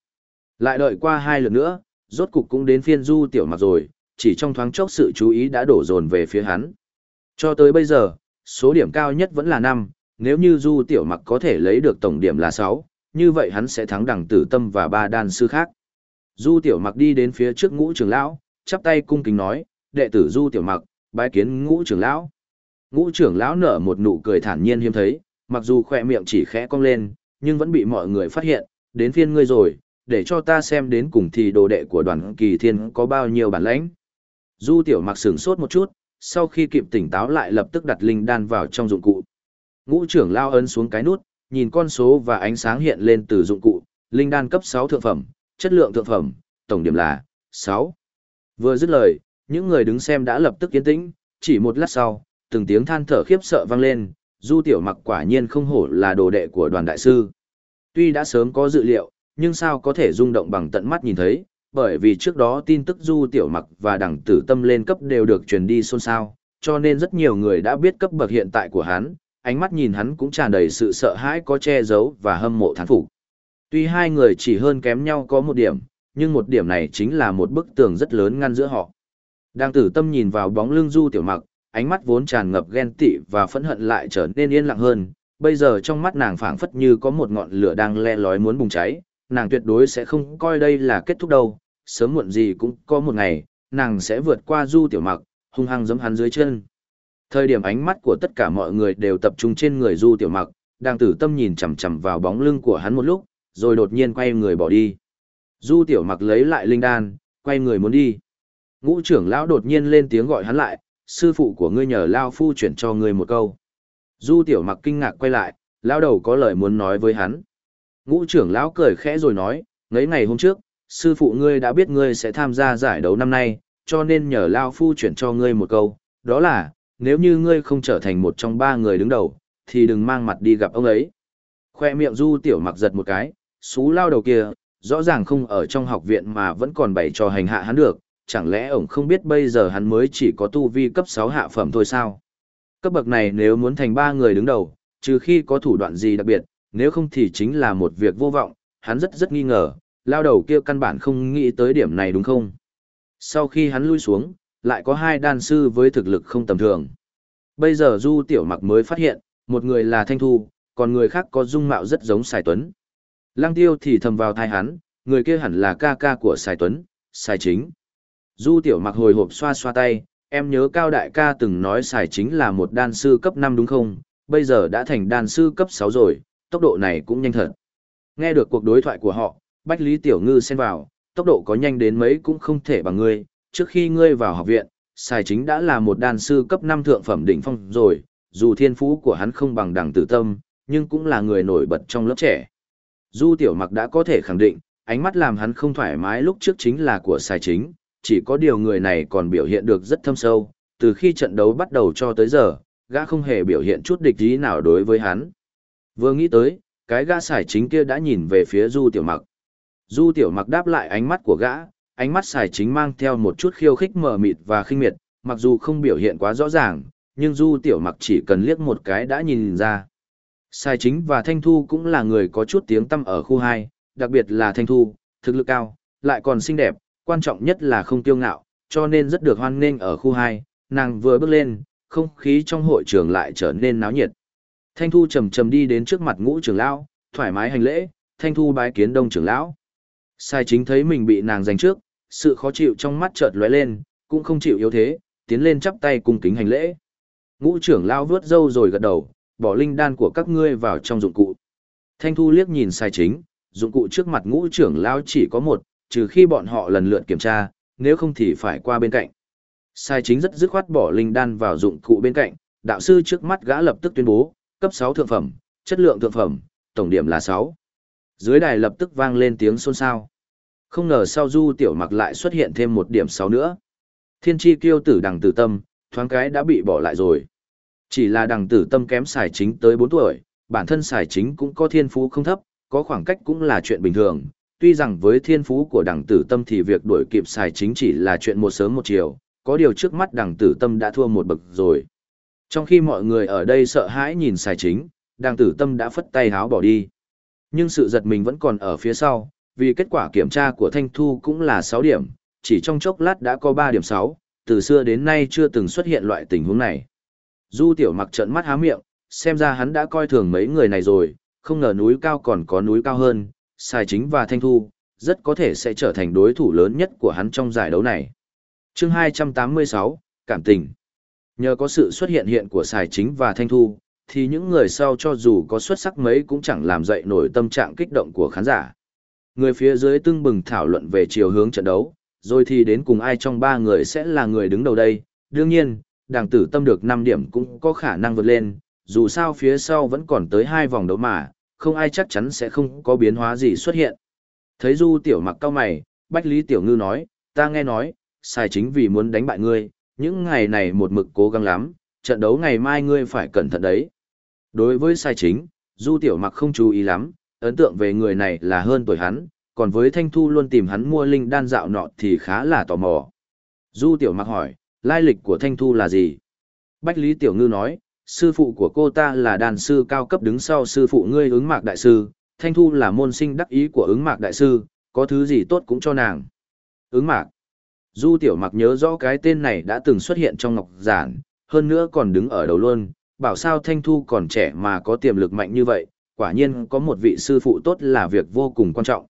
Lại đợi qua hai lượt nữa, rốt cục cũng đến phiên du tiểu mặc rồi, chỉ trong thoáng chốc sự chú ý đã đổ dồn về phía hắn. Cho tới bây giờ, số điểm cao nhất vẫn là 5, nếu như du tiểu mặc có thể lấy được tổng điểm là 6, như vậy hắn sẽ thắng đẳng tử tâm và ba đan sư khác. Du tiểu mặc đi đến phía trước ngũ trưởng lão, chắp tay cung kính nói, đệ tử du tiểu mặc, bái kiến ngũ trưởng lão. Ngũ trưởng lão nở một nụ cười thản nhiên hiếm thấy, mặc dù khỏe miệng chỉ khẽ cong lên, nhưng vẫn bị mọi người phát hiện, đến phiên ngươi rồi, để cho ta xem đến cùng thì đồ đệ của đoàn kỳ thiên có bao nhiêu bản lãnh. Du tiểu mặc sửng sốt một chút, sau khi kịp tỉnh táo lại lập tức đặt linh đan vào trong dụng cụ. Ngũ trưởng lao ấn xuống cái nút, nhìn con số và ánh sáng hiện lên từ dụng cụ, linh đan cấp 6 thượng phẩm, chất lượng thượng phẩm, tổng điểm là 6. Vừa dứt lời, những người đứng xem đã lập tức yên tĩnh, chỉ một lát sau, từng tiếng than thở khiếp sợ vang lên, Du Tiểu Mặc quả nhiên không hổ là đồ đệ của đoàn đại sư. Tuy đã sớm có dự liệu, nhưng sao có thể rung động bằng tận mắt nhìn thấy, bởi vì trước đó tin tức Du Tiểu Mặc và đẳng tử tâm lên cấp đều được truyền đi xôn xao, cho nên rất nhiều người đã biết cấp bậc hiện tại của hắn, ánh mắt nhìn hắn cũng tràn đầy sự sợ hãi có che giấu và hâm mộ thán phục. Tuy hai người chỉ hơn kém nhau có một điểm, nhưng một điểm này chính là một bức tường rất lớn ngăn giữa họ. Đang tử tâm nhìn vào bóng lưng Du Tiểu Mặc, ánh mắt vốn tràn ngập ghen tị và phẫn hận lại trở nên yên lặng hơn. Bây giờ trong mắt nàng phảng phất như có một ngọn lửa đang le lói muốn bùng cháy, nàng tuyệt đối sẽ không coi đây là kết thúc đâu, sớm muộn gì cũng có một ngày, nàng sẽ vượt qua Du Tiểu Mặc, hung hăng giẫm hắn dưới chân. Thời điểm ánh mắt của tất cả mọi người đều tập trung trên người Du Tiểu Mặc, đang tử tâm nhìn chằm chằm vào bóng lưng của hắn một lúc, rồi đột nhiên quay người bỏ đi. Du Tiểu Mặc lấy lại linh đan, quay người muốn đi. Ngũ trưởng lão đột nhiên lên tiếng gọi hắn lại, sư phụ của ngươi nhờ Lao Phu chuyển cho ngươi một câu. Du Tiểu Mặc kinh ngạc quay lại, lão đầu có lời muốn nói với hắn. Ngũ trưởng lão cười khẽ rồi nói, mấy ngày hôm trước, sư phụ ngươi đã biết ngươi sẽ tham gia giải đấu năm nay, cho nên nhờ Lao Phu chuyển cho ngươi một câu, đó là, nếu như ngươi không trở thành một trong ba người đứng đầu, thì đừng mang mặt đi gặp ông ấy. Khoe miệng du tiểu mặc giật một cái, xú lao đầu kia, rõ ràng không ở trong học viện mà vẫn còn bày trò hành hạ hắn được, chẳng lẽ ổng không biết bây giờ hắn mới chỉ có tu vi cấp 6 hạ phẩm thôi sao? Cấp bậc này nếu muốn thành ba người đứng đầu, trừ khi có thủ đoạn gì đặc biệt, nếu không thì chính là một việc vô vọng, hắn rất rất nghi ngờ, lao đầu kia căn bản không nghĩ tới điểm này đúng không? Sau khi hắn lui xuống, lại có hai đan sư với thực lực không tầm thường. Bây giờ Du Tiểu Mặc mới phát hiện, một người là Thanh Thu, còn người khác có dung mạo rất giống Sài Tuấn. Lăng Tiêu thì thầm vào thai hắn, người kia hẳn là ca ca của Sài Tuấn, Sài Chính. Du Tiểu Mặc hồi hộp xoa xoa tay, em nhớ Cao Đại ca từng nói Sài Chính là một đan sư cấp 5 đúng không, bây giờ đã thành đan sư cấp 6 rồi, tốc độ này cũng nhanh thật. Nghe được cuộc đối thoại của họ, Bách Lý Tiểu Ngư xen vào, tốc độ có nhanh đến mấy cũng không thể bằng ngươi, trước khi ngươi vào học viện, Sài Chính đã là một đan sư cấp 5 thượng phẩm đỉnh phong rồi, dù thiên phú của hắn không bằng đằng tử tâm, nhưng cũng là người nổi bật trong lớp trẻ. Du Tiểu Mặc đã có thể khẳng định, ánh mắt làm hắn không thoải mái lúc trước chính là của Sài Chính, chỉ có điều người này còn biểu hiện được rất thâm sâu, từ khi trận đấu bắt đầu cho tới giờ, gã không hề biểu hiện chút địch ý nào đối với hắn. Vừa nghĩ tới, cái gã Sài chính kia đã nhìn về phía Du Tiểu Mặc. Du Tiểu Mặc đáp lại ánh mắt của gã, ánh mắt xài chính mang theo một chút khiêu khích mờ mịt và khinh miệt, mặc dù không biểu hiện quá rõ ràng, nhưng Du Tiểu Mặc chỉ cần liếc một cái đã nhìn ra. Xài chính và Thanh Thu cũng là người có chút tiếng tăm ở khu 2, đặc biệt là Thanh Thu, thực lực cao, lại còn xinh đẹp, quan trọng nhất là không tiêu ngạo, cho nên rất được hoan nghênh ở khu 2, nàng vừa bước lên, không khí trong hội trường lại trở nên náo nhiệt. Thanh Thu trầm trầm đi đến trước mặt ngũ trưởng lão, thoải mái hành lễ, Thanh Thu bái kiến đông trưởng lão. Sai chính thấy mình bị nàng giành trước, sự khó chịu trong mắt chợt lóe lên, cũng không chịu yếu thế, tiến lên chắp tay cung kính hành lễ. Ngũ trưởng lão vướt râu rồi gật đầu, bỏ linh đan của các ngươi vào trong dụng cụ. Thanh Thu liếc nhìn sai chính, dụng cụ trước mặt ngũ trưởng lão chỉ có một, trừ khi bọn họ lần lượt kiểm tra, nếu không thì phải qua bên cạnh. Sai chính rất dứt khoát bỏ linh đan vào dụng cụ bên cạnh, đạo sư trước mắt gã lập tức tuyên bố, cấp 6 thượng phẩm, chất lượng thượng phẩm, tổng điểm là 6. Dưới đài lập tức vang lên tiếng xôn xao. Không ngờ sau du tiểu mặc lại xuất hiện thêm một điểm sáu nữa. Thiên tri kiêu tử đằng tử tâm, thoáng cái đã bị bỏ lại rồi. Chỉ là đằng tử tâm kém xài chính tới 4 tuổi, bản thân xài chính cũng có thiên phú không thấp, có khoảng cách cũng là chuyện bình thường. Tuy rằng với thiên phú của đằng tử tâm thì việc đuổi kịp xài chính chỉ là chuyện một sớm một chiều, có điều trước mắt đằng tử tâm đã thua một bậc rồi. Trong khi mọi người ở đây sợ hãi nhìn xài chính, đằng tử tâm đã phất tay háo bỏ đi. Nhưng sự giật mình vẫn còn ở phía sau, vì kết quả kiểm tra của Thanh Thu cũng là 6 điểm, chỉ trong chốc lát đã có 3 điểm 6, từ xưa đến nay chưa từng xuất hiện loại tình huống này. Du tiểu mặc trợn mắt há miệng, xem ra hắn đã coi thường mấy người này rồi, không ngờ núi cao còn có núi cao hơn, Sai Chính và Thanh Thu, rất có thể sẽ trở thành đối thủ lớn nhất của hắn trong giải đấu này. chương 286, Cảm tình Nhờ có sự xuất hiện hiện của Sai Chính và Thanh Thu, thì những người sau cho dù có xuất sắc mấy cũng chẳng làm dậy nổi tâm trạng kích động của khán giả. Người phía dưới tưng bừng thảo luận về chiều hướng trận đấu, rồi thì đến cùng ai trong ba người sẽ là người đứng đầu đây. Đương nhiên, đảng tử tâm được 5 điểm cũng có khả năng vượt lên, dù sao phía sau vẫn còn tới hai vòng đấu mà, không ai chắc chắn sẽ không có biến hóa gì xuất hiện. Thấy Du tiểu mặc cao mày, Bách Lý Tiểu Ngư nói, ta nghe nói, sai chính vì muốn đánh bại ngươi, những ngày này một mực cố gắng lắm, trận đấu ngày mai ngươi phải cẩn thận đấy. Đối với sai chính, Du Tiểu Mặc không chú ý lắm, ấn tượng về người này là hơn tuổi hắn, còn với Thanh Thu luôn tìm hắn mua linh đan dạo nọ thì khá là tò mò. Du Tiểu Mặc hỏi, lai lịch của Thanh Thu là gì? Bách Lý Tiểu Ngư nói, sư phụ của cô ta là đàn sư cao cấp đứng sau sư phụ ngươi ứng mạc đại sư, Thanh Thu là môn sinh đắc ý của ứng mạc đại sư, có thứ gì tốt cũng cho nàng. Ứng mạc. Du Tiểu Mặc nhớ rõ cái tên này đã từng xuất hiện trong ngọc giản, hơn nữa còn đứng ở đầu luôn, bảo sao Thanh Thu còn trẻ mà có tiềm lực mạnh như vậy, quả nhiên có một vị sư phụ tốt là việc vô cùng quan trọng.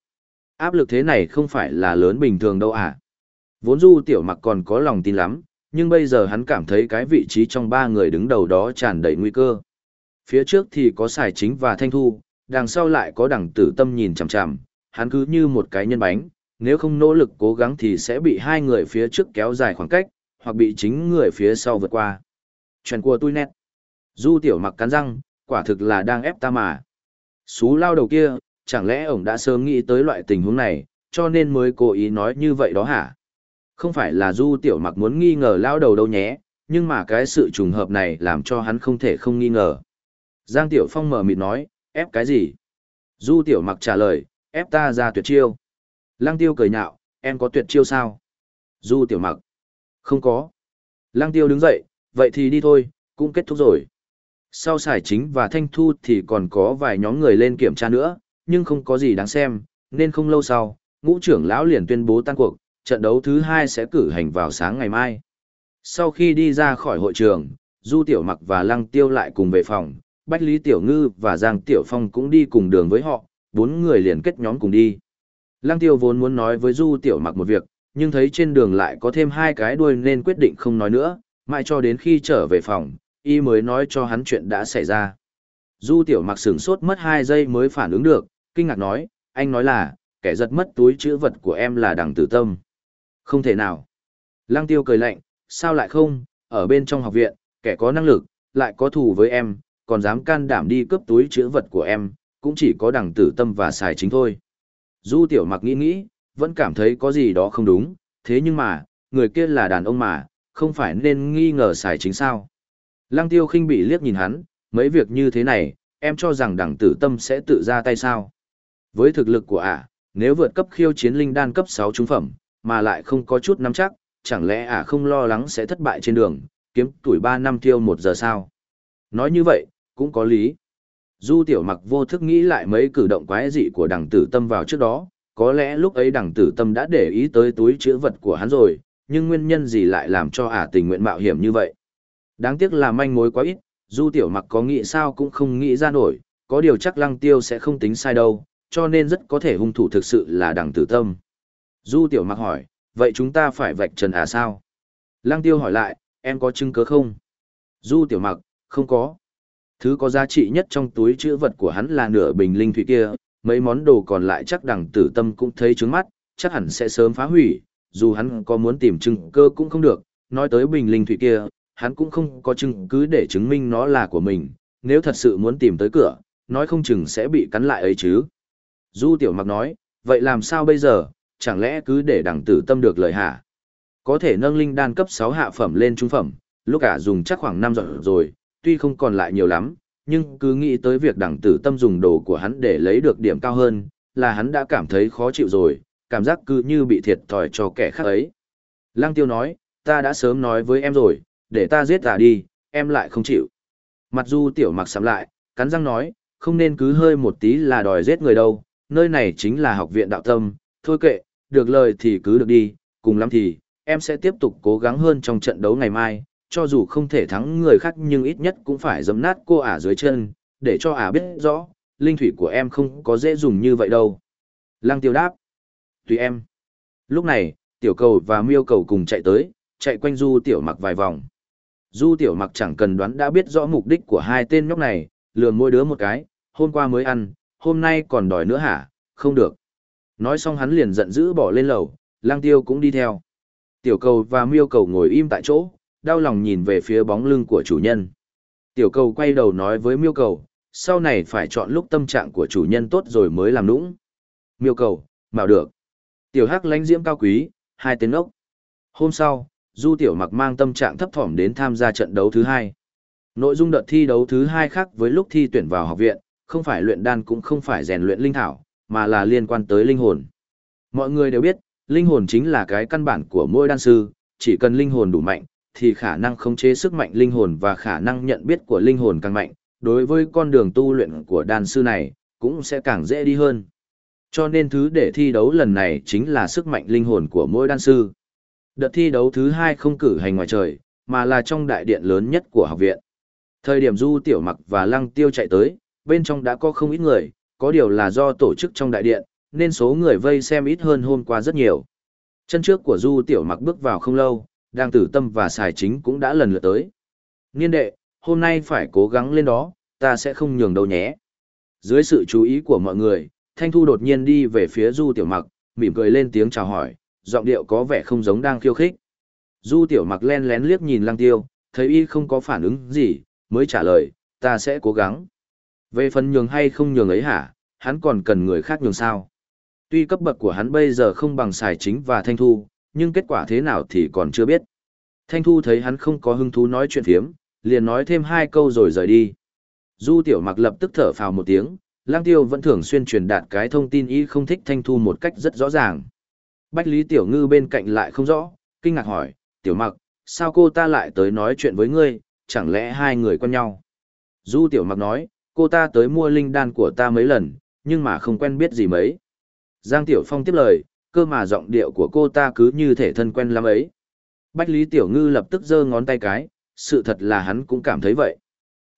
Áp lực thế này không phải là lớn bình thường đâu à. Vốn du tiểu mặc còn có lòng tin lắm, nhưng bây giờ hắn cảm thấy cái vị trí trong ba người đứng đầu đó tràn đầy nguy cơ. Phía trước thì có xài chính và thanh thu, đằng sau lại có đằng tử tâm nhìn chằm chằm, hắn cứ như một cái nhân bánh, nếu không nỗ lực cố gắng thì sẽ bị hai người phía trước kéo dài khoảng cách, hoặc bị chính người phía sau vượt qua. Chuyện của tôi nét. Du tiểu mặc cắn răng, quả thực là đang ép ta mà. Xú lao đầu kia, chẳng lẽ ổng đã sớm nghĩ tới loại tình huống này, cho nên mới cố ý nói như vậy đó hả? Không phải là du tiểu mặc muốn nghi ngờ lao đầu đâu nhé, nhưng mà cái sự trùng hợp này làm cho hắn không thể không nghi ngờ. Giang Tiểu Phong mở mịt nói, ép cái gì? Du Tiểu mặc trả lời, ép ta ra tuyệt chiêu. Lăng Tiêu cười nhạo, em có tuyệt chiêu sao? Du Tiểu mặc, không có. Lăng Tiêu đứng dậy, vậy thì đi thôi, cũng kết thúc rồi. Sau xài chính và thanh thu thì còn có vài nhóm người lên kiểm tra nữa, nhưng không có gì đáng xem, nên không lâu sau, ngũ trưởng lão liền tuyên bố tan cuộc, trận đấu thứ hai sẽ cử hành vào sáng ngày mai. Sau khi đi ra khỏi hội trường, Du Tiểu Mặc và Lăng Tiêu lại cùng về phòng, Bách Lý Tiểu Ngư và Giang Tiểu Phong cũng đi cùng đường với họ, bốn người liền kết nhóm cùng đi. Lăng Tiêu vốn muốn nói với Du Tiểu Mặc một việc, nhưng thấy trên đường lại có thêm hai cái đuôi nên quyết định không nói nữa, mãi cho đến khi trở về phòng, y mới nói cho hắn chuyện đã xảy ra. Du tiểu mặc sửng sốt mất 2 giây mới phản ứng được, kinh ngạc nói, anh nói là, kẻ giật mất túi chữ vật của em là đằng tử tâm. Không thể nào. Lăng tiêu cười lạnh, sao lại không, ở bên trong học viện, kẻ có năng lực, lại có thù với em, còn dám can đảm đi cướp túi chữ vật của em, cũng chỉ có đằng tử tâm và xài chính thôi. Du tiểu mặc nghĩ nghĩ, vẫn cảm thấy có gì đó không đúng, thế nhưng mà, người kia là đàn ông mà, không phải nên nghi ngờ xài chính sao. Lăng tiêu khinh bị liếc nhìn hắn, mấy việc như thế này, em cho rằng đẳng tử tâm sẽ tự ra tay sao. Với thực lực của ả, nếu vượt cấp khiêu chiến linh đan cấp 6 trung phẩm, mà lại không có chút nắm chắc, chẳng lẽ ả không lo lắng sẽ thất bại trên đường, kiếm tuổi 3 năm tiêu một giờ sao? Nói như vậy, cũng có lý. Du tiểu mặc vô thức nghĩ lại mấy cử động quái dị của đằng tử tâm vào trước đó, có lẽ lúc ấy đằng tử tâm đã để ý tới túi chữ vật của hắn rồi, nhưng nguyên nhân gì lại làm cho ả tình nguyện mạo hiểm như vậy? Đáng tiếc là manh mối quá ít, du tiểu mặc có nghĩ sao cũng không nghĩ ra nổi, có điều chắc lăng tiêu sẽ không tính sai đâu, cho nên rất có thể hung thủ thực sự là đằng tử tâm. Du tiểu mặc hỏi, vậy chúng ta phải vạch trần à sao? Lăng tiêu hỏi lại, em có chứng cứ không? Du tiểu mặc, không có. Thứ có giá trị nhất trong túi chữ vật của hắn là nửa bình linh thủy kia, mấy món đồ còn lại chắc đằng tử tâm cũng thấy trướng mắt, chắc hẳn sẽ sớm phá hủy, dù hắn có muốn tìm chứng cơ cũng không được, nói tới bình linh thủy kia, hắn cũng không có chứng cứ để chứng minh nó là của mình, nếu thật sự muốn tìm tới cửa, nói không chừng sẽ bị cắn lại ấy chứ. Du tiểu mặc nói, vậy làm sao bây giờ, chẳng lẽ cứ để đẳng tử tâm được lời hả? Có thể nâng linh đan cấp 6 hạ phẩm lên trung phẩm, lúc cả dùng chắc khoảng 5 giờ rồi, tuy không còn lại nhiều lắm, nhưng cứ nghĩ tới việc đẳng tử tâm dùng đồ của hắn để lấy được điểm cao hơn, là hắn đã cảm thấy khó chịu rồi, cảm giác cứ như bị thiệt thòi cho kẻ khác ấy. Lăng tiêu nói, ta đã sớm nói với em rồi, để ta giết ta đi, em lại không chịu. Mặt du tiểu mặc sắm lại, cắn răng nói, không nên cứ hơi một tí là đòi giết người đâu, nơi này chính là học viện đạo tâm, thôi kệ, được lời thì cứ được đi, cùng lắm thì, em sẽ tiếp tục cố gắng hơn trong trận đấu ngày mai, cho dù không thể thắng người khác nhưng ít nhất cũng phải giấm nát cô ả dưới chân, để cho ả biết rõ, linh thủy của em không có dễ dùng như vậy đâu. Lăng tiêu đáp. Tùy em. Lúc này, tiểu cầu và miêu cầu cùng chạy tới, chạy quanh du tiểu mặc vài vòng. Du tiểu mặc chẳng cần đoán đã biết rõ mục đích của hai tên nhóc này, lừa mỗi đứa một cái, hôm qua mới ăn, hôm nay còn đòi nữa hả, không được. Nói xong hắn liền giận dữ bỏ lên lầu, lang tiêu cũng đi theo. Tiểu cầu và miêu cầu ngồi im tại chỗ, đau lòng nhìn về phía bóng lưng của chủ nhân. Tiểu cầu quay đầu nói với miêu cầu, sau này phải chọn lúc tâm trạng của chủ nhân tốt rồi mới làm nũng. Miêu cầu, bảo được. Tiểu hắc lánh diễm cao quý, hai tên ốc. Hôm sau, Du Tiểu mặc mang tâm trạng thấp thỏm đến tham gia trận đấu thứ hai. Nội dung đợt thi đấu thứ hai khác với lúc thi tuyển vào học viện, không phải luyện đan cũng không phải rèn luyện linh thảo, mà là liên quan tới linh hồn. Mọi người đều biết, linh hồn chính là cái căn bản của mỗi đan sư, chỉ cần linh hồn đủ mạnh, thì khả năng khống chế sức mạnh linh hồn và khả năng nhận biết của linh hồn càng mạnh, đối với con đường tu luyện của đan sư này, cũng sẽ càng dễ đi hơn. Cho nên thứ để thi đấu lần này chính là sức mạnh linh hồn của mỗi đan sư. Đợt thi đấu thứ hai không cử hành ngoài trời, mà là trong đại điện lớn nhất của học viện. Thời điểm Du Tiểu Mặc và Lăng Tiêu chạy tới, bên trong đã có không ít người, có điều là do tổ chức trong đại điện, nên số người vây xem ít hơn hôm qua rất nhiều. Chân trước của Du Tiểu Mặc bước vào không lâu, đang tử tâm và xài chính cũng đã lần lượt tới. Niên đệ, hôm nay phải cố gắng lên đó, ta sẽ không nhường đâu nhé. Dưới sự chú ý của mọi người, Thanh Thu đột nhiên đi về phía Du Tiểu Mặc, mỉm cười lên tiếng chào hỏi, giọng điệu có vẻ không giống đang khiêu khích. Du Tiểu Mặc len lén liếc nhìn Lăng Tiêu, thấy y không có phản ứng gì, mới trả lời, ta sẽ cố gắng. Về phần nhường hay không nhường ấy hả, hắn còn cần người khác nhường sao. Tuy cấp bậc của hắn bây giờ không bằng xài chính và thanh thu, nhưng kết quả thế nào thì còn chưa biết. Thanh thu thấy hắn không có hứng thú nói chuyện phiếm, liền nói thêm hai câu rồi rời đi. Du tiểu mặc lập tức thở phào một tiếng, lang tiêu vẫn thường xuyên truyền đạt cái thông tin y không thích thanh thu một cách rất rõ ràng. Bách Lý Tiểu Ngư bên cạnh lại không rõ, kinh ngạc hỏi, tiểu mặc, sao cô ta lại tới nói chuyện với ngươi, chẳng lẽ hai người quen nhau? Du tiểu mặc nói, cô ta tới mua linh đan của ta mấy lần, nhưng mà không quen biết gì mấy. Giang Tiểu Phong tiếp lời, cơ mà giọng điệu của cô ta cứ như thể thân quen lắm ấy. Bách Lý Tiểu Ngư lập tức giơ ngón tay cái, sự thật là hắn cũng cảm thấy vậy.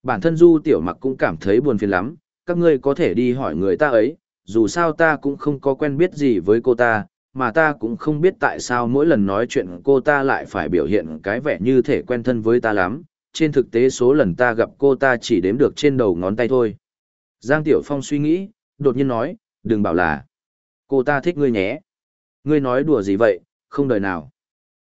Bản thân Du Tiểu Mặc cũng cảm thấy buồn phiền lắm, các ngươi có thể đi hỏi người ta ấy, dù sao ta cũng không có quen biết gì với cô ta, mà ta cũng không biết tại sao mỗi lần nói chuyện cô ta lại phải biểu hiện cái vẻ như thể quen thân với ta lắm, trên thực tế số lần ta gặp cô ta chỉ đếm được trên đầu ngón tay thôi. Giang Tiểu Phong suy nghĩ, đột nhiên nói, đừng bảo là, cô ta thích ngươi nhé. Ngươi nói đùa gì vậy, không đời nào.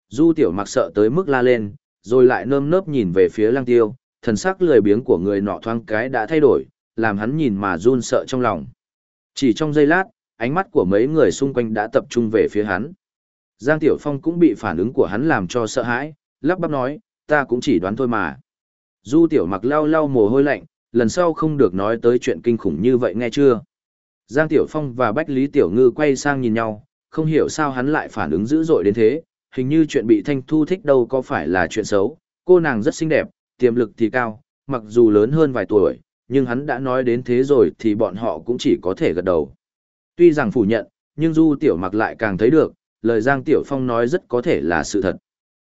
Du Tiểu mặc sợ tới mức la lên, rồi lại nơm nớp nhìn về phía Lăng Tiêu, thần sắc lười biếng của người nọ thoáng cái đã thay đổi, làm hắn nhìn mà run sợ trong lòng. Chỉ trong giây lát, ánh mắt của mấy người xung quanh đã tập trung về phía hắn. Giang Tiểu Phong cũng bị phản ứng của hắn làm cho sợ hãi, lắp bắp nói, ta cũng chỉ đoán thôi mà. Du tiểu mặc lau lau mồ hôi lạnh, lần sau không được nói tới chuyện kinh khủng như vậy nghe chưa? Giang Tiểu Phong và Bách Lý Tiểu Ngư quay sang nhìn nhau, không hiểu sao hắn lại phản ứng dữ dội đến thế, hình như chuyện bị Thanh Thu thích đâu có phải là chuyện xấu, cô nàng rất xinh đẹp, tiềm lực thì cao, mặc dù lớn hơn vài tuổi, nhưng hắn đã nói đến thế rồi thì bọn họ cũng chỉ có thể gật đầu. Tuy rằng phủ nhận, nhưng Du Tiểu Mặc lại càng thấy được, lời Giang Tiểu Phong nói rất có thể là sự thật.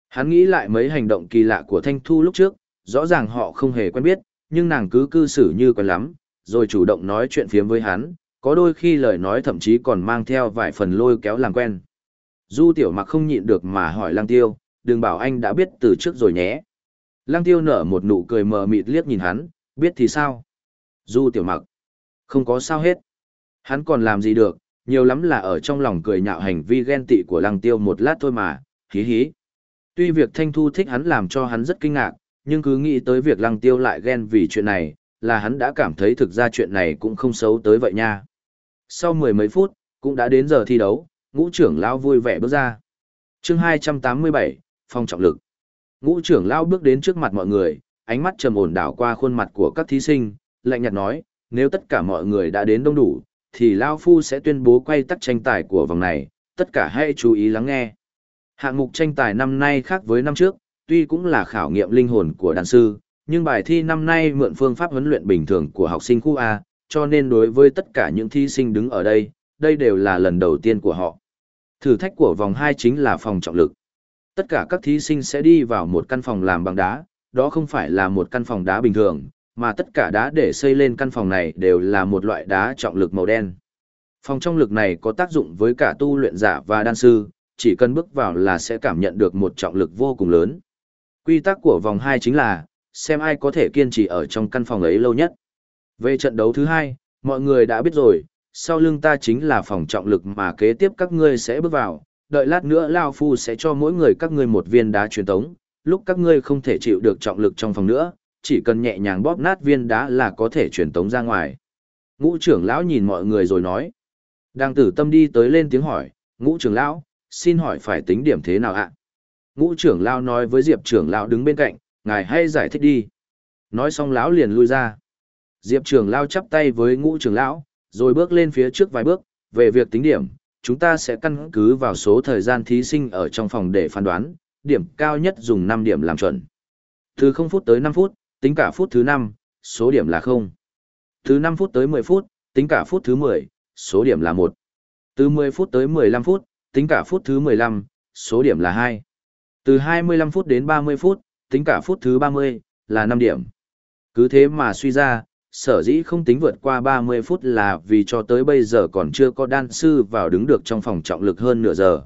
Hắn nghĩ lại mấy hành động kỳ lạ của Thanh Thu lúc trước, rõ ràng họ không hề quen biết, nhưng nàng cứ cư xử như quen lắm, rồi chủ động nói chuyện phiếm với hắn, có đôi khi lời nói thậm chí còn mang theo vài phần lôi kéo làm quen. Du Tiểu Mặc không nhịn được mà hỏi Lang Tiêu, đừng bảo anh đã biết từ trước rồi nhé. Lang Tiêu nở một nụ cười mờ mịt liếc nhìn hắn, biết thì sao? Du Tiểu Mặc, không có sao hết. Hắn còn làm gì được, nhiều lắm là ở trong lòng cười nhạo hành vi ghen tị của Lăng Tiêu một lát thôi mà, hí hí. Tuy việc Thanh Thu thích hắn làm cho hắn rất kinh ngạc, nhưng cứ nghĩ tới việc Lăng Tiêu lại ghen vì chuyện này, là hắn đã cảm thấy thực ra chuyện này cũng không xấu tới vậy nha. Sau mười mấy phút, cũng đã đến giờ thi đấu, ngũ trưởng lão vui vẻ bước ra. chương 287, phong trọng lực. Ngũ trưởng lão bước đến trước mặt mọi người, ánh mắt trầm ổn đảo qua khuôn mặt của các thí sinh, lạnh nhạt nói, nếu tất cả mọi người đã đến đông đủ, thì Lao Phu sẽ tuyên bố quay tắt tranh tài của vòng này, tất cả hãy chú ý lắng nghe. Hạng mục tranh tài năm nay khác với năm trước, tuy cũng là khảo nghiệm linh hồn của đàn sư, nhưng bài thi năm nay mượn phương pháp huấn luyện bình thường của học sinh khu A, cho nên đối với tất cả những thí sinh đứng ở đây, đây đều là lần đầu tiên của họ. Thử thách của vòng 2 chính là phòng trọng lực. Tất cả các thí sinh sẽ đi vào một căn phòng làm bằng đá, đó không phải là một căn phòng đá bình thường, mà tất cả đá để xây lên căn phòng này đều là một loại đá trọng lực màu đen. Phòng trọng lực này có tác dụng với cả tu luyện giả và đan sư, chỉ cần bước vào là sẽ cảm nhận được một trọng lực vô cùng lớn. Quy tắc của vòng 2 chính là, xem ai có thể kiên trì ở trong căn phòng ấy lâu nhất. Về trận đấu thứ hai, mọi người đã biết rồi, sau lưng ta chính là phòng trọng lực mà kế tiếp các ngươi sẽ bước vào, đợi lát nữa Lao Phu sẽ cho mỗi người các ngươi một viên đá truyền tống, lúc các ngươi không thể chịu được trọng lực trong phòng nữa, chỉ cần nhẹ nhàng bóp nát viên đá là có thể truyền tống ra ngoài. Ngũ trưởng lão nhìn mọi người rồi nói. Đang tử tâm đi tới lên tiếng hỏi, ngũ trưởng lão, xin hỏi phải tính điểm thế nào ạ? Ngũ trưởng lão nói với Diệp trưởng lão đứng bên cạnh, ngài hay giải thích đi. Nói xong lão liền lui ra. Diệp trưởng lão chắp tay với ngũ trưởng lão, rồi bước lên phía trước vài bước, về việc tính điểm, chúng ta sẽ căn cứ vào số thời gian thí sinh ở trong phòng để phán đoán, điểm cao nhất dùng 5 điểm làm chuẩn. Từ 0 phút tới 5 phút, tính cả phút thứ 5, số điểm là 0. Từ 5 phút tới 10 phút, tính cả phút thứ 10, số điểm là 1. Từ 10 phút tới 15 phút, tính cả phút thứ 15, số điểm là 2. Từ 25 phút đến 30 phút, tính cả phút thứ 30, là 5 điểm. Cứ thế mà suy ra, sở dĩ không tính vượt qua 30 phút là vì cho tới bây giờ còn chưa có đan sư vào đứng được trong phòng trọng lực hơn nửa giờ.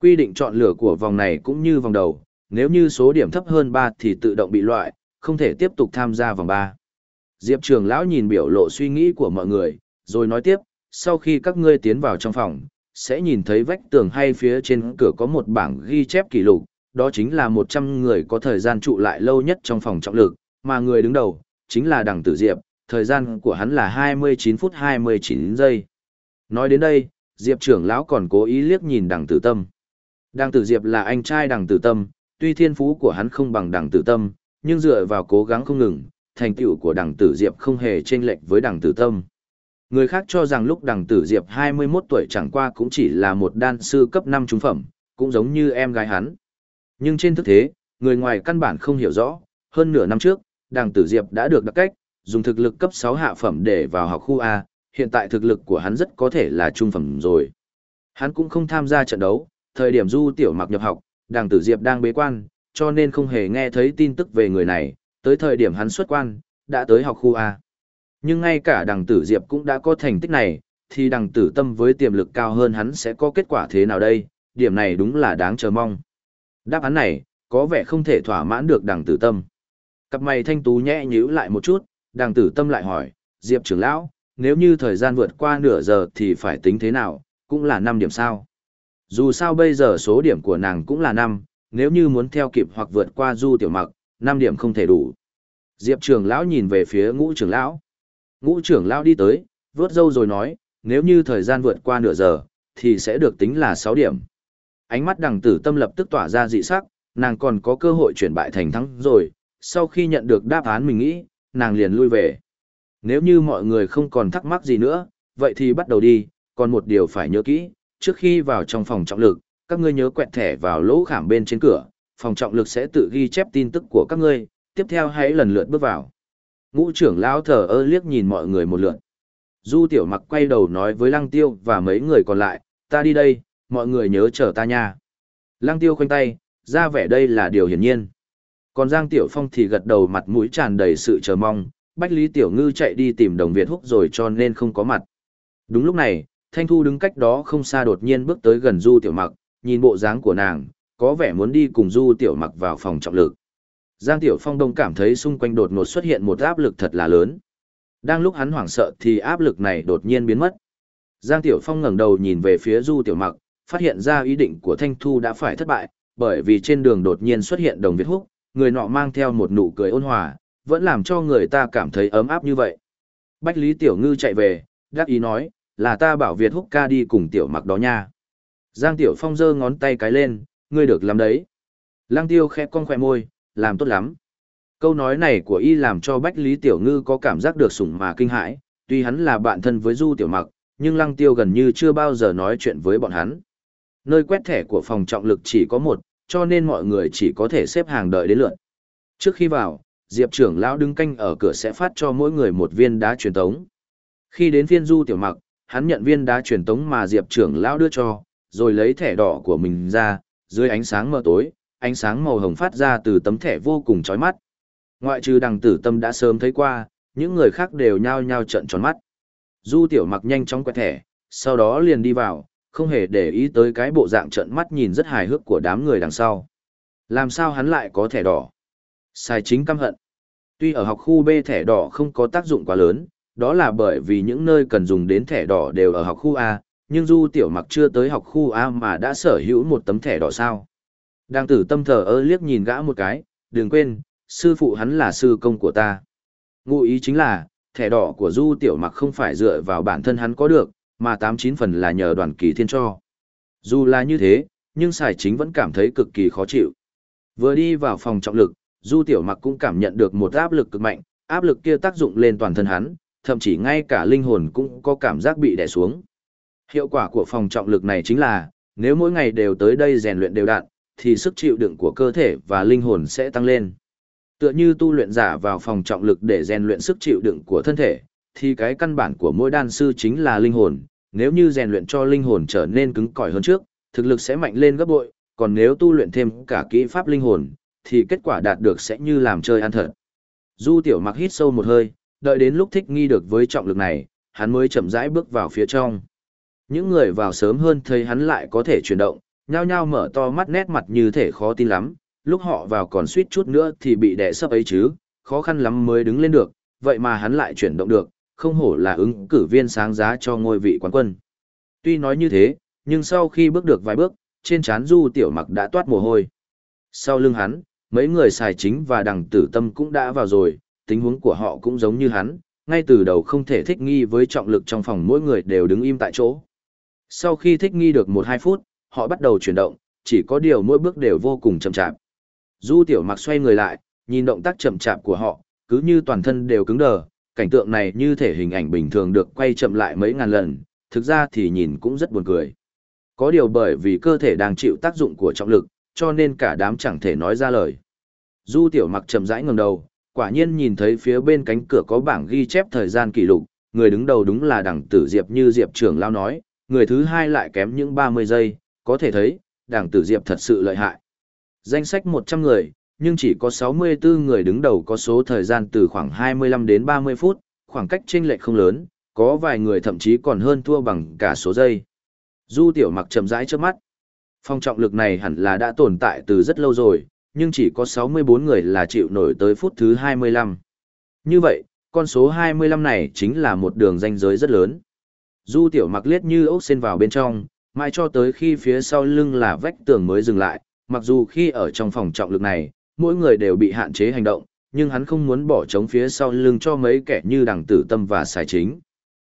Quy định chọn lựa của vòng này cũng như vòng đầu, nếu như số điểm thấp hơn 3 thì tự động bị loại, không thể tiếp tục tham gia vòng 3. Diệp Trường lão nhìn biểu lộ suy nghĩ của mọi người, rồi nói tiếp, sau khi các ngươi tiến vào trong phòng, sẽ nhìn thấy vách tường hay phía trên cửa có một bảng ghi chép kỷ lục, đó chính là 100 người có thời gian trụ lại lâu nhất trong phòng trọng lực, mà người đứng đầu, chính là đằng tử Diệp, thời gian của hắn là 29 phút 29 giây. Nói đến đây, Diệp trưởng lão còn cố ý liếc nhìn đằng tử tâm. Đằng tử Diệp là anh trai đằng tử tâm, tuy thiên phú của hắn không bằng đằng tử tâm, nhưng dựa vào cố gắng không ngừng, thành tựu của đằng tử Diệp không hề chênh lệch với đằng tử tâm. Người khác cho rằng lúc đằng tử Diệp 21 tuổi chẳng qua cũng chỉ là một đan sư cấp 5 trung phẩm, cũng giống như em gái hắn. Nhưng trên thực tế, người ngoài căn bản không hiểu rõ, hơn nửa năm trước, đằng tử Diệp đã được đặc cách, dùng thực lực cấp 6 hạ phẩm để vào học khu A, hiện tại thực lực của hắn rất có thể là trung phẩm rồi. Hắn cũng không tham gia trận đấu, thời điểm du tiểu mặc nhập học, đằng tử Diệp đang bế quan, cho nên không hề nghe thấy tin tức về người này, tới thời điểm hắn xuất quan, đã tới học khu A. Nhưng ngay cả đằng tử Diệp cũng đã có thành tích này, thì đằng tử tâm với tiềm lực cao hơn hắn sẽ có kết quả thế nào đây, điểm này đúng là đáng chờ mong. Đáp án này, có vẻ không thể thỏa mãn được đằng tử tâm. Cặp mày thanh tú nhẹ nhíu lại một chút, đằng tử tâm lại hỏi, Diệp trưởng lão, nếu như thời gian vượt qua nửa giờ thì phải tính thế nào, cũng là 5 điểm sao. Dù sao bây giờ số điểm của nàng cũng là 5, nếu như muốn theo kịp hoặc vượt qua du tiểu mặc, năm điểm không thể đủ. Diệp trưởng lão nhìn về phía ngũ trưởng lão. Ngũ trưởng lão đi tới, vớt dâu rồi nói, nếu như thời gian vượt qua nửa giờ, thì sẽ được tính là 6 điểm. Ánh mắt đằng tử tâm lập tức tỏa ra dị sắc, nàng còn có cơ hội chuyển bại thành thắng rồi, sau khi nhận được đáp án mình nghĩ, nàng liền lui về. Nếu như mọi người không còn thắc mắc gì nữa, vậy thì bắt đầu đi, còn một điều phải nhớ kỹ, trước khi vào trong phòng trọng lực, các ngươi nhớ quẹt thẻ vào lỗ khảm bên trên cửa, phòng trọng lực sẽ tự ghi chép tin tức của các ngươi, tiếp theo hãy lần lượt bước vào. Ngũ trưởng lão thờ ơ liếc nhìn mọi người một lượt. Du tiểu mặc quay đầu nói với lăng tiêu và mấy người còn lại, ta đi đây, mọi người nhớ chờ ta nha. Lăng tiêu khoanh tay, ra vẻ đây là điều hiển nhiên. Còn Giang Tiểu Phong thì gật đầu mặt mũi tràn đầy sự chờ mong, Bách Lý Tiểu Ngư chạy đi tìm đồng Việt húc rồi cho nên không có mặt. Đúng lúc này, Thanh Thu đứng cách đó không xa đột nhiên bước tới gần Du Tiểu Mặc, nhìn bộ dáng của nàng, có vẻ muốn đi cùng Du Tiểu Mặc vào phòng trọng lực. Giang Tiểu Phong đông cảm thấy xung quanh đột ngột xuất hiện một áp lực thật là lớn. Đang lúc hắn hoảng sợ thì áp lực này đột nhiên biến mất. Giang Tiểu Phong ngẩng đầu nhìn về phía Du Tiểu Mặc, phát hiện ra ý định của Thanh Thu đã phải thất bại, bởi vì trên đường đột nhiên xuất hiện đồng Việt Húc, người nọ mang theo một nụ cười ôn hòa, vẫn làm cho người ta cảm thấy ấm áp như vậy. Bách Lý Tiểu Ngư chạy về, đáp ý nói, là ta bảo Việt Húc ca đi cùng Tiểu Mặc đó nha. Giang Tiểu Phong giơ ngón tay cái lên, ngươi được làm đấy. Lăng Tiêu khẽ cong khỏe môi, làm tốt lắm. Câu nói này của y làm cho Bách Lý Tiểu Ngư có cảm giác được sủng mà kinh hãi, tuy hắn là bạn thân với Du Tiểu Mặc, nhưng Lăng Tiêu gần như chưa bao giờ nói chuyện với bọn hắn. Nơi quét thẻ của phòng trọng lực chỉ có một, cho nên mọi người chỉ có thể xếp hàng đợi đến lượt. Trước khi vào, Diệp trưởng lão đứng canh ở cửa sẽ phát cho mỗi người một viên đá truyền tống. Khi đến phiên Du Tiểu Mặc, hắn nhận viên đá truyền tống mà Diệp trưởng lão đưa cho, rồi lấy thẻ đỏ của mình ra, dưới ánh sáng mờ tối, ánh sáng màu hồng phát ra từ tấm thẻ vô cùng chói mắt. Ngoại trừ đằng tử tâm đã sớm thấy qua, những người khác đều nhao nhao trận tròn mắt. Du tiểu mặc nhanh chóng quẹt thẻ, sau đó liền đi vào, không hề để ý tới cái bộ dạng trợn mắt nhìn rất hài hước của đám người đằng sau. Làm sao hắn lại có thẻ đỏ? Sai chính căm hận. Tuy ở học khu B thẻ đỏ không có tác dụng quá lớn, đó là bởi vì những nơi cần dùng đến thẻ đỏ đều ở học khu A, nhưng Du Tiểu Mặc chưa tới học khu A mà đã sở hữu một tấm thẻ đỏ sao. Đang tử tâm thờ ơ liếc nhìn gã một cái, đừng quên, sư phụ hắn là sư công của ta. Ngụ ý chính là, thẻ đỏ của Du Tiểu Mặc không phải dựa vào bản thân hắn có được, mà tám chín phần là nhờ đoàn kỳ thiên cho. Dù là như thế, nhưng Sài Chính vẫn cảm thấy cực kỳ khó chịu. Vừa đi vào phòng trọng lực, Du Tiểu Mặc cũng cảm nhận được một áp lực cực mạnh, áp lực kia tác dụng lên toàn thân hắn, thậm chí ngay cả linh hồn cũng có cảm giác bị đè xuống. Hiệu quả của phòng trọng lực này chính là, nếu mỗi ngày đều tới đây rèn luyện đều đặn, thì sức chịu đựng của cơ thể và linh hồn sẽ tăng lên. Tựa như tu luyện giả vào phòng trọng lực để rèn luyện sức chịu đựng của thân thể, thì cái căn bản của mỗi đan sư chính là linh hồn, nếu như rèn luyện cho linh hồn trở nên cứng cỏi hơn trước, thực lực sẽ mạnh lên gấp bội, còn nếu tu luyện thêm cả kỹ pháp linh hồn, thì kết quả đạt được sẽ như làm chơi ăn thật. Du tiểu mặc hít sâu một hơi, đợi đến lúc thích nghi được với trọng lực này, hắn mới chậm rãi bước vào phía trong. Những người vào sớm hơn thấy hắn lại có thể chuyển động, nhao nhao mở to mắt nét mặt như thể khó tin lắm, lúc họ vào còn suýt chút nữa thì bị đè sấp ấy chứ, khó khăn lắm mới đứng lên được, vậy mà hắn lại chuyển động được, không hổ là ứng cử viên sáng giá cho ngôi vị quán quân. Tuy nói như thế, nhưng sau khi bước được vài bước, trên trán Du Tiểu Mặc đã toát mồ hôi. Sau lưng hắn, mấy người xài chính và đằng tử tâm cũng đã vào rồi, tình huống của họ cũng giống như hắn, ngay từ đầu không thể thích nghi với trọng lực trong phòng mỗi người đều đứng im tại chỗ. Sau khi thích nghi được 1-2 phút, họ bắt đầu chuyển động, chỉ có điều mỗi bước đều vô cùng chậm chạp. Du tiểu mặc xoay người lại, nhìn động tác chậm chạp của họ, cứ như toàn thân đều cứng đờ, cảnh tượng này như thể hình ảnh bình thường được quay chậm lại mấy ngàn lần, thực ra thì nhìn cũng rất buồn cười. Có điều bởi vì cơ thể đang chịu tác dụng của trọng lực, cho nên cả đám chẳng thể nói ra lời. Du tiểu mặc chậm rãi ngẩng đầu, quả nhiên nhìn thấy phía bên cánh cửa có bảng ghi chép thời gian kỷ lục, người đứng đầu đúng là đẳng tử Diệp như Diệp trưởng lao nói, người thứ hai lại kém những 30 giây, có thể thấy, đảng tử Diệp thật sự lợi hại. Danh sách 100 người, nhưng chỉ có 64 người đứng đầu có số thời gian từ khoảng 25 đến 30 phút, khoảng cách chênh lệch không lớn, có vài người thậm chí còn hơn thua bằng cả số giây. Du tiểu mặc chậm rãi trước mắt. Phong trọng lực này hẳn là đã tồn tại từ rất lâu rồi, nhưng chỉ có 64 người là chịu nổi tới phút thứ 25. Như vậy, con số 25 này chính là một đường danh giới rất lớn. Du tiểu mặc liếc như ốc sen vào bên trong, mãi cho tới khi phía sau lưng là vách tường mới dừng lại, mặc dù khi ở trong phòng trọng lực này, mỗi người đều bị hạn chế hành động, nhưng hắn không muốn bỏ trống phía sau lưng cho mấy kẻ như đằng tử tâm và xài chính.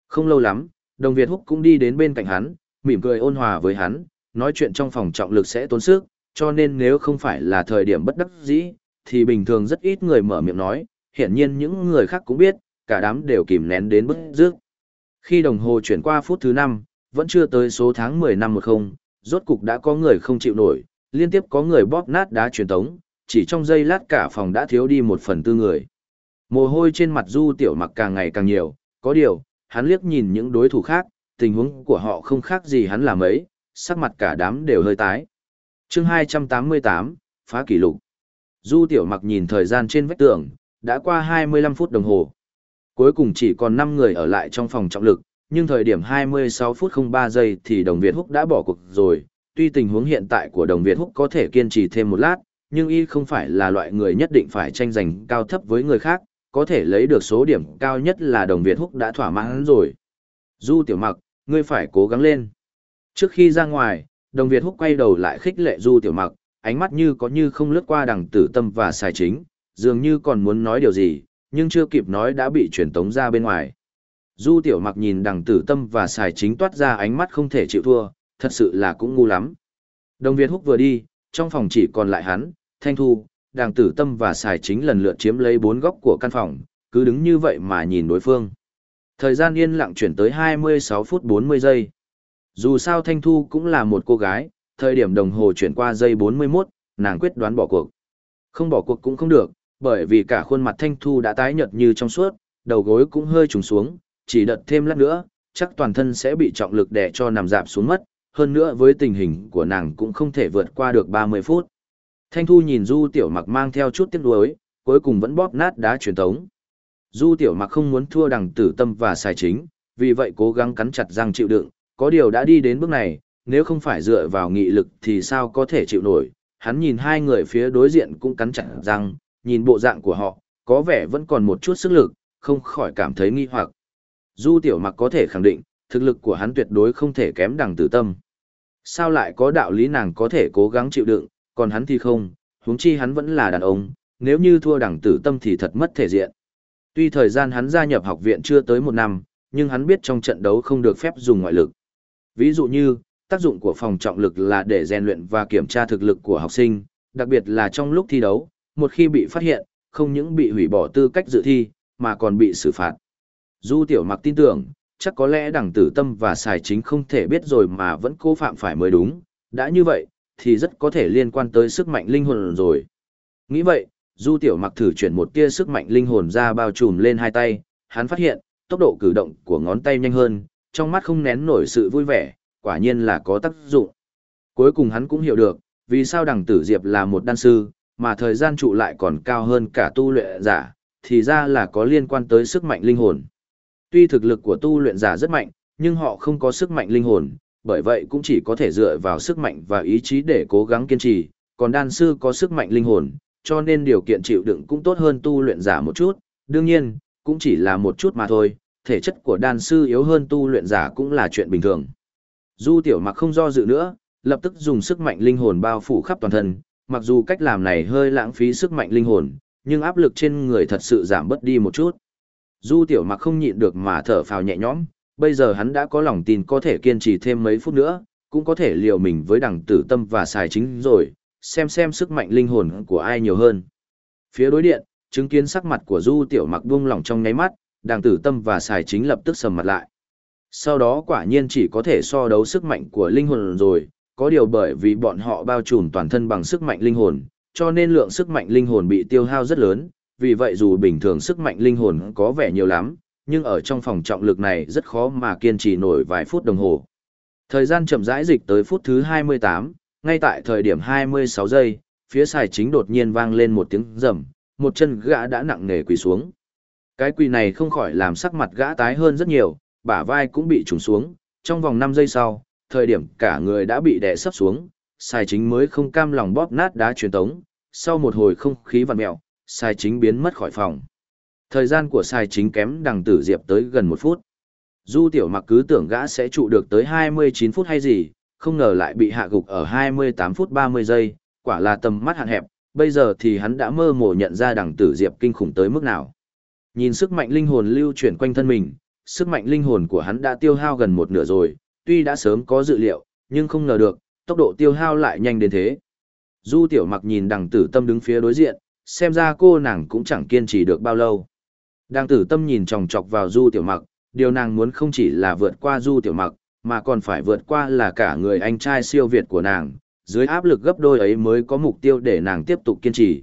Không lâu lắm, đồng Việt Húc cũng đi đến bên cạnh hắn, mỉm cười ôn hòa với hắn, nói chuyện trong phòng trọng lực sẽ tốn sức, cho nên nếu không phải là thời điểm bất đắc dĩ, thì bình thường rất ít người mở miệng nói, hiển nhiên những người khác cũng biết, cả đám đều kìm nén đến bức rước. Khi đồng hồ chuyển qua phút thứ 5, vẫn chưa tới số tháng 10 năm 10, rốt cục đã có người không chịu nổi, liên tiếp có người bóp nát đá truyền tống, chỉ trong giây lát cả phòng đã thiếu đi một phần tư người. Mồ hôi trên mặt Du Tiểu Mặc càng ngày càng nhiều, có điều, hắn liếc nhìn những đối thủ khác, tình huống của họ không khác gì hắn làm ấy, sắc mặt cả đám đều hơi tái. Chương 288, phá kỷ lục. Du Tiểu Mặc nhìn thời gian trên vách tường, đã qua 25 phút đồng hồ. Cuối cùng chỉ còn 5 người ở lại trong phòng trọng lực, nhưng thời điểm 26 phút 03 giây thì Đồng Việt Húc đã bỏ cuộc rồi. Tuy tình huống hiện tại của Đồng Việt Húc có thể kiên trì thêm một lát, nhưng y không phải là loại người nhất định phải tranh giành cao thấp với người khác, có thể lấy được số điểm cao nhất là Đồng Việt Húc đã thỏa mãn rồi. Du Tiểu Mặc, ngươi phải cố gắng lên. Trước khi ra ngoài, Đồng Việt Húc quay đầu lại khích lệ Du Tiểu Mặc, ánh mắt như có như không lướt qua đằng tử tâm và xài chính, dường như còn muốn nói điều gì, nhưng chưa kịp nói đã bị truyền tống ra bên ngoài. Du tiểu mặc nhìn đằng tử tâm và xài chính toát ra ánh mắt không thể chịu thua, thật sự là cũng ngu lắm. Đồng Việt Húc vừa đi, trong phòng chỉ còn lại hắn, Thanh Thu, đằng tử tâm và xài chính lần lượt chiếm lấy bốn góc của căn phòng, cứ đứng như vậy mà nhìn đối phương. Thời gian yên lặng chuyển tới 26 phút 40 giây. Dù sao Thanh Thu cũng là một cô gái, thời điểm đồng hồ chuyển qua giây 41, nàng quyết đoán bỏ cuộc. Không bỏ cuộc cũng không được, bởi vì cả khuôn mặt Thanh Thu đã tái nhợt như trong suốt, đầu gối cũng hơi trùng xuống, chỉ đợt thêm lát nữa, chắc toàn thân sẽ bị trọng lực đè cho nằm dạp xuống mất, hơn nữa với tình hình của nàng cũng không thể vượt qua được 30 phút. Thanh Thu nhìn Du Tiểu Mặc mang theo chút tiếc nuối, cuối cùng vẫn bóp nát đá truyền tống. Du Tiểu Mặc không muốn thua đằng tử tâm và sai chính, vì vậy cố gắng cắn chặt răng chịu đựng, có điều đã đi đến bước này, nếu không phải dựa vào nghị lực thì sao có thể chịu nổi. Hắn nhìn hai người phía đối diện cũng cắn chặt răng, nhìn bộ dạng của họ, có vẻ vẫn còn một chút sức lực, không khỏi cảm thấy nghi hoặc. Du tiểu mặc có thể khẳng định, thực lực của hắn tuyệt đối không thể kém đằng tử tâm. Sao lại có đạo lý nàng có thể cố gắng chịu đựng, còn hắn thì không, huống chi hắn vẫn là đàn ông, nếu như thua đằng tử tâm thì thật mất thể diện. Tuy thời gian hắn gia nhập học viện chưa tới một năm, nhưng hắn biết trong trận đấu không được phép dùng ngoại lực. Ví dụ như, tác dụng của phòng trọng lực là để rèn luyện và kiểm tra thực lực của học sinh, đặc biệt là trong lúc thi đấu, một khi bị phát hiện, không những bị hủy bỏ tư cách dự thi, mà còn bị xử phạt. Du tiểu mặc tin tưởng, chắc có lẽ đẳng tử tâm và xài chính không thể biết rồi mà vẫn cố phạm phải mới đúng, đã như vậy, thì rất có thể liên quan tới sức mạnh linh hồn rồi. Nghĩ vậy, du tiểu mặc thử chuyển một tia sức mạnh linh hồn ra bao trùm lên hai tay, hắn phát hiện, tốc độ cử động của ngón tay nhanh hơn, trong mắt không nén nổi sự vui vẻ, quả nhiên là có tác dụng. Cuối cùng hắn cũng hiểu được, vì sao đằng tử diệp là một đan sư, mà thời gian trụ lại còn cao hơn cả tu luyện giả, thì ra là có liên quan tới sức mạnh linh hồn. Tuy thực lực của tu luyện giả rất mạnh, nhưng họ không có sức mạnh linh hồn, bởi vậy cũng chỉ có thể dựa vào sức mạnh và ý chí để cố gắng kiên trì, còn đan sư có sức mạnh linh hồn, cho nên điều kiện chịu đựng cũng tốt hơn tu luyện giả một chút, đương nhiên, cũng chỉ là một chút mà thôi, thể chất của đan sư yếu hơn tu luyện giả cũng là chuyện bình thường. Du tiểu mặc không do dự nữa, lập tức dùng sức mạnh linh hồn bao phủ khắp toàn thân, mặc dù cách làm này hơi lãng phí sức mạnh linh hồn, nhưng áp lực trên người thật sự giảm bớt đi một chút. Du tiểu mặc không nhịn được mà thở phào nhẹ nhõm, bây giờ hắn đã có lòng tin có thể kiên trì thêm mấy phút nữa, cũng có thể liều mình với đẳng tử tâm và xài chính rồi, xem xem sức mạnh linh hồn của ai nhiều hơn. Phía đối điện, chứng kiến sắc mặt của du tiểu mặc buông lỏng trong nháy mắt, đàng tử tâm và xài chính lập tức sầm mặt lại. Sau đó quả nhiên chỉ có thể so đấu sức mạnh của linh hồn rồi, có điều bởi vì bọn họ bao trùm toàn thân bằng sức mạnh linh hồn, cho nên lượng sức mạnh linh hồn bị tiêu hao rất lớn, vì vậy dù bình thường sức mạnh linh hồn có vẻ nhiều lắm, nhưng ở trong phòng trọng lực này rất khó mà kiên trì nổi vài phút đồng hồ. Thời gian chậm rãi dịch tới phút thứ 28, ngay tại thời điểm 26 giây, phía xài chính đột nhiên vang lên một tiếng rầm, một chân gã đã nặng nề quỳ xuống. Cái quỳ này không khỏi làm sắc mặt gã tái hơn rất nhiều, bả vai cũng bị trùng xuống, trong vòng 5 giây sau, thời điểm cả người đã bị đè sấp xuống, xài chính mới không cam lòng bóp nát đá truyền tống, sau một hồi không khí vặn mẹo, xài chính biến mất khỏi phòng. Thời gian của xài chính kém đằng tử diệp tới gần một phút. Du tiểu mặc cứ tưởng gã sẽ trụ được tới 29 phút hay gì, không ngờ lại bị hạ gục ở 28 phút 30 giây, quả là tầm mắt hạn hẹp, bây giờ thì hắn đã mơ mồ nhận ra đằng tử diệp kinh khủng tới mức nào. Nhìn sức mạnh linh hồn lưu chuyển quanh thân mình, sức mạnh linh hồn của hắn đã tiêu hao gần một nửa rồi, tuy đã sớm có dự liệu, nhưng không ngờ được, tốc độ tiêu hao lại nhanh đến thế. Du tiểu mặc nhìn đằng tử tâm đứng phía đối diện, xem ra cô nàng cũng chẳng kiên trì được bao lâu. Đằng tử tâm nhìn chòng chọc vào du tiểu mặc, điều nàng muốn không chỉ là vượt qua du tiểu mặc, mà còn phải vượt qua là cả người anh trai siêu việt của nàng, dưới áp lực gấp đôi ấy mới có mục tiêu để nàng tiếp tục kiên trì.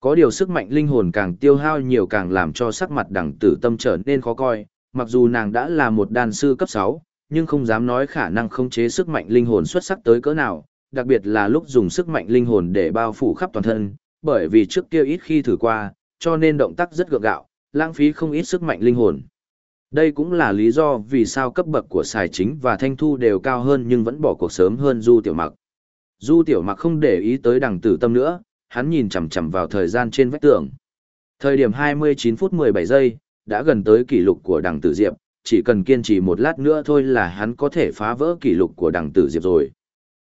Có điều sức mạnh linh hồn càng tiêu hao nhiều càng làm cho sắc mặt đằng tử tâm trở nên khó coi, mặc dù nàng đã là một đàn sư cấp 6, nhưng không dám nói khả năng khống chế sức mạnh linh hồn xuất sắc tới cỡ nào, đặc biệt là lúc dùng sức mạnh linh hồn để bao phủ khắp toàn thân, bởi vì trước kia ít khi thử qua, cho nên động tác rất gượng gạo, lãng phí không ít sức mạnh linh hồn. Đây cũng là lý do vì sao cấp bậc của Sài Chính và Thanh Thu đều cao hơn nhưng vẫn bỏ cuộc sớm hơn Du Tiểu Mặc. Du Tiểu Mặc không để ý tới đằng tử tâm nữa, hắn nhìn chằm chằm vào thời gian trên vách tường. Thời điểm 29 phút 17 giây, đã gần tới kỷ lục của đằng tử diệp, chỉ cần kiên trì một lát nữa thôi là hắn có thể phá vỡ kỷ lục của đằng tử diệp rồi.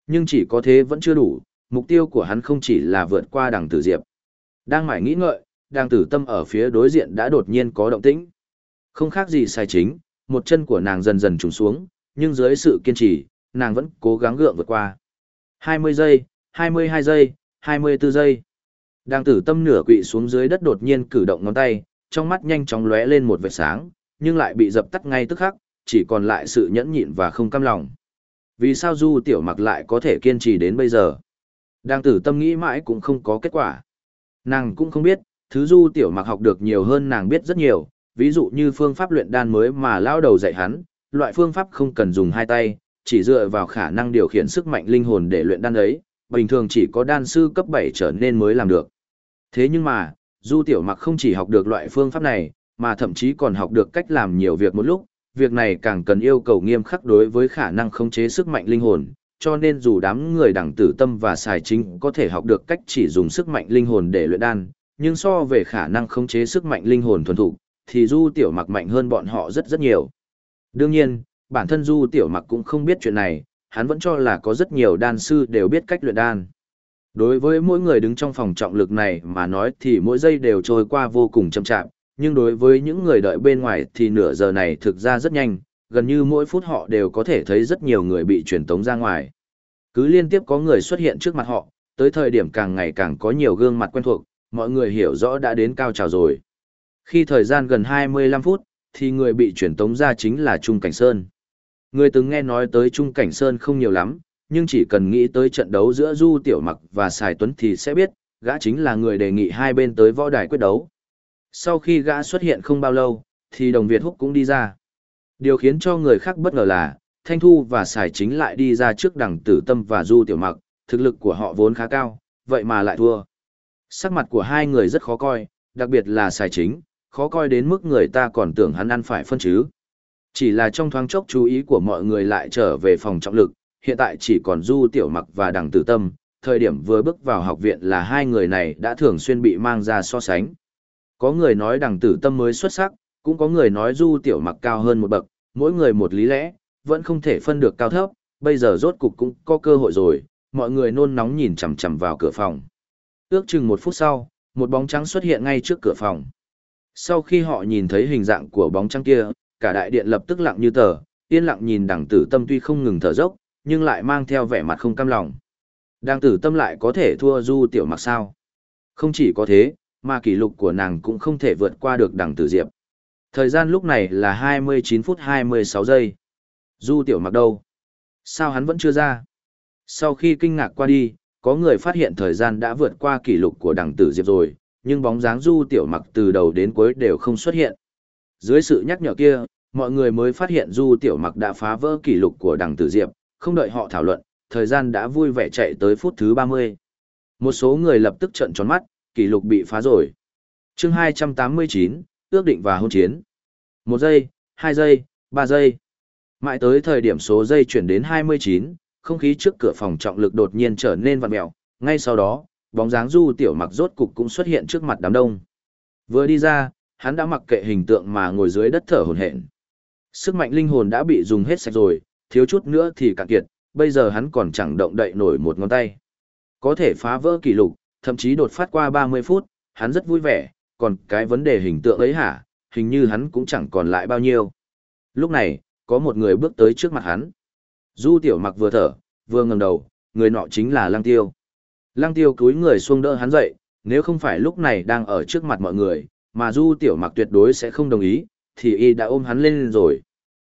Nhưng chỉ có thế vẫn chưa đủ, mục tiêu của hắn không chỉ là vượt qua đằng tử diệp. Đang mải nghĩ ngợi, đằng tử tâm ở phía đối diện đã đột nhiên có động tĩnh. Không khác gì sai chính, một chân của nàng dần dần trùng xuống, nhưng dưới sự kiên trì, nàng vẫn cố gắng gượng vượt qua. 20 giây, 22 giây, 24 giây. Đang tử tâm nửa quỵ xuống dưới đất đột nhiên cử động ngón tay, trong mắt nhanh chóng lóe lên một vệt sáng, nhưng lại bị dập tắt ngay tức khắc, chỉ còn lại sự nhẫn nhịn và không cam lòng. Vì sao Du Tiểu Mặc lại có thể kiên trì đến bây giờ? Đang tử tâm nghĩ mãi cũng không có kết quả. Nàng cũng không biết, thứ Du Tiểu Mặc học được nhiều hơn nàng biết rất nhiều, ví dụ như phương pháp luyện đan mới mà lao đầu dạy hắn, loại phương pháp không cần dùng hai tay, chỉ dựa vào khả năng điều khiển sức mạnh linh hồn để luyện đan ấy, bình thường chỉ có đan sư cấp 7 trở nên mới làm được. Thế nhưng mà, Du Tiểu Mặc không chỉ học được loại phương pháp này, mà thậm chí còn học được cách làm nhiều việc một lúc, việc này càng cần yêu cầu nghiêm khắc đối với khả năng khống chế sức mạnh linh hồn, cho nên dù đám người đẳng tử tâm và xài chính có thể học được cách chỉ dùng sức mạnh linh hồn để luyện đan, nhưng so về khả năng khống chế sức mạnh linh hồn thuần thục, thì Du Tiểu Mặc mạnh hơn bọn họ rất rất nhiều. Đương nhiên, bản thân Du Tiểu Mặc cũng không biết chuyện này, hắn vẫn cho là có rất nhiều đan sư đều biết cách luyện đan. Đối với mỗi người đứng trong phòng trọng lực này mà nói thì mỗi giây đều trôi qua vô cùng chậm chạp, nhưng đối với những người đợi bên ngoài thì nửa giờ này thực ra rất nhanh, gần như mỗi phút họ đều có thể thấy rất nhiều người bị truyền tống ra ngoài. Cứ liên tiếp có người xuất hiện trước mặt họ, tới thời điểm càng ngày càng có nhiều gương mặt quen thuộc, mọi người hiểu rõ đã đến cao trào rồi. Khi thời gian gần 25 phút, thì người bị truyền tống ra chính là Trung Cảnh Sơn. Người từng nghe nói tới Trung Cảnh Sơn không nhiều lắm, nhưng chỉ cần nghĩ tới trận đấu giữa Du Tiểu Mặc và Sài Tuấn thì sẽ biết, gã chính là người đề nghị hai bên tới võ đài quyết đấu. Sau khi gã xuất hiện không bao lâu, thì đồng Việt Húc cũng đi ra. Điều khiến cho người khác bất ngờ là, Thanh Thu và Sài chính lại đi ra trước đằng tử tâm và Du Tiểu Mặc, thực lực của họ vốn khá cao, vậy mà lại thua. Sắc mặt của hai người rất khó coi, đặc biệt là Sài chính, khó coi đến mức người ta còn tưởng hắn ăn phải phân chứ. Chỉ là trong thoáng chốc chú ý của mọi người lại trở về phòng trọng lực, hiện tại chỉ còn Du Tiểu Mặc và Đằng Tử Tâm, thời điểm vừa bước vào học viện là hai người này đã thường xuyên bị mang ra so sánh. Có người nói Đằng Tử Tâm mới xuất sắc, cũng có người nói Du Tiểu Mặc cao hơn một bậc, mỗi người một lý lẽ, vẫn không thể phân được cao thấp, bây giờ rốt cục cũng có cơ hội rồi, mọi người nôn nóng nhìn chằm chằm vào cửa phòng. Ước chừng một phút sau, một bóng trắng xuất hiện ngay trước cửa phòng. Sau khi họ nhìn thấy hình dạng của bóng trắng kia, cả đại điện lập tức lặng như tờ, yên lặng nhìn đằng tử tâm tuy không ngừng thở dốc, nhưng lại mang theo vẻ mặt không cam lòng. Đằng tử tâm lại có thể thua du tiểu mặc sao. Không chỉ có thế, mà kỷ lục của nàng cũng không thể vượt qua được đằng tử diệp. Thời gian lúc này là 29 phút 26 giây. Du tiểu mặc đâu? Sao hắn vẫn chưa ra? Sau khi kinh ngạc qua đi, có người phát hiện thời gian đã vượt qua kỷ lục của đằng tử diệp rồi, nhưng bóng dáng du tiểu mặc từ đầu đến cuối đều không xuất hiện. Dưới sự nhắc nhở kia, mọi người mới phát hiện du tiểu mặc đã phá vỡ kỷ lục của đằng tử diệp, không đợi họ thảo luận, thời gian đã vui vẻ chạy tới phút thứ 30. Một số người lập tức trợn tròn mắt, kỷ lục bị phá rồi. chương 289, ước định và hôn chiến. Một giây, hai giây, ba giây. Mãi tới thời điểm số giây chuyển đến 29, không khí trước cửa phòng trọng lực đột nhiên trở nên vặn mẹo. Ngay sau đó, bóng dáng du tiểu mặc rốt cục cũng xuất hiện trước mặt đám đông. Vừa đi ra, hắn đã mặc kệ hình tượng mà ngồi dưới đất thở hổn hển. Sức mạnh linh hồn đã bị dùng hết sạch rồi, thiếu chút nữa thì cạn kiệt, bây giờ hắn còn chẳng động đậy nổi một ngón tay. Có thể phá vỡ kỷ lục, thậm chí đột phát qua 30 phút, hắn rất vui vẻ, còn cái vấn đề hình tượng ấy hả, hình như hắn cũng chẳng còn lại bao nhiêu. Lúc này, có một người bước tới trước mặt hắn. Du tiểu mặc vừa thở, vừa ngẩng đầu, người nọ chính là Lăng Tiêu. Lăng Tiêu cúi người xuông đỡ hắn dậy, Nếu không phải lúc này đang ở trước mặt mọi người, mà Du Tiểu Mặc tuyệt đối sẽ không đồng ý, thì y đã ôm hắn lên rồi.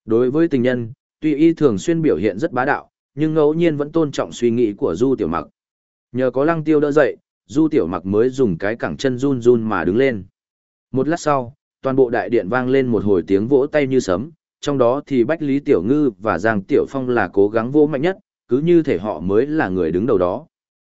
Đối với tình nhân, tuy y thường xuyên biểu hiện rất bá đạo, nhưng ngẫu nhiên vẫn tôn trọng suy nghĩ của Du Tiểu Mặc. Nhờ có Lăng Tiêu đỡ dậy, Du Tiểu Mặc mới dùng cái cẳng chân run run mà đứng lên. Một lát sau, toàn bộ đại điện vang lên một hồi tiếng vỗ tay như sấm, trong đó thì Bách Lý Tiểu Ngư và Giang Tiểu Phong là cố gắng vỗ mạnh nhất, cứ như thể họ mới là người đứng đầu đó.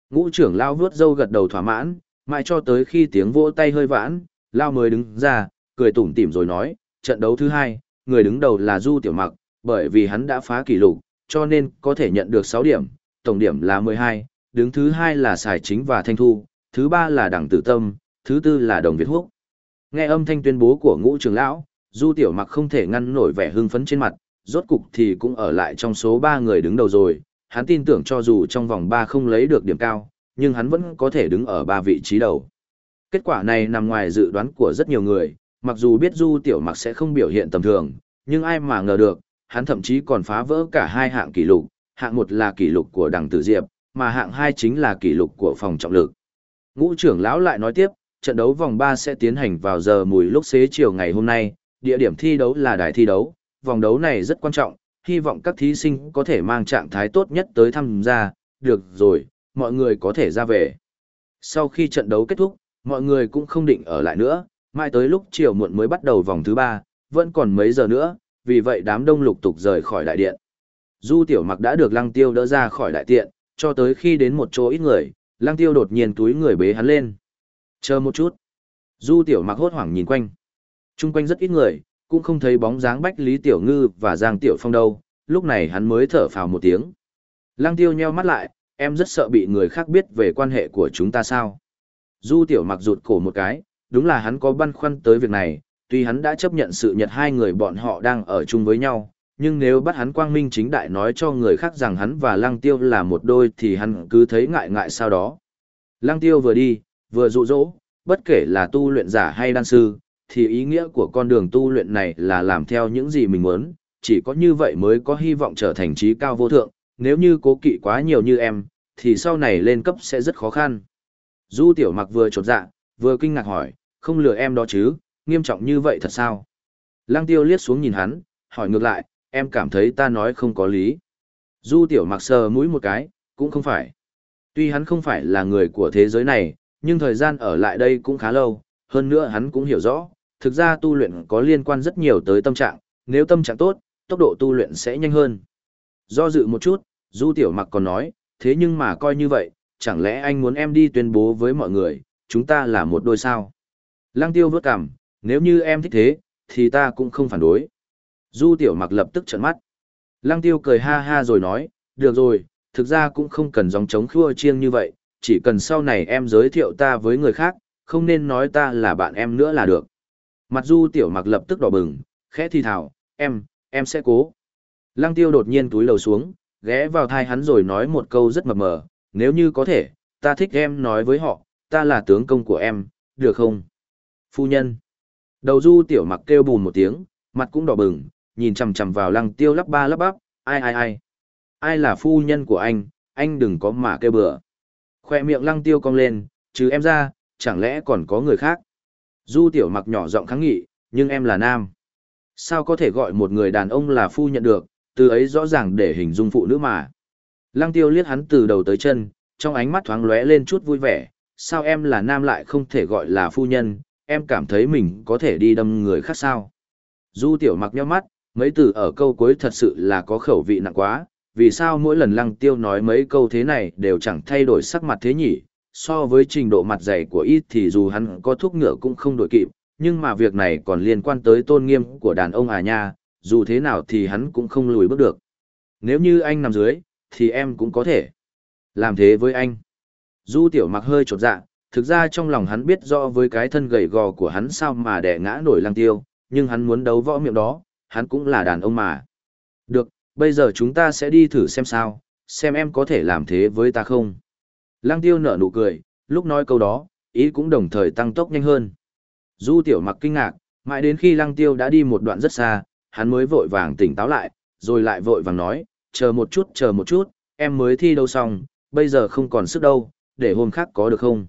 Ngũ trưởng lao vuốt dâu gật đầu thỏa mãn, mãi cho tới khi tiếng vỗ tay hơi vãn, lao mới đứng ra, cười tủm tỉm rồi nói, trận đấu thứ hai, người đứng đầu là Du Tiểu Mặc, bởi vì hắn đã phá kỷ lục, cho nên có thể nhận được 6 điểm, tổng điểm là 12, đứng thứ hai là Sài Chính và Thanh Thu, thứ ba là Đảng Tử Tâm, thứ tư là Đồng Việt Húc. Nghe âm thanh tuyên bố của ngũ trưởng lão, Du Tiểu Mặc không thể ngăn nổi vẻ hưng phấn trên mặt, rốt cục thì cũng ở lại trong số ba người đứng đầu rồi, hắn tin tưởng cho dù trong vòng ba không lấy được điểm cao, nhưng hắn vẫn có thể đứng ở ba vị trí đầu. Kết quả này nằm ngoài dự đoán của rất nhiều người, mặc dù biết Du Tiểu Mặc sẽ không biểu hiện tầm thường, nhưng ai mà ngờ được, hắn thậm chí còn phá vỡ cả hai hạng kỷ lục, hạng một là kỷ lục của Đằng Tử Diệp, mà hạng hai chính là kỷ lục của phòng trọng lực. Ngũ trưởng lão lại nói tiếp, trận đấu vòng 3 sẽ tiến hành vào giờ mùi lúc xế chiều ngày hôm nay, địa điểm thi đấu là đài thi đấu, vòng đấu này rất quan trọng, hy vọng các thí sinh có thể mang trạng thái tốt nhất tới tham gia, được rồi, mọi người có thể ra về. Sau khi trận đấu kết thúc, mọi người cũng không định ở lại nữa, mai tới lúc chiều muộn mới bắt đầu vòng thứ 3, vẫn còn mấy giờ nữa, vì vậy đám đông lục tục rời khỏi đại điện. Du tiểu mặc đã được lăng tiêu đỡ ra khỏi đại điện cho tới khi đến một chỗ ít người, lăng tiêu đột nhiên túi người bế hắn lên. Chờ một chút. Du tiểu mặc hốt hoảng nhìn quanh. Trung quanh rất ít người, cũng không thấy bóng dáng Bách Lý Tiểu Ngư và Giang Tiểu Phong đâu, lúc này hắn mới thở phào một tiếng. Lăng tiêu nheo mắt lại, em rất sợ bị người khác biết về quan hệ của chúng ta sao. Du Tiểu mặc rụt cổ một cái, đúng là hắn có băn khoăn tới việc này, tuy hắn đã chấp nhận sự nhật hai người bọn họ đang ở chung với nhau, nhưng nếu bắt hắn quang minh chính đại nói cho người khác rằng hắn và Lăng Tiêu là một đôi thì hắn cứ thấy ngại ngại sao đó. Lăng Tiêu vừa đi, vừa dụ dỗ, bất kể là tu luyện giả hay đan sư, thì ý nghĩa của con đường tu luyện này là làm theo những gì mình muốn, chỉ có như vậy mới có hy vọng trở thành trí cao vô thượng, nếu như cố kỵ quá nhiều như em, thì sau này lên cấp sẽ rất khó khăn. Du tiểu mặc vừa trột dạ, vừa kinh ngạc hỏi, không lừa em đó chứ, nghiêm trọng như vậy thật sao? Lăng tiêu liếc xuống nhìn hắn, hỏi ngược lại, em cảm thấy ta nói không có lý. Du tiểu mặc sờ mũi một cái, cũng không phải. Tuy hắn không phải là người của thế giới này, nhưng thời gian ở lại đây cũng khá lâu, hơn nữa hắn cũng hiểu rõ, thực ra tu luyện có liên quan rất nhiều tới tâm trạng, nếu tâm trạng tốt, tốc độ tu luyện sẽ nhanh hơn. Do dự một chút, Du Tiểu Mặc còn nói, thế nhưng mà coi như vậy, chẳng lẽ anh muốn em đi tuyên bố với mọi người, chúng ta là một đôi sao? Lăng Tiêu vớt cằm, nếu như em thích thế, thì ta cũng không phản đối. Du Tiểu Mặc lập tức trợn mắt. Lăng Tiêu cười ha ha rồi nói, được rồi, thực ra cũng không cần dòng chống khua chiêng như vậy, chỉ cần sau này em giới thiệu ta với người khác, không nên nói ta là bạn em nữa là được. Mặt Du Tiểu Mặc lập tức đỏ bừng, khẽ thi thảo, em, em sẽ cố. Lăng Tiêu đột nhiên túi lầu xuống, ghé vào thai hắn rồi nói một câu rất mập mờ, nếu như có thể, ta thích em nói với họ, ta là tướng công của em, được không? Phu nhân. Đầu Du Tiểu Mặc kêu bùn một tiếng, mặt cũng đỏ bừng, nhìn chằm chằm vào Lăng Tiêu lắp ba lắp bắp, ai ai ai. Ai là phu nhân của anh, anh đừng có mà kêu bừa. Khoe miệng Lăng Tiêu cong lên, chứ em ra, chẳng lẽ còn có người khác? Du tiểu mặc nhỏ giọng kháng nghị, nhưng em là nam. Sao có thể gọi một người đàn ông là phu nhận được, từ ấy rõ ràng để hình dung phụ nữ mà. Lăng tiêu liếc hắn từ đầu tới chân, trong ánh mắt thoáng lóe lên chút vui vẻ, sao em là nam lại không thể gọi là phu nhân, em cảm thấy mình có thể đi đâm người khác sao. Du tiểu mặc nheo mắt, mấy từ ở câu cuối thật sự là có khẩu vị nặng quá, vì sao mỗi lần lăng tiêu nói mấy câu thế này đều chẳng thay đổi sắc mặt thế nhỉ, so với trình độ mặt dày của ít thì dù hắn có thuốc ngựa cũng không đổi kịp, nhưng mà việc này còn liên quan tới tôn nghiêm của đàn ông à nha, dù thế nào thì hắn cũng không lùi bước được. Nếu như anh nằm dưới, thì em cũng có thể làm thế với anh. Du tiểu mặc hơi trột dạ, thực ra trong lòng hắn biết rõ với cái thân gầy gò của hắn sao mà đẻ ngã nổi lăng tiêu, nhưng hắn muốn đấu võ miệng đó, hắn cũng là đàn ông mà. Được, bây giờ chúng ta sẽ đi thử xem sao, xem em có thể làm thế với ta không. Lăng tiêu nở nụ cười, lúc nói câu đó, ý cũng đồng thời tăng tốc nhanh hơn. Du tiểu mặc kinh ngạc, mãi đến khi lăng tiêu đã đi một đoạn rất xa, hắn mới vội vàng tỉnh táo lại, rồi lại vội vàng nói, chờ một chút chờ một chút, em mới thi đâu xong, bây giờ không còn sức đâu, để hôm khác có được không?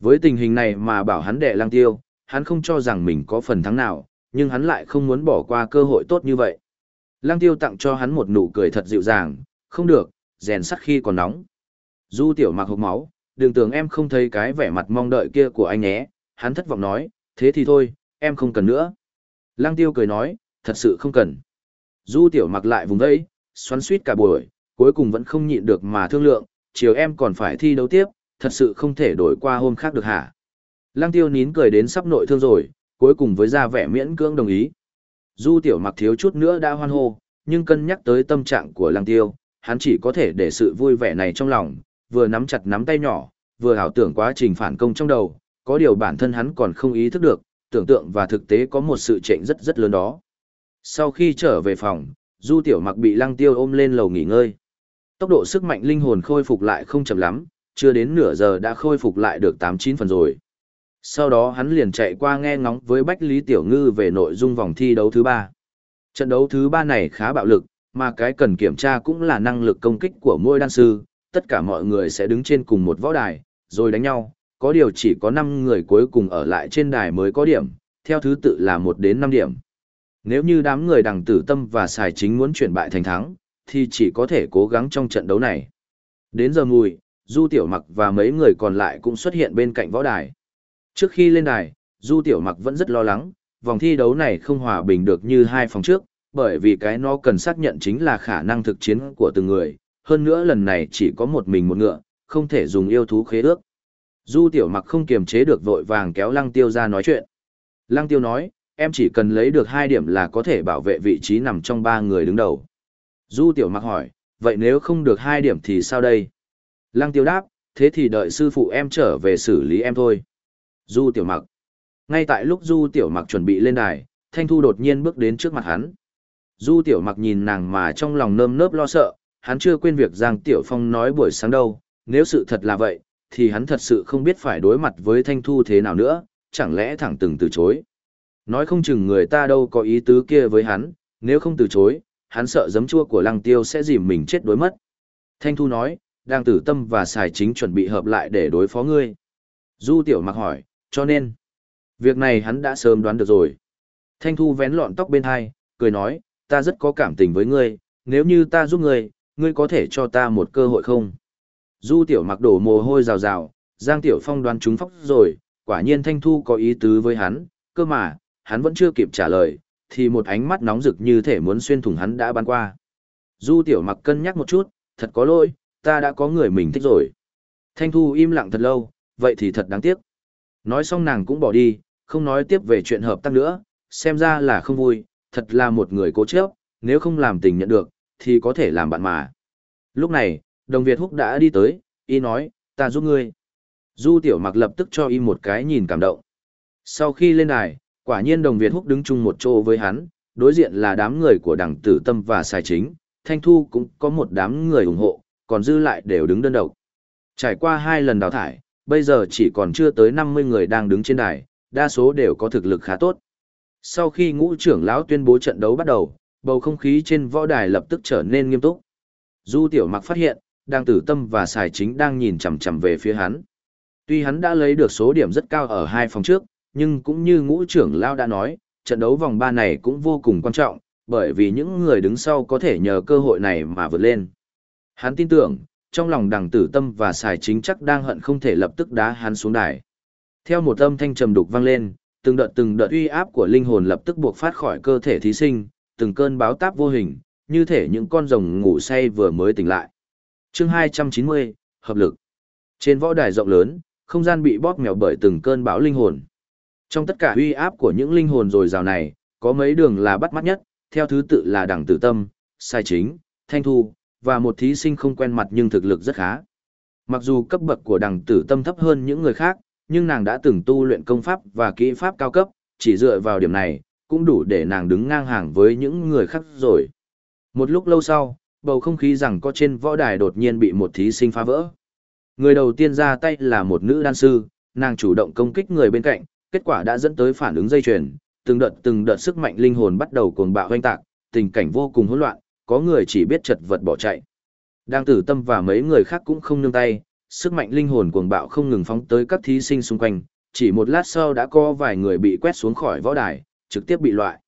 Với tình hình này mà bảo hắn đệ lang tiêu, hắn không cho rằng mình có phần thắng nào, nhưng hắn lại không muốn bỏ qua cơ hội tốt như vậy. Lang tiêu tặng cho hắn một nụ cười thật dịu dàng, không được, rèn sắt khi còn nóng. Du tiểu mặc hộp máu, đừng tưởng em không thấy cái vẻ mặt mong đợi kia của anh nhé, hắn thất vọng nói, thế thì thôi, em không cần nữa. Lang tiêu cười nói, thật sự không cần. Du tiểu mặc lại vùng đấy, xoắn suýt cả buổi, cuối cùng vẫn không nhịn được mà thương lượng, chiều em còn phải thi đấu tiếp, thật sự không thể đổi qua hôm khác được hả? Lăng tiêu nín cười đến sắp nội thương rồi, cuối cùng với ra vẻ miễn cưỡng đồng ý. Du tiểu mặc thiếu chút nữa đã hoan hô, nhưng cân nhắc tới tâm trạng của lăng tiêu, hắn chỉ có thể để sự vui vẻ này trong lòng, vừa nắm chặt nắm tay nhỏ, vừa ảo tưởng quá trình phản công trong đầu, có điều bản thân hắn còn không ý thức được, tưởng tượng và thực tế có một sự chênh rất rất lớn đó. Sau khi trở về phòng, Du Tiểu Mặc bị Lăng Tiêu ôm lên lầu nghỉ ngơi. Tốc độ sức mạnh linh hồn khôi phục lại không chậm lắm, chưa đến nửa giờ đã khôi phục lại được 8-9 phần rồi. Sau đó hắn liền chạy qua nghe ngóng với Bách Lý Tiểu Ngư về nội dung vòng thi đấu thứ ba. Trận đấu thứ ba này khá bạo lực, mà cái cần kiểm tra cũng là năng lực công kích của mỗi đan sư, tất cả mọi người sẽ đứng trên cùng một võ đài, rồi đánh nhau, có điều chỉ có 5 người cuối cùng ở lại trên đài mới có điểm, theo thứ tự là 1 đến 5 điểm. Nếu như đám người đằng tử tâm và xài chính muốn chuyển bại thành thắng, thì chỉ có thể cố gắng trong trận đấu này. Đến giờ mùi, Du Tiểu Mặc và mấy người còn lại cũng xuất hiện bên cạnh võ đài. Trước khi lên đài, Du Tiểu Mặc vẫn rất lo lắng, vòng thi đấu này không hòa bình được như hai phòng trước, bởi vì cái nó cần xác nhận chính là khả năng thực chiến của từng người, hơn nữa lần này chỉ có một mình một ngựa, không thể dùng yêu thú khế ước. Du Tiểu Mặc không kiềm chế được vội vàng kéo Lăng Tiêu ra nói chuyện. Lăng Tiêu nói, em chỉ cần lấy được hai điểm là có thể bảo vệ vị trí nằm trong ba người đứng đầu. Du Tiểu Mặc hỏi, vậy nếu không được hai điểm thì sao đây? Lăng Tiêu đáp, thế thì đợi sư phụ em trở về xử lý em thôi. Du Tiểu Mặc. Ngay tại lúc Du Tiểu Mặc chuẩn bị lên đài, Thanh Thu đột nhiên bước đến trước mặt hắn. Du Tiểu Mặc nhìn nàng mà trong lòng nơm nớp lo sợ, hắn chưa quên việc Giang Tiểu Phong nói buổi sáng đâu, nếu sự thật là vậy, thì hắn thật sự không biết phải đối mặt với Thanh Thu thế nào nữa, chẳng lẽ thẳng từng từ chối. Nói không chừng người ta đâu có ý tứ kia với hắn, nếu không từ chối, hắn sợ giấm chua của lăng tiêu sẽ dìm mình chết đối mất. Thanh Thu nói, đang tử tâm và xài chính chuẩn bị hợp lại để đối phó ngươi. Du tiểu mặc hỏi, cho nên, việc này hắn đã sớm đoán được rồi. Thanh Thu vén lọn tóc bên hai, cười nói, ta rất có cảm tình với ngươi, nếu như ta giúp ngươi, ngươi có thể cho ta một cơ hội không? Du tiểu mặc đổ mồ hôi rào rào, Giang Tiểu Phong đoán trúng phóc rồi, quả nhiên Thanh Thu có ý tứ với hắn, cơ mà, hắn vẫn chưa kịp trả lời, thì một ánh mắt nóng rực như thể muốn xuyên thủng hắn đã bắn qua. Du tiểu mặc cân nhắc một chút, thật có lỗi, ta đã có người mình thích rồi. Thanh Thu im lặng thật lâu, vậy thì thật đáng tiếc. Nói xong nàng cũng bỏ đi, không nói tiếp về chuyện hợp tác nữa, xem ra là không vui, thật là một người cố chấp, nếu không làm tình nhận được, thì có thể làm bạn mà. Lúc này, đồng Việt Húc đã đi tới, y nói, ta giúp ngươi. Du tiểu mặc lập tức cho y một cái nhìn cảm động. Sau khi lên đài, Quả nhiên đồng Việt Húc đứng chung một chỗ với hắn, đối diện là đám người của đảng tử tâm và xài chính, Thanh Thu cũng có một đám người ủng hộ, còn dư lại đều đứng đơn độc. Trải qua hai lần đào thải, bây giờ chỉ còn chưa tới 50 người đang đứng trên đài, đa số đều có thực lực khá tốt. Sau khi ngũ trưởng lão tuyên bố trận đấu bắt đầu, bầu không khí trên võ đài lập tức trở nên nghiêm túc. Du Tiểu Mặc phát hiện, đang tử tâm và xài chính đang nhìn chằm chằm về phía hắn. Tuy hắn đã lấy được số điểm rất cao ở hai phòng trước, nhưng cũng như ngũ trưởng lão đã nói, trận đấu vòng 3 này cũng vô cùng quan trọng, bởi vì những người đứng sau có thể nhờ cơ hội này mà vượt lên. Hắn tin tưởng, trong lòng đằng tử tâm và xài chính chắc đang hận không thể lập tức đá hắn xuống đài. Theo một âm thanh trầm đục vang lên, từng đợt từng đợt uy áp của linh hồn lập tức buộc phát khỏi cơ thể thí sinh, từng cơn báo táp vô hình, như thể những con rồng ngủ say vừa mới tỉnh lại. Chương 290, hợp lực. Trên võ đài rộng lớn, không gian bị bóp mèo bởi từng cơn bão linh hồn. Trong tất cả uy áp của những linh hồn rồi rào này, có mấy đường là bắt mắt nhất, theo thứ tự là đẳng tử tâm, sai chính, thanh thu, và một thí sinh không quen mặt nhưng thực lực rất khá. Mặc dù cấp bậc của đẳng tử tâm thấp hơn những người khác, nhưng nàng đã từng tu luyện công pháp và kỹ pháp cao cấp, chỉ dựa vào điểm này, cũng đủ để nàng đứng ngang hàng với những người khác rồi. Một lúc lâu sau, bầu không khí rằng có trên võ đài đột nhiên bị một thí sinh phá vỡ. Người đầu tiên ra tay là một nữ đan sư, nàng chủ động công kích người bên cạnh, kết quả đã dẫn tới phản ứng dây chuyền, từng đợt từng đợt sức mạnh linh hồn bắt đầu cuồng bạo hoành tạc, tình cảnh vô cùng hỗn loạn, có người chỉ biết chật vật bỏ chạy. Đang tử tâm và mấy người khác cũng không nương tay, sức mạnh linh hồn cuồng bạo không ngừng phóng tới các thí sinh xung quanh, chỉ một lát sau đã có vài người bị quét xuống khỏi võ đài, trực tiếp bị loại.